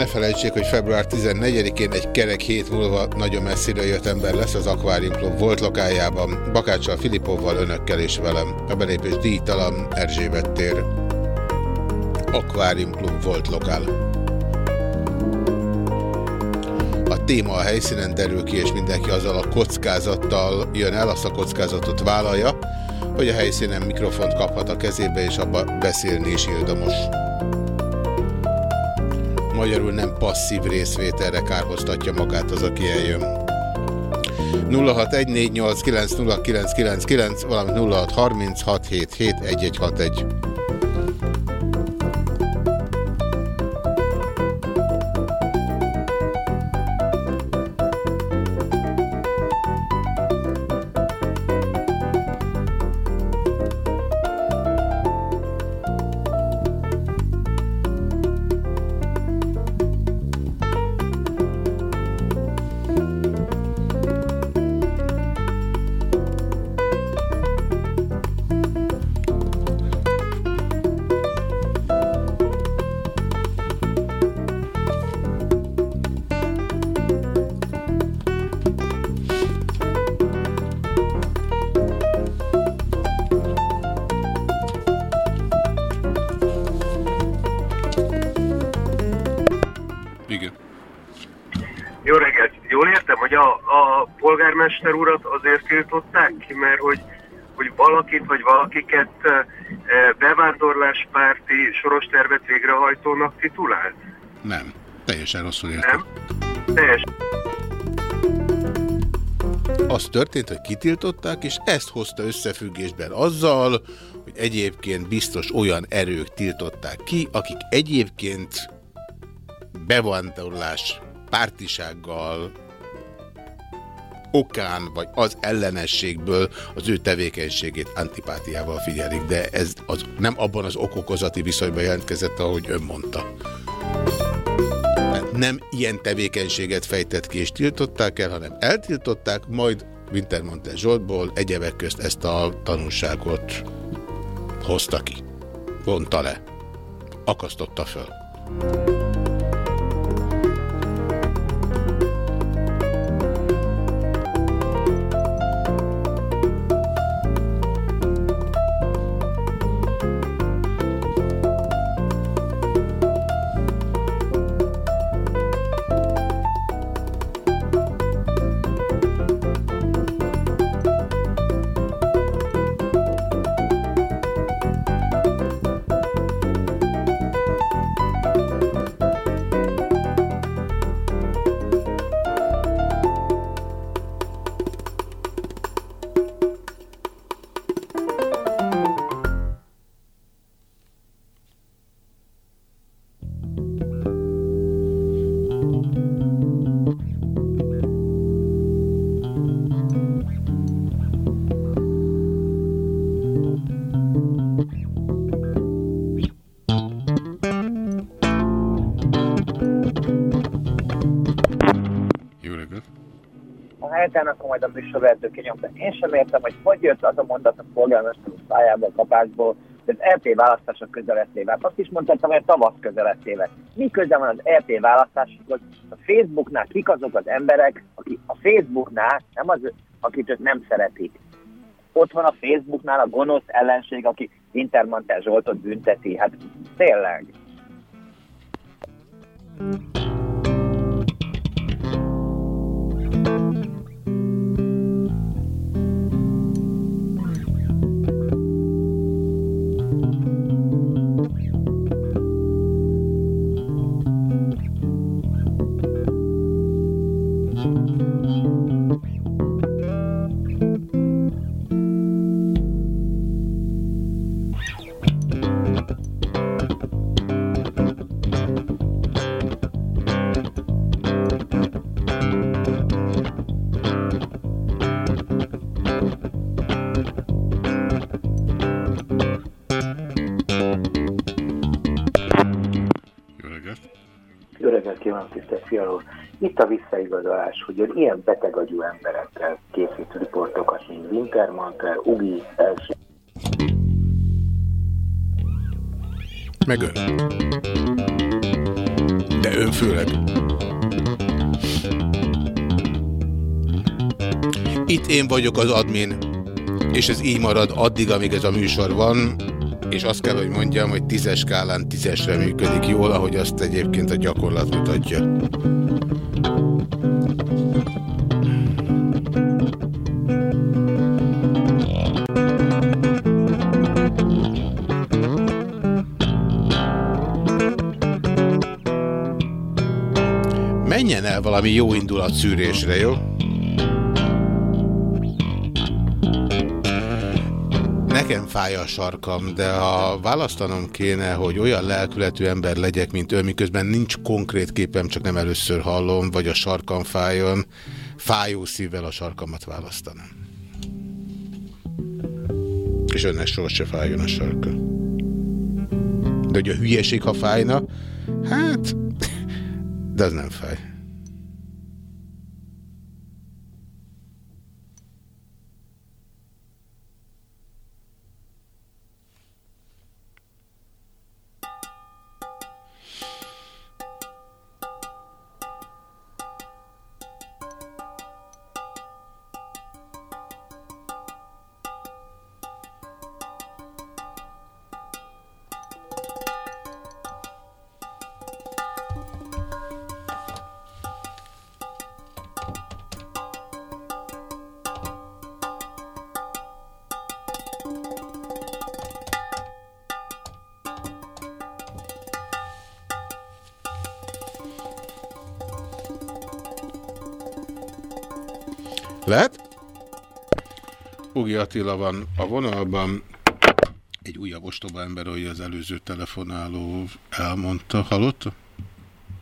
Ne felejtsék, hogy február 14-én egy kerek hét múlva nagyon messzire jött ember lesz az Aquarium Club volt lokájában, Bakáccsal, Filipovval, önökkel és velem. A belépés díjtalan Erzsébet tér. Aquarium Club volt lokál. A téma a helyszínen derül ki, és mindenki azzal a kockázattal jön el, azt a kockázatot vállalja, hogy a helyszínen mikrofont kaphat a kezébe, és abba beszélni is illdomos. Magyarul nem passzív részvételre kárhoztatja magát az, aki eljön. 0614890999, valamint 0636771161. polgármester urat azért tiltották ki, mert hogy, hogy valakit vagy valakiket bevándorláspárti soros tervet végrehajtónak titulált? Nem. Teljesen rosszul értem. Nem? Teljes. Az történt, hogy kitiltották, és ezt hozta összefüggésben azzal, hogy egyébként biztos olyan erők tiltották ki, akik egyébként bevándorlás pártisággal okán, vagy az ellenességből az ő tevékenységét antipátiával figyelik, de ez az, nem abban az okokozati viszonyban jelentkezett, ahogy ön mondta. Nem ilyen tevékenységet fejtett ki és tiltották el, hanem eltiltották, majd Wintermantel Zsoltból egyebek közt ezt a tanulságot hozta ki. Vonta le. Akasztotta föl. Majd a műsorvezető kinyomta. Én sem értem, hogy hogy jött az a mondat a polgármester szájából, kapásból, hogy az LP választások közeletével. Azt is mondhattam, hogy a tavasz közeletével. Mi köze van az LP választásokhoz? A Facebooknál kik azok az emberek, akik a Facebooknál, nem az, akit ők nem szeretik. Ott van a Facebooknál a gonosz ellenség, aki Intermantel Zsoltot bünteti. Hát tényleg. Jó ilyen betegagyú emberekkel készít riportokat, mint Wintermantel, Ugi, első. Meg. De ön főleg. Itt én vagyok az admin, és ez így marad addig, amíg ez a műsor van, és azt kell, hogy mondjam, hogy tízes skálán tízesre működik jól, ahogy azt egyébként a gyakorlat mutatja. Menjen el valami jó indulat szűrésre, jó? Nekem fáj a sarkam, de ha választanom kéne, hogy olyan lelkületű ember legyek, mint ő, miközben nincs konkrét képem, csak nem először hallom, vagy a sarkam fájjon, fájó szívvel a sarkamat választanám. És önnek soha se fájjon a sarka. De hogy a hülyeség, ha fájna, hát, de az nem fáj. Ugi Attila van a vonalban. Egy újabb ostoba ember, ahogy az előző telefonáló elmondta. Hallotta?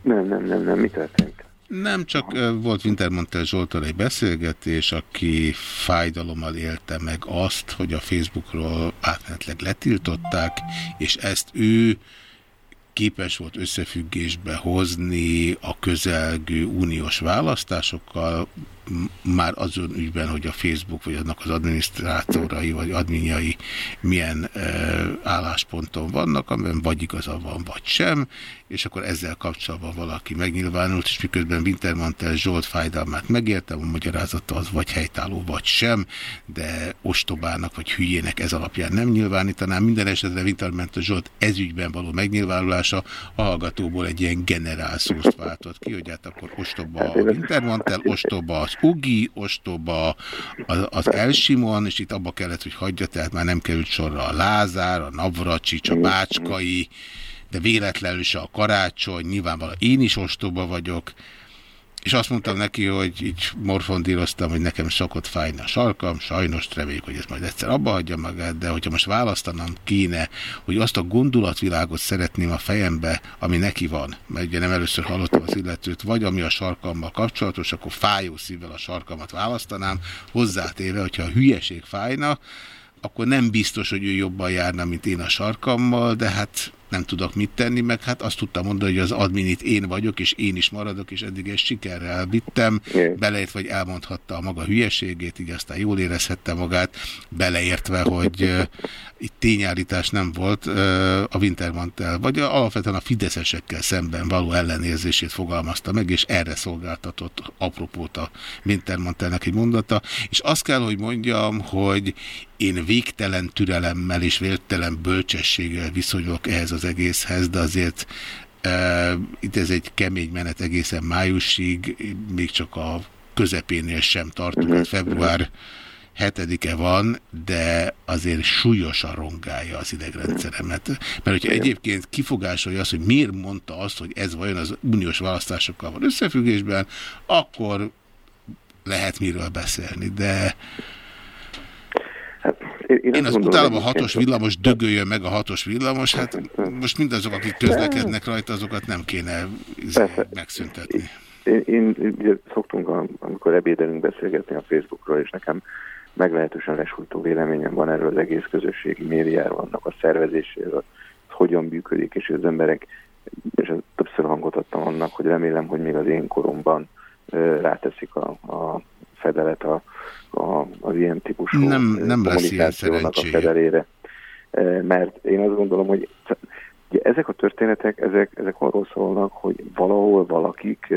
Nem, nem, nem, nem. Mi történt? Nem, csak volt Wintermantel Zsoltal egy beszélgetés, aki fájdalommal élte meg azt, hogy a Facebookról átmenetleg letiltották, és ezt ő képes volt összefüggésbe hozni a közelgő uniós választásokkal, már azon ügyben, hogy a Facebook vagy annak az adminisztrátorai vagy adminjai milyen e, állásponton vannak, amiben vagy igaza van, vagy sem, és akkor ezzel kapcsolatban valaki megnyilvánult, és miközben Wintermantel Zsolt fájdalmát megértem, a magyarázata az vagy helytálló, vagy sem, de ostobának vagy hülyének ez alapján nem nyilvánítanám. Minden esetre Wintermantel Zsolt ezügyben való megnyilvánulása a hallgatóból egy ilyen generál szóst váltott ki, hogy hát akkor ostoba a Wintermantel, ostoba az Ugi, ostoba az, az Elsimon, és itt abba kellett, hogy hagyja, tehát már nem került sorra a Lázár, a Navracsics, a Bácskai, de véletlenül se a karácsony, nyilvánvalóan én is ostoba vagyok, és azt mondtam neki, hogy így morfondíroztam, hogy nekem szokott fájni a sarkam, sajnos reméljük, hogy ez majd egyszer abba hagyja magát, de hogyha most választanom kéne, hogy azt a gondolatvilágot szeretném a fejembe, ami neki van, mert ugye nem először hallottam az illetőt, vagy ami a sarkammal kapcsolatos, akkor fájó szívvel a sarkamat választanám, hozzátéve, hogyha a hülyeség fájna, akkor nem biztos, hogy ő jobban járna, mint én a sarkammal, de hát nem tudok mit tenni, meg hát azt tudtam mondani, hogy az adminit én vagyok, és én is maradok, és eddig ezt sikerrel vittem, beleért, vagy elmondhatta a maga hülyeségét, így aztán jól érezhette magát, beleértve, hogy uh, itt tényállítás nem volt uh, a Wintermantel, vagy alapvetően a fideszesekkel szemben való ellenérzését fogalmazta meg, és erre szolgáltatott apropót a Wintermantelnek egy mondata, és azt kell, hogy mondjam, hogy én végtelen türelemmel és végtelen bölcsességgel viszonyulok ehhez az egészhez, de azért e, itt ez egy kemény menet egészen májusig, még csak a közepénél sem tartunk, hát február 7-e van, de azért súlyosan rongálja az idegrendszeremet. Mert hogyha egyébként kifogásolja azt, hogy miért mondta azt, hogy ez vajon az uniós választásokkal van összefüggésben, akkor lehet miről beszélni, de én, én az utálom a hatos villamos, dögöljön meg a hatos villamos, hát most mindazok, akik közlekednek rajta, azokat nem kéne izé megszüntetni. Én, én ugye szoktunk, amikor ebédelünk beszélgetni a Facebookról, és nekem meglehetősen lesújtó véleményem van erről az egész közösségi médiáról, annak a szervezéséről, hogyan működik, és az emberek, és többször hangot adtam annak, hogy remélem, hogy még az én koromban ráteszik a, a fedelet a, a, az ilyen típusú nem, nem kommunikációnak a fedelére. Mert én azt gondolom, hogy ugye ezek a történetek, ezek, ezek arról szólnak, hogy valahol valakik,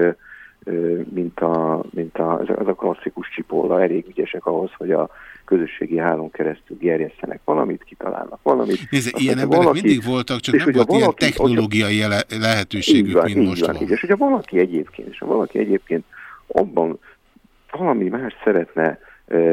mint a, mint a, ez a klasszikus csipóla, elég ügyesek ahhoz, hogy a közösségi hálón keresztül gerjesztenek valamit, kitalálnak valamit. Nézze, ilyen emberek valaki, mindig voltak, csak nem volt valaki, ilyen technológiai lehetőségük, van, mint most van. van. És hogyha valaki egyébként, és ha valaki egyébként abban valami más szeretne,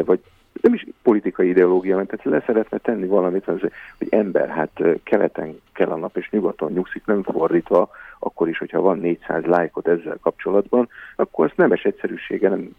vagy nem is politikai ideológia, mert tehát le szeretne tenni valamit, hogy ember, hát keleten kell a nap és nyugaton nyugszik, nem fordítva, akkor is, hogyha van 400 lájkot ezzel kapcsolatban, akkor azt nemes egyszerűsége nem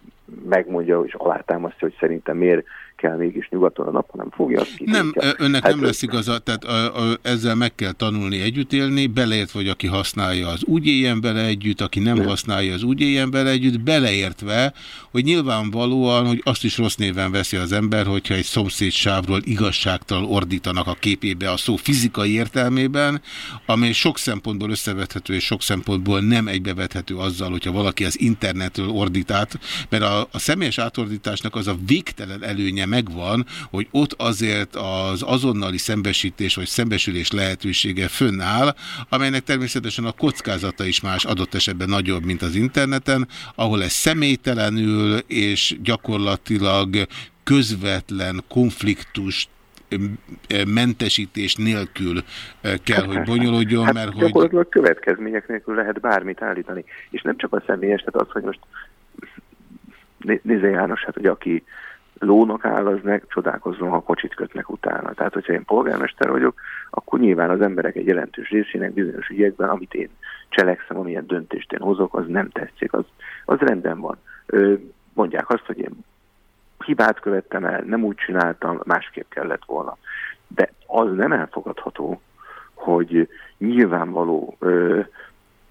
megmondja és alátámasztja, hogy szerintem miért kell mégis nyugaton a nap, hanem fogja. Nem, önnek hát nem lesz igaza, tehát a, a, ezzel meg kell tanulni együtt élni, beleért, vagy aki használja, az úgy éljen bele együtt, aki nem, nem. használja, az úgy éljen bele együtt, beleértve, hogy nyilvánvalóan, hogy azt is rossz néven veszi az ember, hogyha egy szomszédsávról igazságtalan ordítanak a képébe a szó fizikai értelmében, amely sok szempontból összevethető és sok szempontból nem egybevethető azzal, hogyha valaki az internetről ordít át, mert a, a személyes átordításnak az a végtelen előnye megvan, hogy ott azért az azonnali szembesítés vagy szembesülés lehetősége fönnáll, amelynek természetesen a kockázata is más adott esetben nagyobb, mint az interneten, ahol ez személytelenül és gyakorlatilag közvetlen konfliktust mentesítés nélkül kell, hogy bonyolódjon, hát mert hogy... Gyakorlatilag következmények nélkül lehet bármit állítani. És nem csak a személyes, tehát az, hogy most nézze János, hát hogy aki lónak áll, az meg csodálkozzon, ha kocsit kötnek utána. Tehát, hogyha én polgármester vagyok, akkor nyilván az emberek egy jelentős részének bizonyos ügyekben, amit én cselekszem, amilyen döntést én hozok, az nem tetszik, az, az rendben van. Mondják azt, hogy én hibát követtem el, nem úgy csináltam, másképp kellett volna. De az nem elfogadható, hogy nyilvánvaló ö,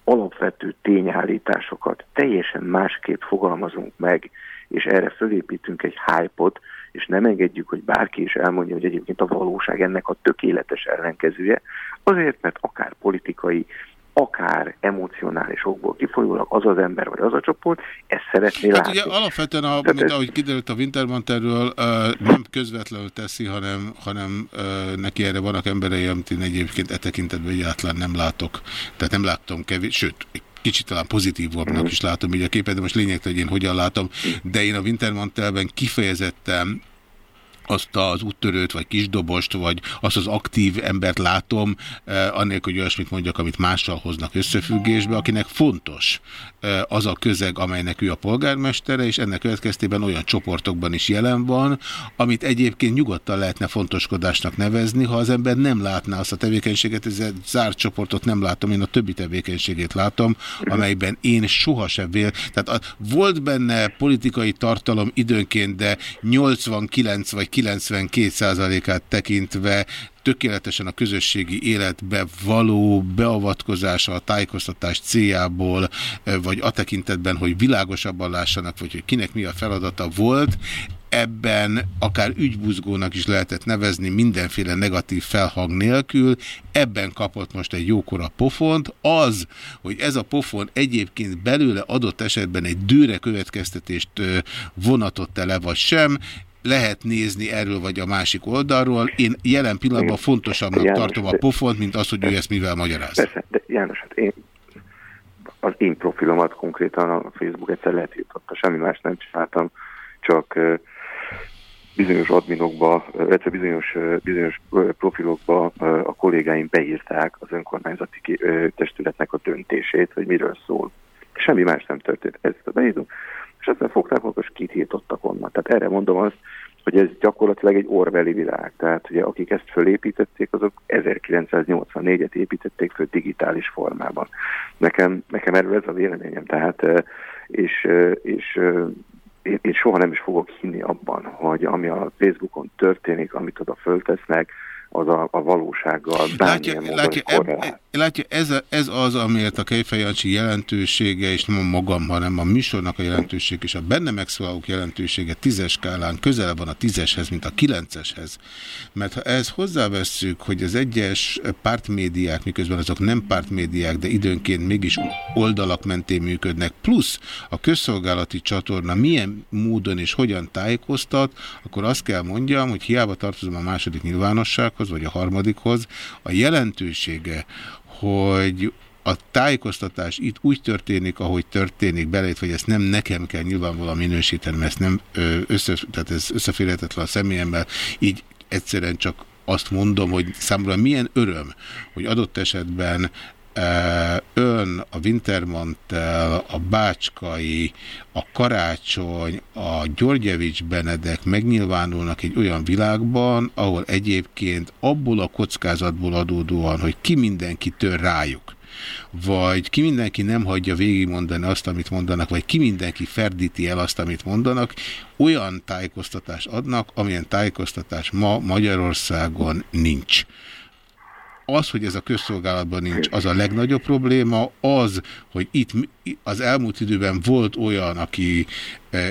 alapvető tényállításokat teljesen másképp fogalmazunk meg, és erre fölépítünk egy hype és nem engedjük, hogy bárki is elmondja, hogy egyébként a valóság ennek a tökéletes ellenkezője, azért, mert akár politikai, akár emocionális okból kifolyólag az az ember vagy az a csoport, ezt szeretné hát látni. Ugye alapvetően, a, mint ez... ahogy kiderült a Wintermanterről, nem közvetlenül teszi, hanem, hanem neki erre vannak emberei, amit én egyébként e tekintetben egyáltalán nem látok. Tehát nem láttam kevés, sőt, kicsit talán pozitívabbnak is látom így a képet, de most lényegtelen, hogy én hogyan látom, de én a Wintermantelben kifejezetten azt az úttörőt, vagy kisdobost, vagy azt az aktív embert látom, eh, annélkül, hogy olyasmit mondjak, amit mással hoznak összefüggésbe, akinek fontos az a közeg, amelynek ő a polgármestere, és ennek következtében olyan csoportokban is jelen van, amit egyébként nyugodtan lehetne fontoskodásnak nevezni, ha az ember nem látná azt a tevékenységet, ez egy zárt csoportot nem látom, én a többi tevékenységét látom, amelyben én sohasem vél. Tehát volt benne politikai tartalom időnként, de 89 vagy 92%-át tekintve tökéletesen a közösségi életbe való beavatkozása a tájékoztatás céljából, vagy a tekintetben, hogy világosabban lássanak, vagy hogy kinek mi a feladata volt, ebben akár ügybuzgónak is lehetett nevezni mindenféle negatív felhang nélkül, ebben kapott most egy jókora pofont. Az, hogy ez a pofon egyébként belőle adott esetben egy dőre következtetést vonatott-e le vagy sem, lehet nézni erről vagy a másik oldalról. Én jelen pillanatban fontosabbnak János, tartom a pofont, mint az, hogy ő ezt mivel magyaráz. Persze, de János, hát én az én profilomat konkrétan a Facebook egyszer letiltotta, semmi más nem csináltam, csak bizonyos adminokba, illetve bizonyos, bizonyos profilokba a kollégáim beírták az önkormányzati testületnek a döntését, hogy miről szól. Semmi más nem történt. Ezt a és aztán fogták magas, kitiltottak onnan. Tehát erre mondom azt, hogy ez gyakorlatilag egy orveli világ. Tehát ugye akik ezt fölépítették, azok 1984-et építették föl digitális formában. Nekem, nekem erről ez a véleményem. Tehát, és, és én, én soha nem is fogok hinni abban, hogy ami a Facebookon történik, amit oda föltesznek, az a, a valósággal látja, látja, eb, látja ez, a, ez az, amiért a Kejfejancsi jelentősége, és nem a magam, hanem a műsornak a jelentősége, és a benne megszólalók jelentősége tízes skálán közel van a tízeshez, mint a kilenceshez. Mert ha ezt hozzávesszük, hogy az egyes pártmédiák, miközben azok nem pártmédiák, de időnként mégis oldalak mentén működnek, plusz a közszolgálati csatorna milyen módon és hogyan tájékoztat, akkor azt kell mondjam, hogy hiába tartozom a második nyilvánosság, harmadikhoz, vagy a harmadikhoz, a jelentősége, hogy a tájékoztatás itt úgy történik, ahogy történik belét, hogy ezt nem nekem kell nyilvánvalóan minősíteni, mert ezt nem össze, tehát ez összeférhetetlen a személyemmel, így egyszerűen csak azt mondom, hogy számomra milyen öröm, hogy adott esetben ön, a Wintermantel, a Bácskai, a Karácsony, a Györgyevics Benedek megnyilvánulnak egy olyan világban, ahol egyébként abból a kockázatból adódóan, hogy ki mindenki tör rájuk, vagy ki mindenki nem hagyja végigmondani azt, amit mondanak, vagy ki mindenki ferdíti el azt, amit mondanak, olyan tájékoztatást adnak, amilyen tájékoztatás ma Magyarországon nincs az, hogy ez a közszolgálatban nincs, az a legnagyobb probléma, az, hogy itt az elmúlt időben volt olyan, aki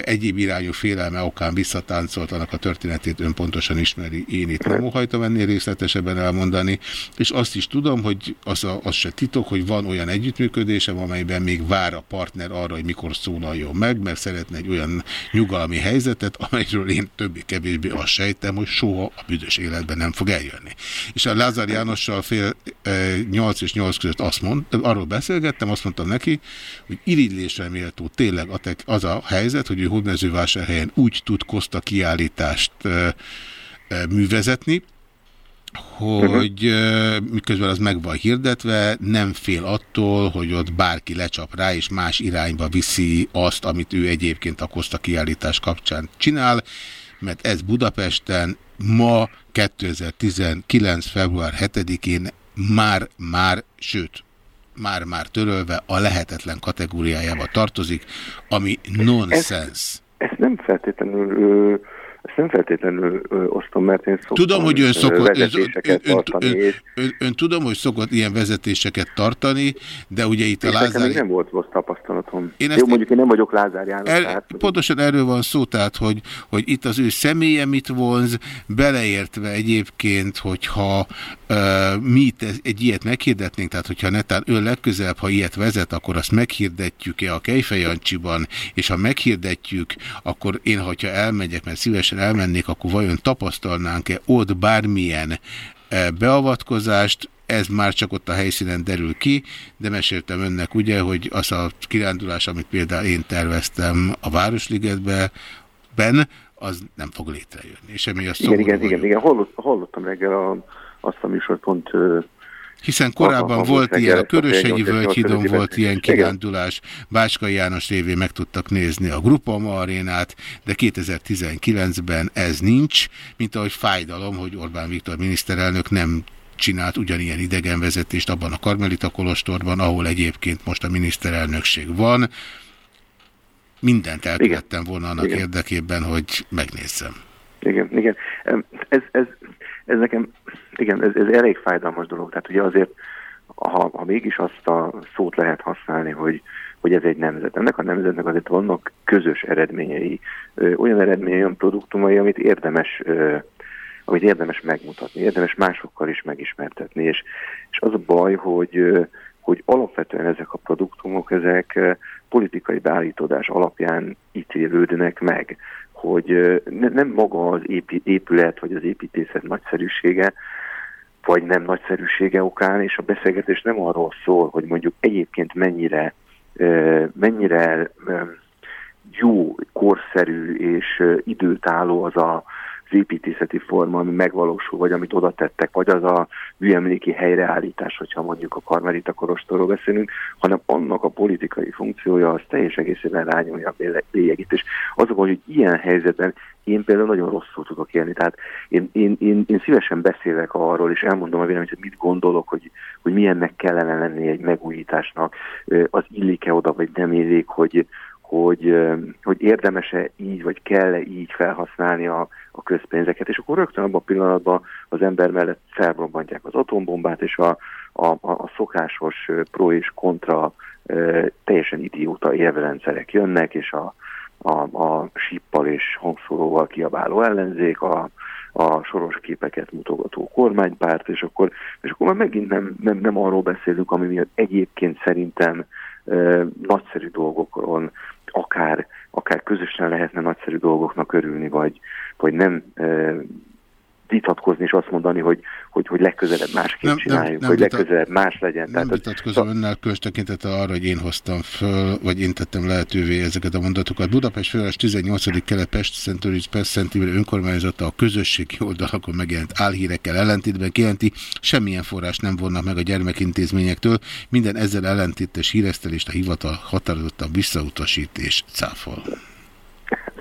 egyéb irányú félelme okán visszatáncolt, annak a történetét ön pontosan ismeri, én itt nem óhajtom ennél részletesebben elmondani, és azt is tudom, hogy az, a, az se titok, hogy van olyan együttműködésem, amelyben még vár a partner arra, hogy mikor szólaljon meg, mert szeretne egy olyan nyugalmi helyzetet, amelyről én többé-kevésbé azt sejtem, hogy soha a büdös életben nem fog eljönni. És a Lázár Jánossal fél e, 8 és 8 között azt mond, arról beszélgettem, azt mondtam neki, hogy irigylésre méltó tényleg az a helyzet, hogy ő Hódmezővásárhelyen úgy tud Koszta kiállítást művezetni, hogy uh, miközben az meg van hirdetve, nem fél attól, hogy ott bárki lecsap rá, és más irányba viszi azt, amit ő egyébként a Koszta kiállítás kapcsán csinál, mert ez Budapesten ma 2019. február 7-én már, már, sőt, már-már törölve a lehetetlen kategóriájába tartozik, ami nonsens. Ezt, ezt nem feltétlenül ezt nem feltétlenül ö, osztom, mert én szoktam tudom, hogy ön szokott, vezetéseket ön, tartani. Ön, és... ön, ön, tudom, hogy szokott ilyen vezetéseket tartani, de ugye itt a Lázár... Nem volt rossz tapasztalatom. Én Jó, mondjuk én nem vagyok Lázár János. Er, tehát, pontosan erről van szó, tehát, hogy, hogy itt az ő személye mit vonz, beleértve egyébként, hogyha uh, mi itt egy ilyet meghirdetnénk, tehát hogyha netán ő legközelebb, ha ilyet vezet, akkor azt meghirdetjük-e a Kejfejancsiban, és ha meghirdetjük, akkor én, hogyha elmegyek, mert szívesen szívesen elmennék, akkor vajon tapasztalnánk-e ott bármilyen eh, beavatkozást, ez már csak ott a helyszínen derül ki, de meséltem önnek ugye, hogy az a kirándulás, amit például én terveztem a Városligetbe, ben, az nem fog létrejönni. És emiatt igen, igen, igen, igen, hallott, hallottam reggel a, azt a műsort pont hiszen korábban volt ilyen, a Körösegyi Völgyhidon volt ilyen kirándulás, Bácskai János révén meg tudtak nézni a Grupama arénát, de 2019-ben ez nincs, mint ahogy fájdalom, hogy Orbán Viktor miniszterelnök nem csinált ugyanilyen idegenvezetést abban a Karmelita Kolostorban, ahol egyébként most a miniszterelnökség van. Mindent elkövettem volna annak igen. érdekében, hogy megnézzem. Igen, igen. Ez, ez, ez nekem igen, ez, ez elég fájdalmas dolog. Tehát ugye azért, ha, ha mégis azt a szót lehet használni, hogy, hogy ez egy nemzet. Ennek a nemzetnek azért vannak közös eredményei, olyan eredményei, olyan produktumai, amit érdemes amit érdemes megmutatni, érdemes másokkal is megismertetni, és, és az a baj, hogy, hogy alapvetően ezek a produktumok, ezek politikai beállítódás alapján ítélődnek meg, hogy ne, nem maga az épület vagy az építészet nagyszerűsége, vagy nem nagyszerűsége okán, és a beszélgetés nem arról szól, hogy mondjuk egyébként mennyire, mennyire jó, korszerű és időtálló az a az építészeti forma, ami megvalósul, vagy amit oda tettek, vagy az a műemléki helyreállítás, hogyha mondjuk a Karmelita korostorról beszélünk, hanem annak a politikai funkciója az teljes egészében rányolja a bélyegét. És az, hogy ilyen helyzetben én például nagyon rosszul tudok élni. Tehát én, én, én, én szívesen beszélek arról, és elmondom a véleményt, hogy mit gondolok, hogy, hogy milyennek kellene lenni egy megújításnak, az illik-e oda, vagy nem illik, hogy, hogy, hogy érdemes-e így, vagy kell-e így felhasználni a, a közpénzeket, és akkor rögtön abban a pillanatban az ember mellett felrobbantják az atombombát, és a, a, a szokásos pro és kontra teljesen idióta érvrendszerek jönnek, és a, a, a sippal és hangszóróval kiabáló ellenzék, a, a soros képeket mutogató kormánypárt, és akkor, és akkor már megint nem, nem, nem arról beszélünk, ami miatt egyébként szerintem e, nagyszerű dolgokon akár, akár közösen lehetne nagyszerű dolgoknak örülni, vagy, vagy nem vitatkozni és azt mondani, hogy, hogy, hogy legközelebb másképp nem, csináljuk, nem, nem hogy legközelebb más legyen. Nem Tehát, vitatkozom hogy, önnel kös tekintettel arra, hogy én hoztam föl, vagy én tettem lehetővé ezeket a mondatokat. Budapest főváros 18. kelet Pest Szentőric Pest önkormányzata a közösségi oldalakon megjelent álhírekkel ellentétben kijelenti, semmilyen forrás nem vonnak meg a gyermekintézményektől, minden ezzel ellentétes híresztelést a hivatal határozottan visszautasít és cáfol.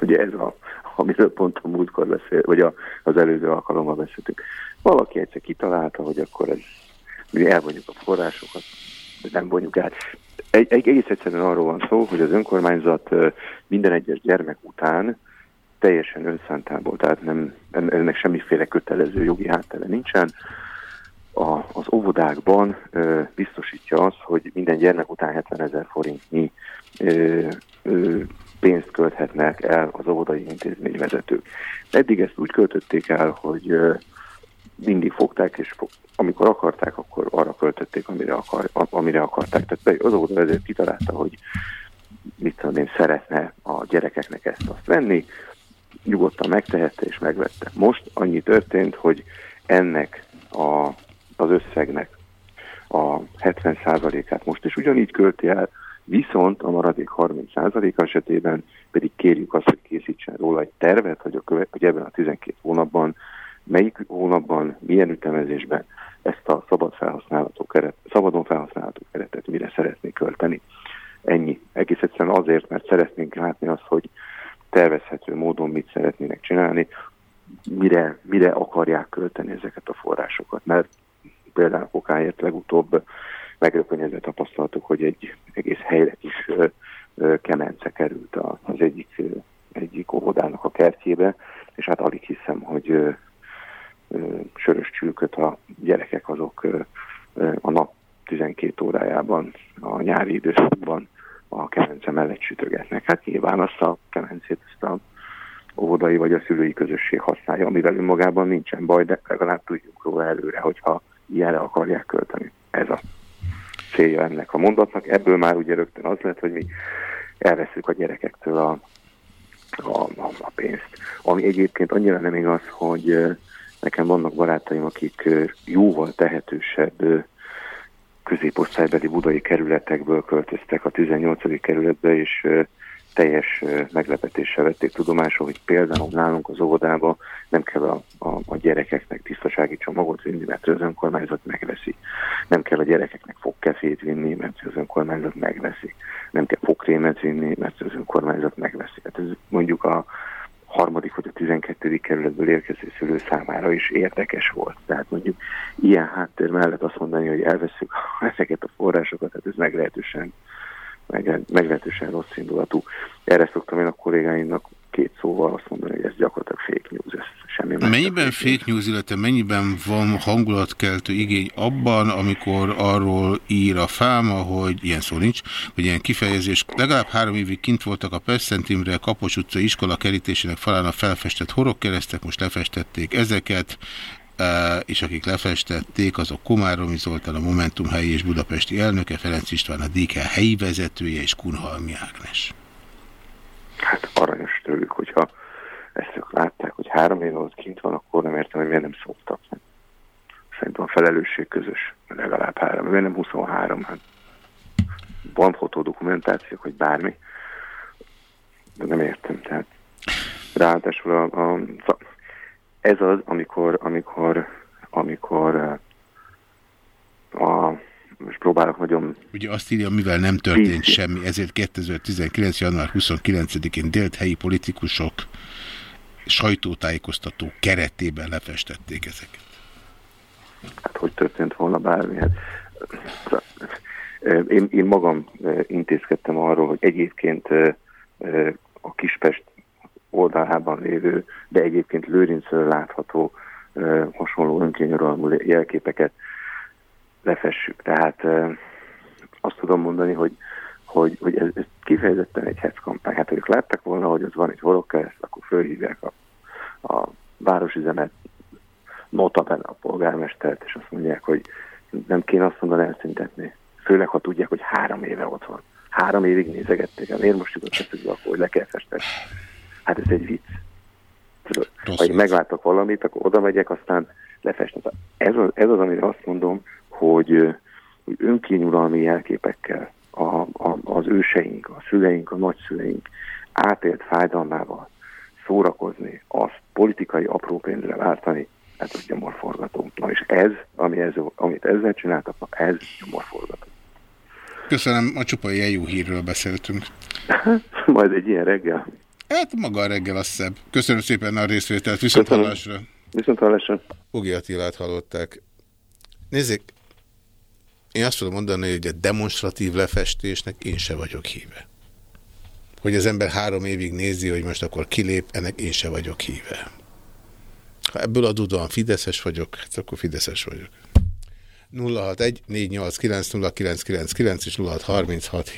Ugye ez a amiről pont a múltkor beszél, vagy a, az előző alkalommal beszéltünk. Valaki egyszer kitalálta, hogy akkor ez, mi elvonjuk a forrásokat, vagy nem vonjuk el. Egy, egy, egész egyszerűen arról van szó, hogy az önkormányzat minden egyes gyermek után teljesen önszántából, tehát nem, ennek semmiféle kötelező jogi háttere nincsen. A, az óvodákban ö, biztosítja azt, hogy minden gyermek után 70 ezer forintnyi ö, ö, pénzt költhetnek el az óvodai intézményvezetők. Eddig ezt úgy költötték el, hogy mindig fogták, és amikor akarták, akkor arra költötték, amire, akar, amire akarták. Tehát az óvoda ezért kitalálta, hogy mit tudom én, szeretne a gyerekeknek ezt azt venni, nyugodtan megtehette és megvette. Most annyi történt, hogy ennek a, az összegnek a 70%-át most is ugyanígy költi el, Viszont a maradék 30% esetében pedig kérjük azt, hogy készítsen róla egy tervet, hogy, a köve, hogy ebben a 12 hónapban, melyik hónapban, milyen ütemezésben ezt a szabad felhasználható keret, szabadon felhasználható keretet mire szeretnék költeni. Ennyi. Egész egyszerűen azért, mert szeretnénk látni azt, hogy tervezhető módon mit szeretnének csinálni, mire, mire akarják költeni ezeket a forrásokat. Mert például okáért legutóbb megrökönyezve tapasztaltuk, hogy egy egész helyre is kemence került az egyik, egyik óvodának a kertjébe, és hát alig hiszem, hogy sörös csülköt a gyerekek azok a nap 12 órájában, a nyári időszakban a kemence mellett sütögetnek. Hát nyilván azt a kemencét, ezt a óvodai vagy a szülői közösség használja, amivel önmagában nincsen baj, de legalább tudjuk róla előre, hogyha ilyenre akarják költeni. Ez a célja ennek a mondatnak. Ebből már ugye rögtön az lett, hogy mi elveszünk a gyerekektől a, a, a, a pénzt. Ami egyébként annyira nem igaz, hogy nekem vannak barátaim, akik jóval tehetősebb középosztálybeli budai kerületekből költöztek a 18. kerületbe, és teljes meglepetéssel vették tudomásul, hogy például nálunk az óvodában nem kell a, a, a gyerekeknek tisztasági csomagot vinni, mert az önkormányzat megveszi. Nem kell a gyerekeknek fogkefét vinni, mert az önkormányzat megveszi. Nem kell fogkrémet vinni, mert az önkormányzat megveszi. Hát ez mondjuk a harmadik vagy a tizenkettődik kerületből érkező szülő számára is érdekes volt. Tehát mondjuk ilyen háttér mellett azt mondani, hogy elveszünk ezeket a forrásokat, tehát ez meglehetősen meglehetősen rossz indulatú. Erre szoktam én a kollégáimnak két szóval azt mondani, hogy ez gyakorlatilag fake news, ez semmi más. Mennyiben fake news, illetve mennyiben van hangulatkeltő igény abban, amikor arról ír a fáma, hogy ilyen szó nincs, hogy ilyen kifejezés, legalább három évig kint voltak a Peszent Imre Kapos utca iskola kerítésének falán a felfestett horogkeresztek, most lefestették ezeket, és akik lefestették, azok Komáromi Zoltán, a Momentum helyi és budapesti elnöke, Ferenc István a DK helyi vezetője és Kunhalmi Ágnes. Hát aranyos tőlük, hogyha ezt ők látták, hogy három év alatt kint van, akkor nem értem, hogy miért nem szóltak. Szerintem a felelősség közös, legalább három, miért nem 23, hát van fotodokumentáció, hogy bármi, de nem értem, tehát ráadásul a, a, ez az, amikor, amikor, amikor a, most próbálok nagyon... Ugye azt írja, mivel nem történt Vízi. semmi, ezért 2019. január 29-én délt helyi politikusok sajtótájékoztató keretében lefestették ezeket. Hát hogy történt volna bármi? Hát, én, én magam intézkedtem arról, hogy egyébként a Kispest oldalában lévő, de egyébként Lőrincről látható hasonló önkényuralmú jelképeket lefessük. Tehát azt tudom mondani, hogy, hogy, hogy ez, ez kifejezetten egy hetzkampány. Hát, hogy láttak volna, hogy az van egy horogkereszt, akkor fölhívják a, a városüzemet, notabene a polgármestert, és azt mondják, hogy nem kéne azt mondani elszüntetni. Főleg, ha tudják, hogy három éve ott van. Három évig nézegették, miért most jutott eszükbe, akkor hogy le kell festeni. Hát ez egy vicc. ha én meglátok valamit, akkor oda megyek, aztán lefestem. Ez az, ez az, amire azt mondom, hogy, hogy önkényuralmi jelképekkel a, a, az őseink, a szüleink, a nagyszüleink átélt fájdalmával szórakozni, azt politikai apró pénzre váltani, hát az gyomorforgató. Na és ez, ami ez, amit ezzel csináltak, na ez gyomorforgató. Köszönöm, a csupai jó hírről beszéltünk. Majd egy ilyen reggel. Hát maga a reggel az szebb. Köszönöm szépen a részvételt. Viszont hallásra. Viszont hallásra. Ugi Attilát hallották. Nézzék, én azt tudom mondani, hogy a demonstratív lefestésnek én se vagyok híve. Hogy az ember három évig nézi, hogy most akkor kilép, ennek én se vagyok híve. Ha ebből adódóan Fideszes vagyok, hát akkor Fideszes vagyok. 061 489 0999 és 0636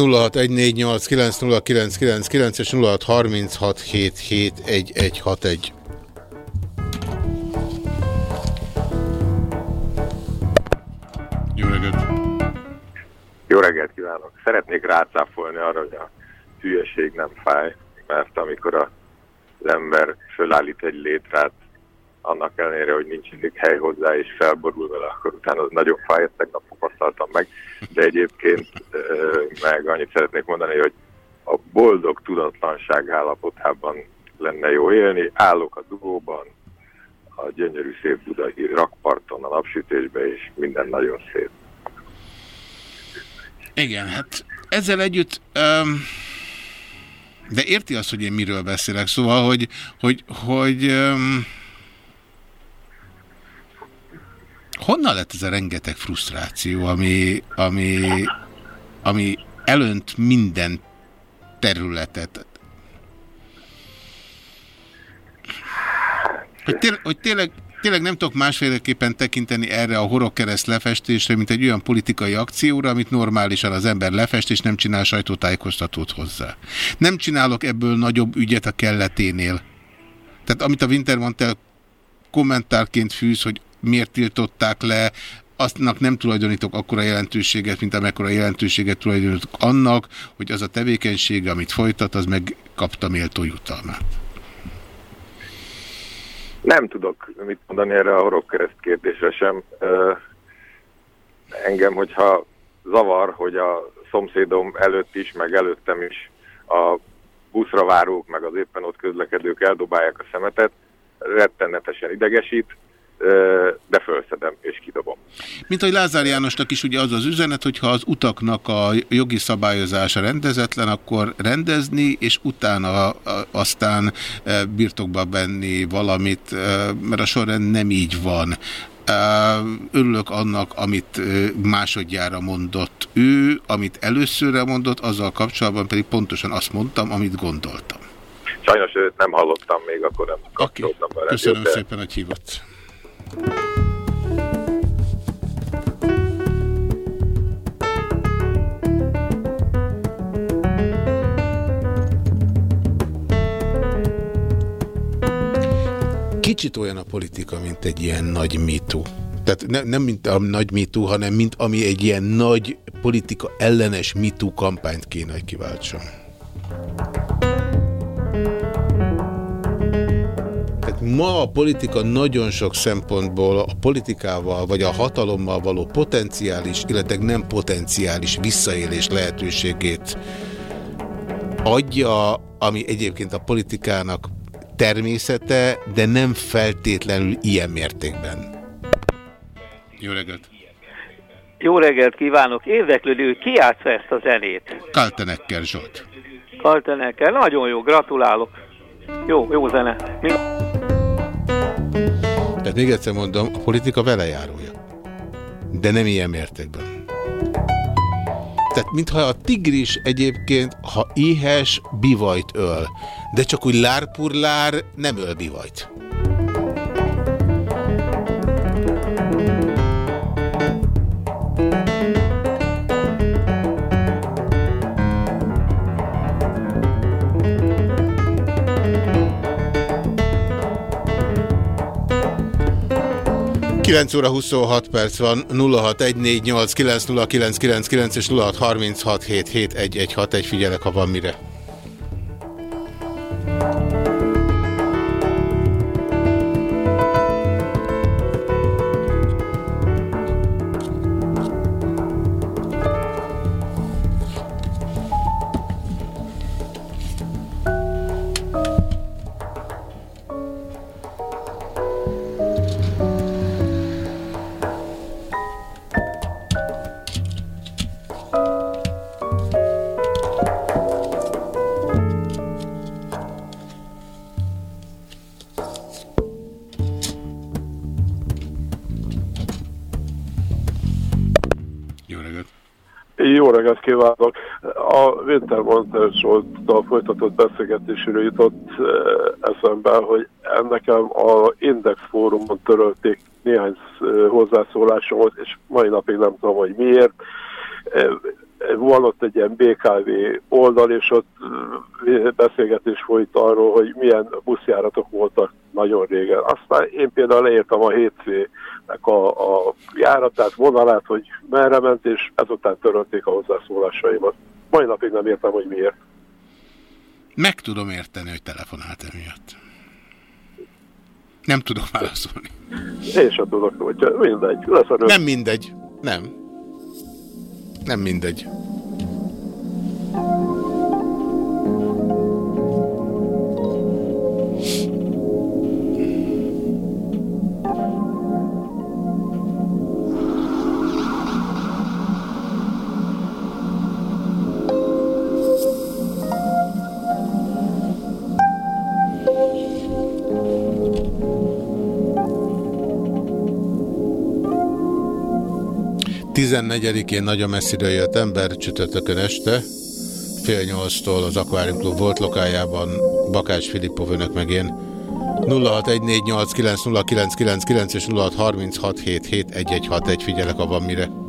77 1161. és 0636771161. Jó reggelt! Jó reggelt kívánok! Szeretnék rácáfolni arra, hogy a hülyeség nem fáj, mert amikor az ember fölállít egy létrát, annak ellenére, hogy nincs elég hely hozzá, és felborul vele, akkor utána az nagyon fáj, ezt tegnap tapasztaltam meg, de egyébként annyit szeretnék mondani, hogy a boldog tudatlanság állapotában lenne jó élni, állok a dugóban, a gyönyörű szép budai rakparton, a napsütésbe, és minden nagyon szép. Igen, hát ezzel együtt... Um, de érti azt, hogy én miről beszélek, szóval, hogy, hogy, hogy um, honnan lett ez a rengeteg frusztráció, ami, ami, ami elönt minden területet? Hogy, tél, hogy tényleg, tényleg nem tudok másféleképpen tekinteni erre a horogkereszt lefestésre, mint egy olyan politikai akcióra, amit normálisan az ember lefest, és nem csinál sajtótájékoztatót hozzá. Nem csinálok ebből nagyobb ügyet a kelleténél. Tehát amit a Wintermantel kommentárként fűz, hogy miért tiltották le, aztnak nem tulajdonítok akkora jelentőséget, mint amekkora jelentőséget tulajdonítok annak, hogy az a tevékenység, amit folytat, az megkapta méltó jutalmát. Nem tudok mit mondani erre a horogkereszt kérdésre sem. Engem, hogyha zavar, hogy a szomszédom előtt is, meg előttem is a buszra várók, meg az éppen ott közlekedők eldobálják a szemetet, rettenetesen idegesít, de fölszedem és kidobom. Mint hogy Lázár Jánosnak is ugye az az üzenet, hogyha az utaknak a jogi szabályozása rendezetlen, akkor rendezni, és utána aztán birtokba venni valamit, mert a sorrend nem így van. Örülök annak, amit másodjára mondott ő, amit előszörre mondott, azzal kapcsolatban pedig pontosan azt mondtam, amit gondoltam. Sajnos őt nem hallottam még, akkor nem kapcsoltam okay. Köszönöm de... szépen, hogy hívott. Kicsit olyan a politika, mint egy ilyen nagy mitú. Tehát ne, nem mint a nagy mitú, hanem mint ami egy ilyen nagy politika ellenes mitú kampányt kéne, hogy kiváltson. Ma a politika nagyon sok szempontból a politikával vagy a hatalommal való potenciális, illetve nem potenciális visszaélés lehetőségét adja, ami egyébként a politikának természete, de nem feltétlenül ilyen mértékben. Jó reggelt! Jó reggelt kívánok! Érdeklődő, ki játsza ezt a zenét? Kaltenekker Zsolt. Kaltenekker, nagyon jó, gratulálok! Jó, jó zene. Mi? Tehát még egyszer mondom, a politika velejárója. De nem ilyen mértékben. Tehát mintha a tigris egyébként, ha éhes, bivajt öl. De csak úgy lárpurlár nem öl bivajt. 9 óra 26 perc van, 0614890999 és 0636771161, figyelek, ha van mire. A Wintermonter-Zsolttal folytatott beszélgetésről jutott eh, eszembe, hogy nekem a Index fórumon törölték néhány eh, hozzászólásomat, és mai napig nem tudom, hogy miért. Eh, van ott egy ilyen BKV oldal, és ott beszélgetés folyt arról, hogy milyen buszjáratok voltak nagyon régen. Aztán én például leírtam a 7 a, a járatát, vonalát, hogy merre ment, és ezután törölték a hozzászólásaimat. Mai napig nem értem, hogy miért. Meg tudom érteni, hogy telefonált emiatt. Nem tudok válaszolni. Én sem tudok, hogy mindegy. Lesz a nem mindegy. Nem. Nem mindegy. 14-én nagyon messziről jött ember, csütörtökön este, fél nyolctól az Aquarium Club volt lokájában, Bakács Filippov önök meg én. 0614890999 és 0636771161 figyelek, ha van mire.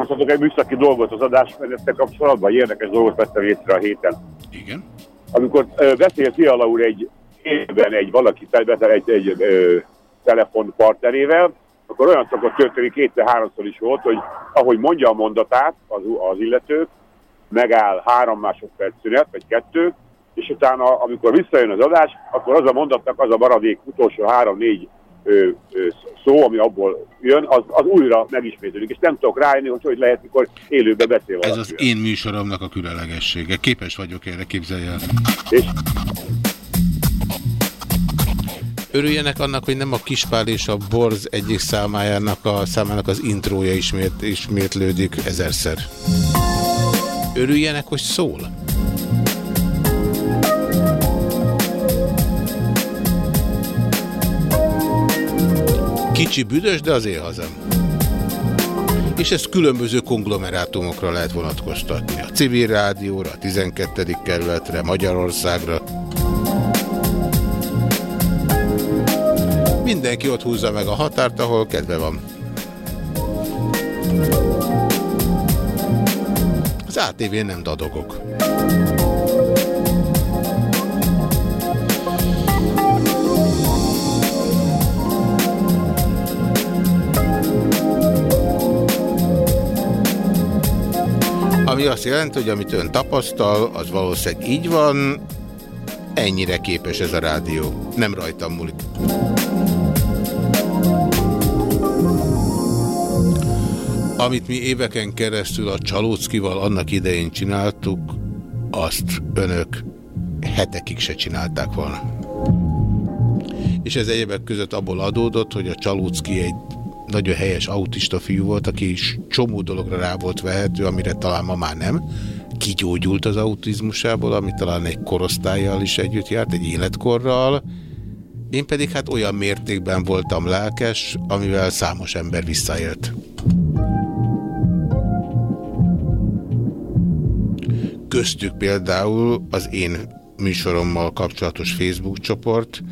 Mondhatok egy műszaki dolgot az adásmenettel kapcsolatban, egy érdekes dolgot vettem észre a héten. Igen. Amikor ö, beszélt Fiala úr egy évben egy valaki betel egy, egy ö, telefonpartnerével, akkor olyan szokott történni, kétszer-háromszor is volt, hogy ahogy mondja a mondatát az, az illető, megáll három másodperc szünet, vagy kettő, és utána, amikor visszajön az adás, akkor az a mondatnak az a maradék utolsó három-négy ö, ö, szó, ami abból jön, az, az újra megismétlődik, és nem tudok rájönni, hogy hogy lehet, mikor élőben beszél Ez valaki. az én műsoromnak a különlegessége. Képes vagyok erre, képzelj el. És Örüljenek annak, hogy nem a Kispál és a Borz egyik számájának a számának az intrója ismét, ismétlődik ezerszer. Örüljenek, hogy szól. Kicsi büdös, de az én hazám. És ezt különböző konglomerátumokra lehet vonatkoztatni. A civil rádióra, a 12. kerületre, Magyarországra. Mindenki ott húzza meg a határt, ahol kedve van. Az ATV nem dadogok. Ami azt jelenti, hogy amit ön tapasztal, az valószínűleg így van, ennyire képes ez a rádió. Nem rajtam múlik. Amit mi éveken keresztül a Csalóckival annak idején csináltuk, azt önök hetekig se csinálták volna. És ez egyebek között abból adódott, hogy a Csalócki egy nagyon helyes autista fiú volt, aki is csomó dologra rá volt vehető, amire talán ma már nem. Kigyógyult az autizmusából, ami talán egy korosztályjal is együtt járt, egy életkorral. Én pedig hát olyan mértékben voltam lelkes, amivel számos ember visszaélt. Köztük például az én műsorommal kapcsolatos Facebook csoport,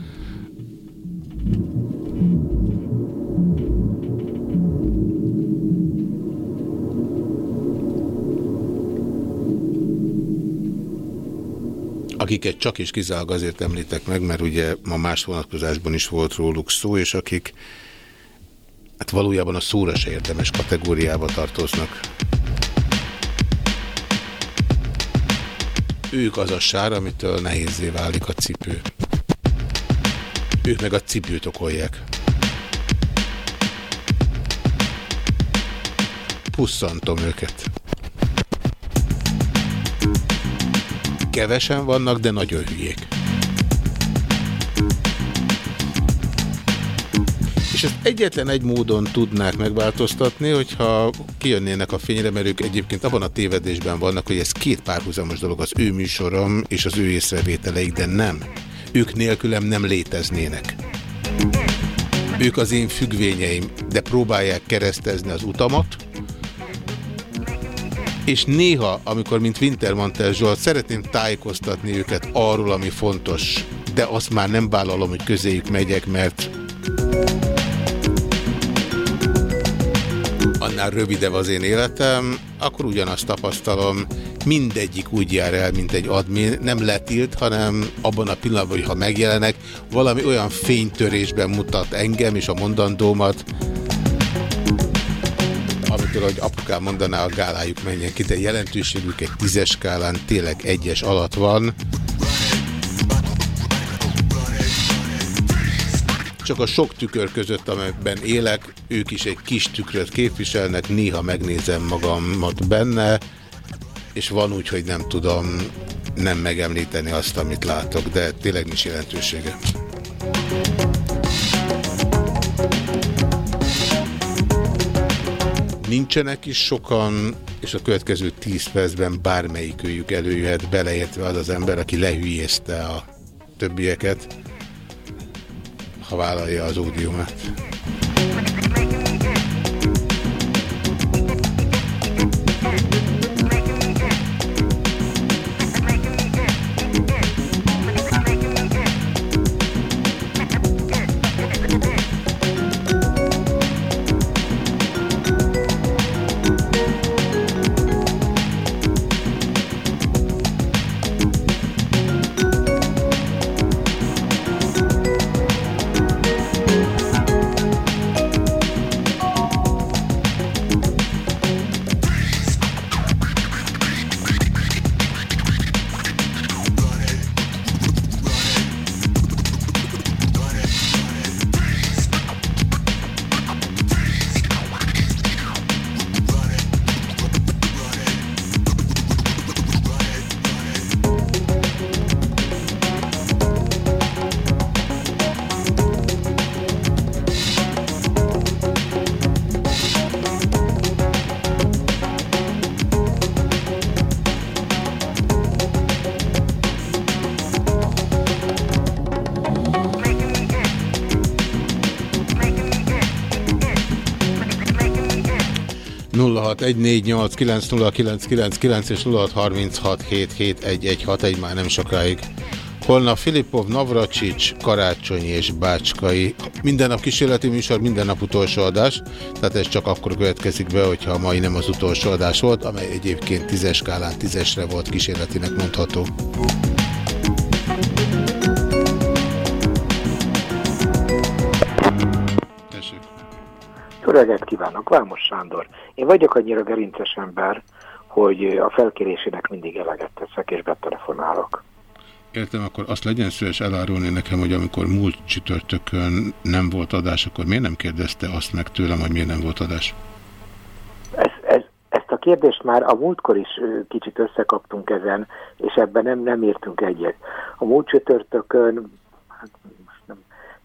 akiket csak és kizárólag azért említek meg, mert ugye ma más vonatkozásban is volt róluk szó, és akik hát valójában a szóra se érdemes kategóriába tartoznak. Ők az a sár, amitől nehézé válik a cipő. Ők meg a cipőt okolják. Pusszantom őket. Kevesen vannak, de nagyon hülyék. És ezt egyetlen egy módon tudnák megváltoztatni, hogyha kijönnének a fényre, mert ők egyébként abban a tévedésben vannak, hogy ez két párhuzamos dolog, az ő műsorom és az ő észrevételeik, de nem. Ők nélkülem nem léteznének. Ők az én függvényeim, de próbálják keresztezni az utamat, és néha, amikor, mint Wintermantel Zsolt, szeretném tájékoztatni őket arról, ami fontos, de azt már nem vállalom, hogy közéjük megyek, mert annál rövidebb az én életem, akkor ugyanazt tapasztalom, mindegyik úgy jár el, mint egy admin, nem letilt, hanem abban a pillanatban, hogy ha megjelenek, valami olyan fénytörésben mutat engem és a mondandómat, amitől, hogy apukám mondaná, a gálájuk menjen ki, de jelentőségük egy tízes skálán tényleg egyes alatt van. Csak a sok tükör között, amelyben élek, ők is egy kis tükröt képviselnek, néha megnézem magamat benne, és van úgy, hogy nem tudom nem megemlíteni azt, amit látok, de tényleg nincs jelentősége. Nincsenek is sokan, és a következő 10 percben bármelyikőjük előjöhet, beleértve az az ember, aki lehülyézte a többieket, ha vállalja az ódiumát. 0614890999 és 0636771161 már nem sokáig. Holnap Filipov, Navracsics, Karácsony és Bácskai. Minden nap kísérleti műsor, minden nap utolsó adás, tehát ez csak akkor következik be, hogyha a mai nem az utolsó adás volt, amely egyébként tízes skálán tízesre volt kísérletinek mondható. Reggelt kívánok, Vámos Sándor. Én vagyok annyira gerinces ember, hogy a felkérésének mindig eleget teszek, és betelefonálok. Értem, akkor azt legyen szíves elárulni nekem, hogy amikor múlt csütörtökön nem volt adás, akkor miért nem kérdezte azt meg tőlem, hogy miért nem volt adás? Ez, ez, ezt a kérdést már a múltkor is kicsit összekaptunk ezen, és ebben nem, nem értünk egyet. A múlt csütörtökön, hát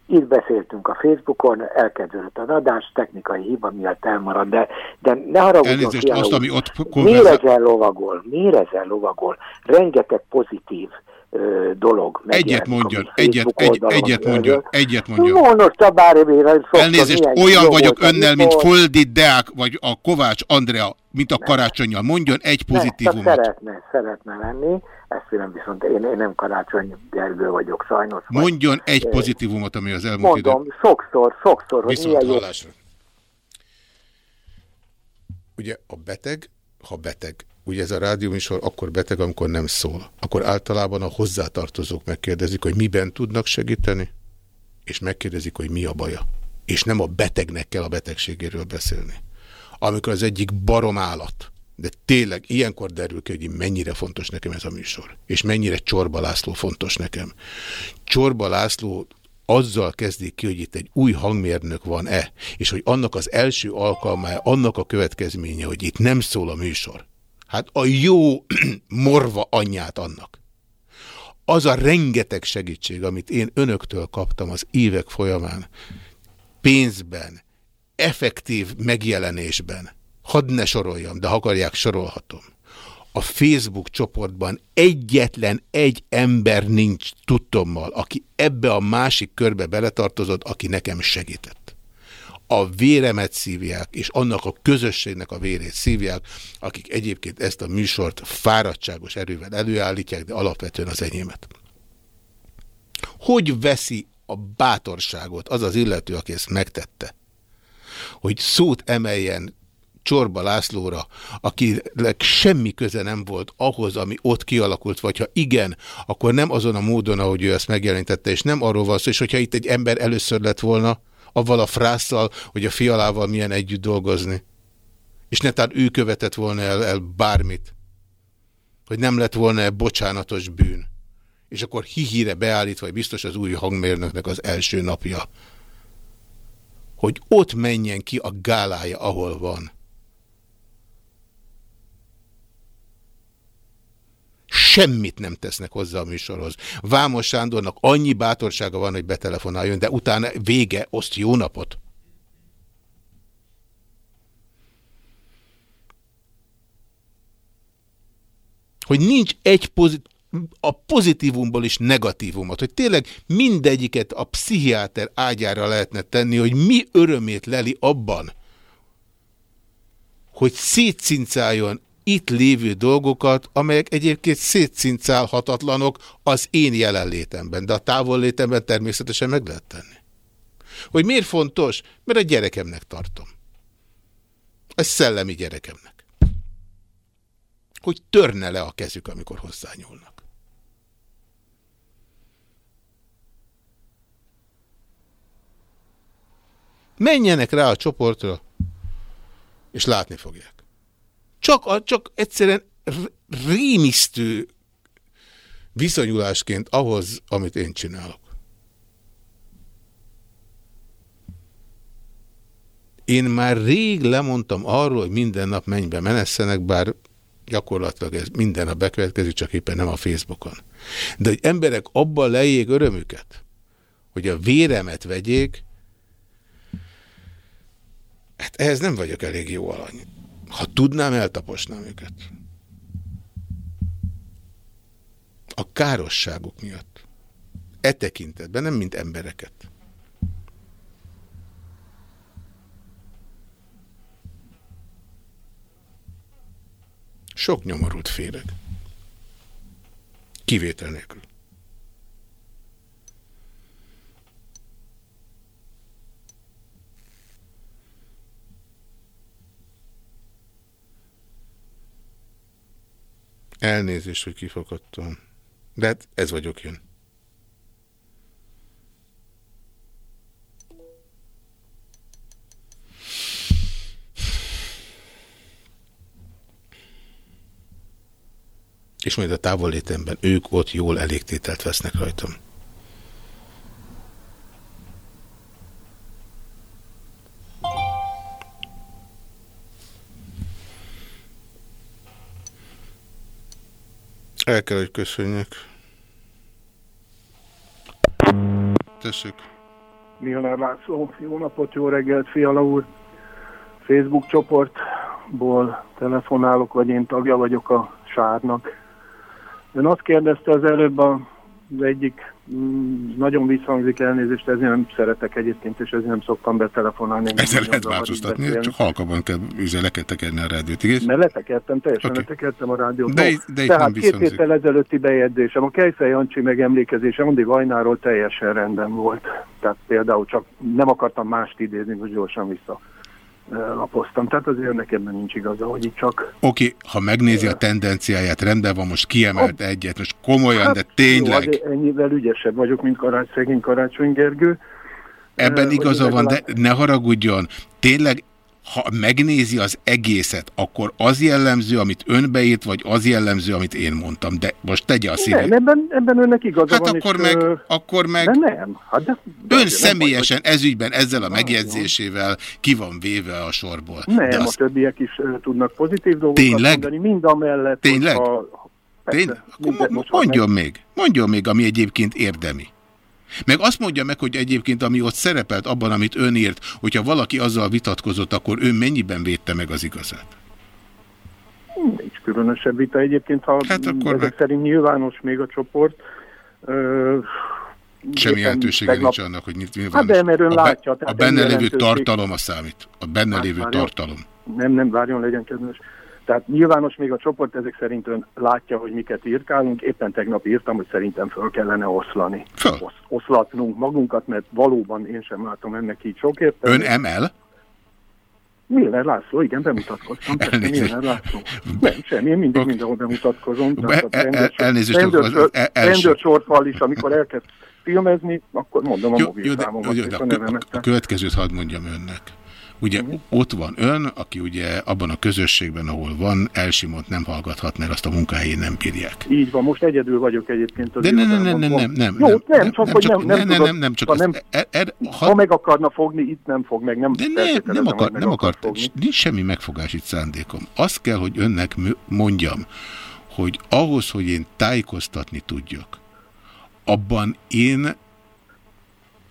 itt beszéltünk a Facebookon, elkezdődött az adás, technikai hiba miatt elmarad, de, de ne haragudjon Elnézést, azt, ami ott Miért ezen lovagol? Miért ezen lovagol? Rengeteg pozitív ö, dolog. Egyet mondjon, egyet, egy, egyet mondjon, egyet mondjon. A bármire Elnézést, olyan vagyok önnel, mint Foldi Deák, vagy a Kovács Andrea, mint a karácsonyjal. Mondjon egy pozitívumot. Ne, szeretne, szeretne lenni, ezt nem viszont én, én nem Karácsony Gergő vagyok sajnos. Mondjon vagy, egy pozitívumot, ami az elmúlt Mondom, idő. sokszor, sokszor. Viszont hogy hallásra. Jó... Ugye a beteg, ha beteg, ugye ez a rádióműsor akkor beteg, amikor nem szól. Akkor általában a hozzátartozók megkérdezik, hogy miben tudnak segíteni, és megkérdezik, hogy mi a baja. És nem a betegnek kell a betegségéről beszélni. Amikor az egyik barom állat, de tényleg ilyenkor derül ki, hogy mennyire fontos nekem ez a műsor, és mennyire Csorba László fontos nekem. Csorba László azzal kezdik ki, hogy itt egy új hangmérnök van-e, és hogy annak az első alkalmája, annak a következménye, hogy itt nem szól a műsor. Hát a jó morva anyját annak. Az a rengeteg segítség, amit én önöktől kaptam az évek folyamán, pénzben, effektív megjelenésben, hadd ne soroljam, de ha akarják, sorolhatom. A Facebook csoportban egyetlen egy ember nincs tudtommal, aki ebbe a másik körbe beletartozott, aki nekem segített. A véremet szívják, és annak a közösségnek a vérét szívják, akik egyébként ezt a műsort fáradtságos erővel előállítják, de alapvetően az enyémet. Hogy veszi a bátorságot az az illető, aki ezt megtette, hogy szót emeljen Csorba Lászlóra, akinek semmi köze nem volt ahhoz, ami ott kialakult, vagy ha igen, akkor nem azon a módon, ahogy ő ezt megjelentette, és nem arról van szó, és hogyha itt egy ember először lett volna, avval a frásszal, hogy a fialával milyen együtt dolgozni. És netán ő követett volna el, el bármit. Hogy nem lett volna -e bocsánatos bűn. És akkor hihire beállítva, hogy biztos az új hangmérnöknek az első napja. Hogy ott menjen ki a gálája, ahol van. Semmit nem tesznek hozzá a műsorhoz. Vámos Sándornak annyi bátorsága van, hogy betelefonáljon, de utána vége, oszt jó napot. Hogy nincs egy pozit a pozitívumból is negatívumot, hogy tényleg mindegyiket a pszichiáter ágyára lehetne tenni, hogy mi örömét leli abban, hogy szétszincáljon itt lévő dolgokat, amelyek egyébként szétszincálhatatlanok az én jelenlétemben, de a távollétemben természetesen meg lehet tenni. Hogy miért fontos? Mert a gyerekemnek tartom. A szellemi gyerekemnek. Hogy törne le a kezük, amikor hozzányúlnak. Menjenek rá a csoportra, és látni fogják. Csak, a, csak egyszerűen rémisztő viszonyulásként ahhoz, amit én csinálok. Én már rég lemondtam arról, hogy minden nap mennybe menesszenek, bár gyakorlatilag ez minden nap bekövetkezik, csak éppen nem a Facebookon. De hogy emberek abban lejjék örömüket, hogy a véremet vegyék, hát ehhez nem vagyok elég jó alany. Ha tudnám, eltaposnám őket. A károsságuk miatt. E tekintetben, nem mint embereket. Sok nyomorult féreg. Kivétel nélkül. Elnézést, hogy kifakadtam. De hát ez vagyok én. És majd a távollétemben ők ott jól elégtételt vesznek rajtam. El kell, hogy köszönjek. Tessék. Milner László, jó napot, jó reggelt, Fiala úr. Facebook csoportból telefonálok, vagy én tagja vagyok a sárnak. Ön azt kérdezte az előbb az egyik Mm, nagyon visszhangzik elnézést, ezért nem szeretek egyébként, és ezért nem szoktam betelefonálni. Ezzel lehet változtatni, csak halkabban kell, le kell tekerni a rádiót, igaz? Mert letekertem, teljesen okay. letekertem a rádiót. De, de Tehát két héttel ezelőtti bejegyzésem, a Kejfej Jancsi megemlékezése Andi Vajnáról teljesen rendben volt. Tehát például csak nem akartam mást idézni, hogy gyorsan vissza lapoztam. Tehát azért nekem nincs igaza, hogy itt csak... Oké, okay, ha megnézi a tendenciáját, rendben van, most kiemelt a... egyet, most komolyan, hát, de tényleg... Jó, ennyivel ügyesebb vagyok, mint karács, szegény Karácsony Gergő. Ebben igaza van, de ne haragudjon, tényleg ha megnézi az egészet, akkor az jellemző, amit ön beírt, vagy az jellemző, amit én mondtam. De most tegye a szívét. Nem, ebben, ebben önnek igaza Hát van. akkor és, meg, ö, akkor meg De nem. Hát de, de ön azért személyesen ezügyben ezzel a megjegyzésével ki van véve a sorból. Nem, De a az, többiek is ö, tudnak pozitív dolgokat Tényleg? mondani, mind a mellett. Tényleg? Hogyha, persze, Tény? Akkor mondjon meg- még, mondjon még, ami egyébként érdemi. Meg azt mondja meg, hogy egyébként ami ott szerepelt abban, amit ön írt, hogyha valaki azzal vitatkozott, akkor ön mennyiben védte meg az igazát? Nincs különösebb vita egyébként, ha Hát akkor ezek meg- szerint nyilvános még a csoport. Ö, Semmi éppen lehetősége tegnap- nincs annak, hogy nyit- Hát nyilvános. de mert ön a, látja. a benne lévő tartalom a számít. A benne Hát lévő várjon. tartalom. Nem, nem, várjon, legyen kedves. Tehát nyilvános még a csoport ezek szerint ön látja, hogy miket írkálunk. Éppen tegnap írtam, hogy szerintem föl kellene oszlani. Föl. Osz, oszlatnunk magunkat, mert valóban én sem látom ennek így sok értelmet. Ön ML? Miller László, igen, bemutatkoztam. Elnézést. Miller László. Nem, semmi, én mindig mindenhol bemutatkozom. El- el- rendőr- elnézést, Rendőrsorfal is, amikor elkezd filmezni, akkor mondom a Jó, mobil jó, de, számomat jó, és de a a, kö- nevemet. a következőt hadd mondjam önnek. Ugye ott van ön, aki ugye abban a közösségben, ahol van, elsimont nem hallgathat, mert azt a munkahelyén nem bírják. Így van, most egyedül vagyok egyébként. Az De nem, nem, irodában. nem, nem, nem, Jó, nem, nem, nem, csak nem, hogy nem, nem, nem, nem, tudod, nem, nem, csak ha nem, er- er- ha meg akarna fogni, itt nem fog meg, nem De nem, nem, akar, nem akar akart, fogni. nincs semmi megfogási szándékom. Azt kell, hogy önnek mondjam, hogy ahhoz, hogy én tájékoztatni tudjak, abban én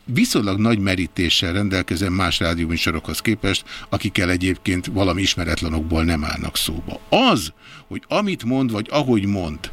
viszonylag nagy merítéssel rendelkezem más rádióműsorokhoz képest, akikkel egyébként valami ismeretlanokból nem állnak szóba. Az, hogy amit mond, vagy ahogy mond,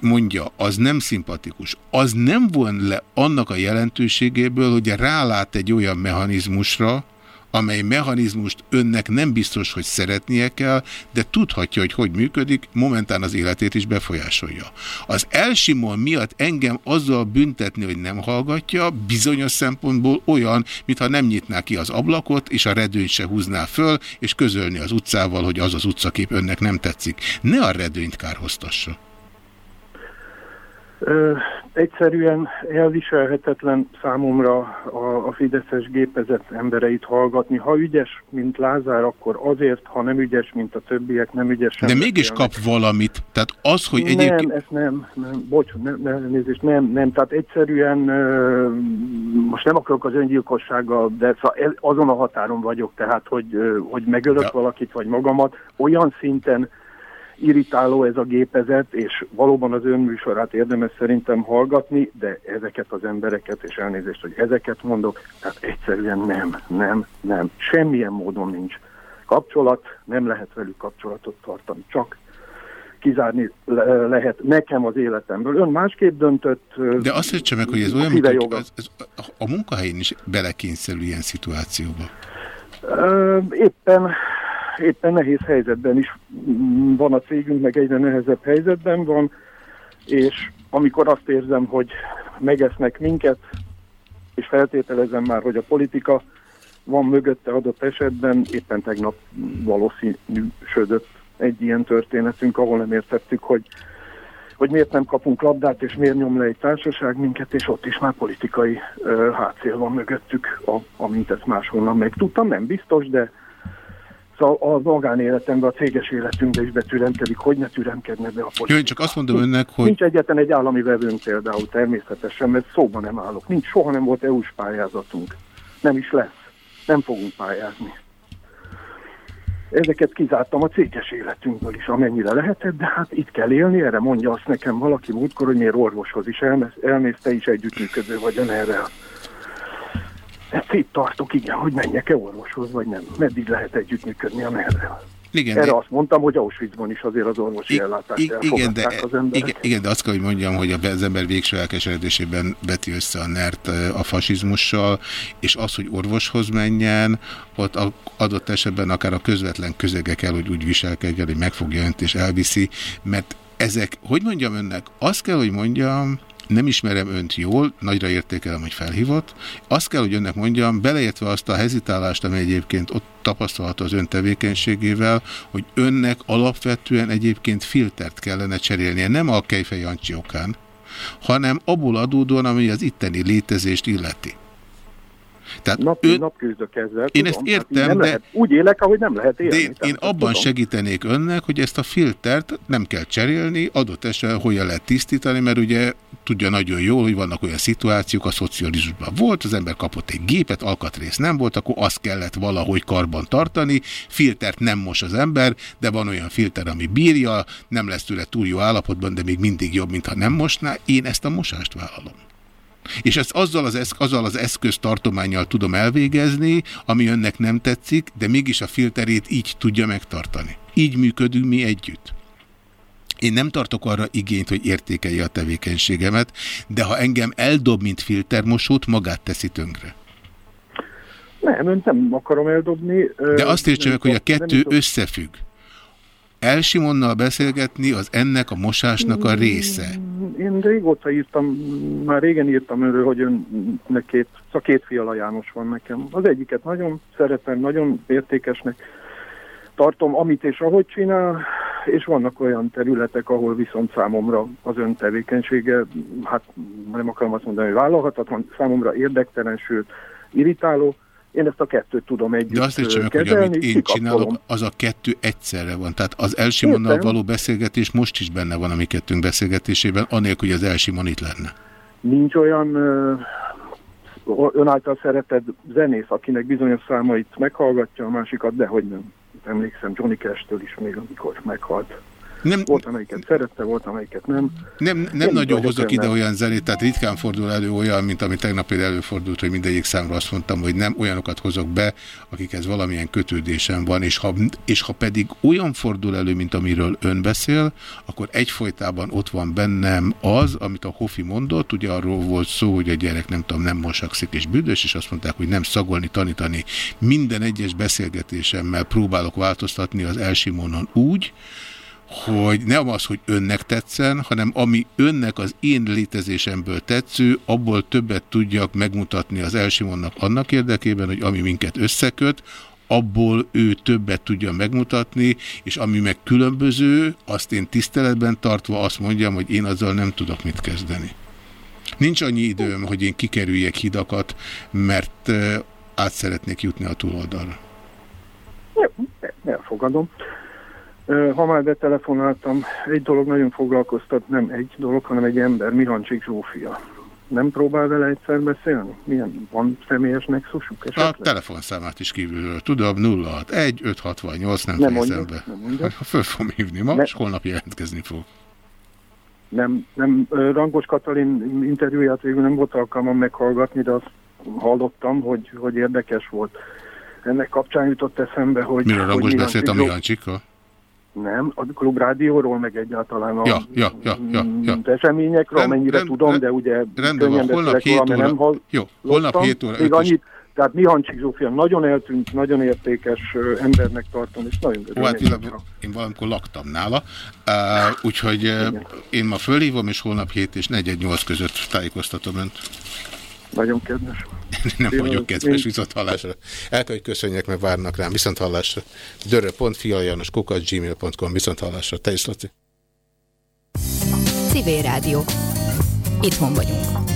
mondja, az nem szimpatikus, az nem von le annak a jelentőségéből, hogy rálát egy olyan mechanizmusra, amely mechanizmust önnek nem biztos, hogy szeretnie kell, de tudhatja, hogy hogy működik, momentán az életét is befolyásolja. Az elsimon miatt engem azzal büntetni, hogy nem hallgatja, bizonyos szempontból olyan, mintha nem nyitná ki az ablakot, és a redőnyt se húzná föl, és közölni az utcával, hogy az az utcakép önnek nem tetszik. Ne a redőnyt kárhoztassa. Ö, egyszerűen elviselhetetlen számomra a, a Fideszes gépezet embereit hallgatni. Ha ügyes, mint Lázár, akkor azért, ha nem ügyes, mint a többiek, nem ügyes. De mégis beszélnek. kap valamit. Tehát az, hogy Nem, egyébként... ezt nem, nem, bocs, nem, nem, nézést, nem, nem, tehát egyszerűen ö, most nem akarok az öngyilkossággal, de szóval azon a határon vagyok, tehát, hogy, hogy megölök Ja. valakit, vagy magamat, olyan szinten irritáló ez a gépezet, és valóban az önműsorát érdemes szerintem hallgatni, de ezeket az embereket, és elnézést, hogy ezeket mondok, tehát egyszerűen nem, nem, nem, semmilyen módon nincs kapcsolat, nem lehet velük kapcsolatot tartani, csak kizárni le- lehet nekem az életemből. Ön másképp döntött. De azt értse meg, hogy ez olyan, mint, hogy ez, ez, a munkahelyén is belekényszerül ilyen szituációba. Éppen, éppen nehéz helyzetben is van a cégünk, meg egyre nehezebb helyzetben van, és amikor azt érzem, hogy megesznek minket, és feltételezem már, hogy a politika van mögötte adott esetben, éppen tegnap valószínűsödött egy ilyen történetünk, ahol nem értettük, hogy hogy miért nem kapunk labdát, és miért nyom le egy társaság minket, és ott is már politikai ö, hátszél van mögöttük, a, amint ezt máshonnan megtudtam, nem biztos, de szóval a magánéletemben, a céges életünkben is betüremkedik, hogy ne türemkedne be a politika. Jó, én csak azt mondom önnek, hogy Nincs egyetlen egy állami vevőnk például természetesen, mert szóban nem állok. Nincs, soha nem volt EU-s pályázatunk. Nem is lesz. Nem fogunk pályázni. Ezeket kizártam a céges életünkből is, amennyire lehetett, de hát itt kell élni, erre mondja azt nekem valaki múltkor, hogy miért orvoshoz is elmész, elmész te is együttműködő vagy erre. Itt tartok, igen, hogy menjek-e orvoshoz, vagy nem. Meddig lehet együttműködni, amerre. Igen, Erre de- azt mondtam, hogy Auschwitzban is azért az orvosi ellátást I- igen, de, az emberek. igen, igen, de azt kell, hogy mondjam, hogy az ember végső elkeseredésében veti össze a NERT a fasizmussal, és az, hogy orvoshoz menjen, ott a- adott esetben akár a közvetlen közege kell, hogy úgy viselkedjen, hogy megfogja önt és elviszi, mert ezek, hogy mondjam önnek, azt kell, hogy mondjam, nem ismerem önt jól, nagyra értékelem, hogy felhívott. Azt kell, hogy önnek mondjam, beleértve azt a hezitálást, ami egyébként ott tapasztalható az ön tevékenységével, hogy önnek alapvetően egyébként filtert kellene cserélnie, nem a Kejfej Jancsi okán, hanem abból adódóan, ami az itteni létezést illeti. Tehát Nap, ön... nap küzdök ezzel. Én tudom, ezt hát értem, nem de... Lehet, úgy élek, ahogy nem lehet élni. De én, én abban tudom. segítenék önnek, hogy ezt a filtert nem kell cserélni, adott esetben hogyan lehet tisztítani, mert ugye tudja nagyon jól, hogy vannak olyan szituációk, a szocializmusban volt, az ember kapott egy gépet, alkatrész nem volt, akkor azt kellett valahogy karban tartani, filtert nem mos az ember, de van olyan filter, ami bírja, nem lesz tőle túl jó állapotban, de még mindig jobb, mintha nem mosná. Én ezt a mosást vállalom. És ezt azzal az, esz, azzal az eszköztartományjal tudom elvégezni, ami önnek nem tetszik, de mégis a filterét így tudja megtartani. Így működünk mi együtt. Én nem tartok arra igényt, hogy értékelje a tevékenységemet, de ha engem eldob, mint filtermosót, magát teszi tönkre. Nem, nem akarom eldobni. De azt értse meg, hogy a kettő összefügg. Elsimonnal beszélgetni az ennek a mosásnak a része. Én régóta írtam, már régen írtam önről, hogy önnek két, szóval két fiala János van nekem. Az egyiket nagyon szeretem, nagyon értékesnek tartom, amit és ahogy csinál, és vannak olyan területek, ahol viszont számomra az ön tevékenysége, hát nem akarom azt mondani, hogy vállalhatatlan, számomra érdektelen, sőt, irritáló, én ezt a kettőt tudom együtt De azt meg, hogy amit én csinálok, az a kettő egyszerre van. Tehát az Elsimonnal való beszélgetés most is benne van a mi kettőnk beszélgetésében, anélkül, hogy az Elsimon itt lenne. Nincs olyan ön által szereted zenész, akinek bizonyos számait meghallgatja, a másikat, de hogy nem. Emlékszem Johnny Cash-től is még, amikor meghalt. Nem, volt, amelyiket szerette, volt, amelyiket nem. Nem, nem nagyon hozok ide olyan zenét, tehát ritkán fordul elő olyan, mint ami tegnap például előfordult, hogy mindegyik számra azt mondtam, hogy nem olyanokat hozok be, akikhez valamilyen kötődésem van, és ha, és ha pedig olyan fordul elő, mint amiről ön beszél, akkor egyfolytában ott van bennem az, amit a Hofi mondott, ugye arról volt szó, hogy a gyerek nem tudom, nem mosakszik és büdös, és azt mondták, hogy nem szagolni, tanítani. Minden egyes beszélgetésemmel próbálok változtatni az elsimonon úgy, hogy nem az, hogy önnek tetszen, hanem ami önnek az én létezésemből tetsző, abból többet tudjak megmutatni az Elsimonnak annak érdekében, hogy ami minket összeköt, abból ő többet tudja megmutatni, és ami meg különböző, azt én tiszteletben tartva azt mondjam, hogy én azzal nem tudok mit kezdeni. Nincs annyi időm, hogy én kikerüljek hidakat, mert át szeretnék jutni a túloldalra. Elfogadom. Ha már betelefonáltam, egy dolog nagyon foglalkoztat, nem egy dolog, hanem egy ember, Mihancsik Zsófia. Nem próbál vele egyszer beszélni? Milyen van személyes nexusuk esetleg? A telefonszámát is kívülről tudom, 061 568 nem, nem fejezem be. Nem mondja. Föl fogom hívni ma, ne. és holnap jelentkezni fog. Nem, nem, Rangos Katalin interjúját végül nem volt alkalmam meghallgatni, de azt hallottam, hogy, hogy érdekes volt. Ennek kapcsán jutott eszembe, hogy... Miről Rangos beszélt a Mihancsikkal? Nem, a klubrádióról, meg egyáltalán a ja, ja, ja, ja, ja. eseményekről, rend, amennyire rend, tudom, de ugye rendben van, holnap 7 óra, nem jó, holnap 7 óra. Még annyit, tehát Mihancsik Zsófia nagyon eltűnt, nagyon értékes embernek tartom, és nagyon Ó, hát én, én valamikor laktam nála, uh, úgyhogy uh, én ma fölhívom, és holnap 7 és 4-8 között tájékoztatom önt. Nagyon kedves. Nem Én vagyok kedves, viszont hallásra. El kell, hogy köszönjek, mert várnak rám. Viszont hallásra. Dörö.fialajanos kukat gmail.com. Viszont hallásra. Te is, Laci. Civil Rádió. Itthon vagyunk.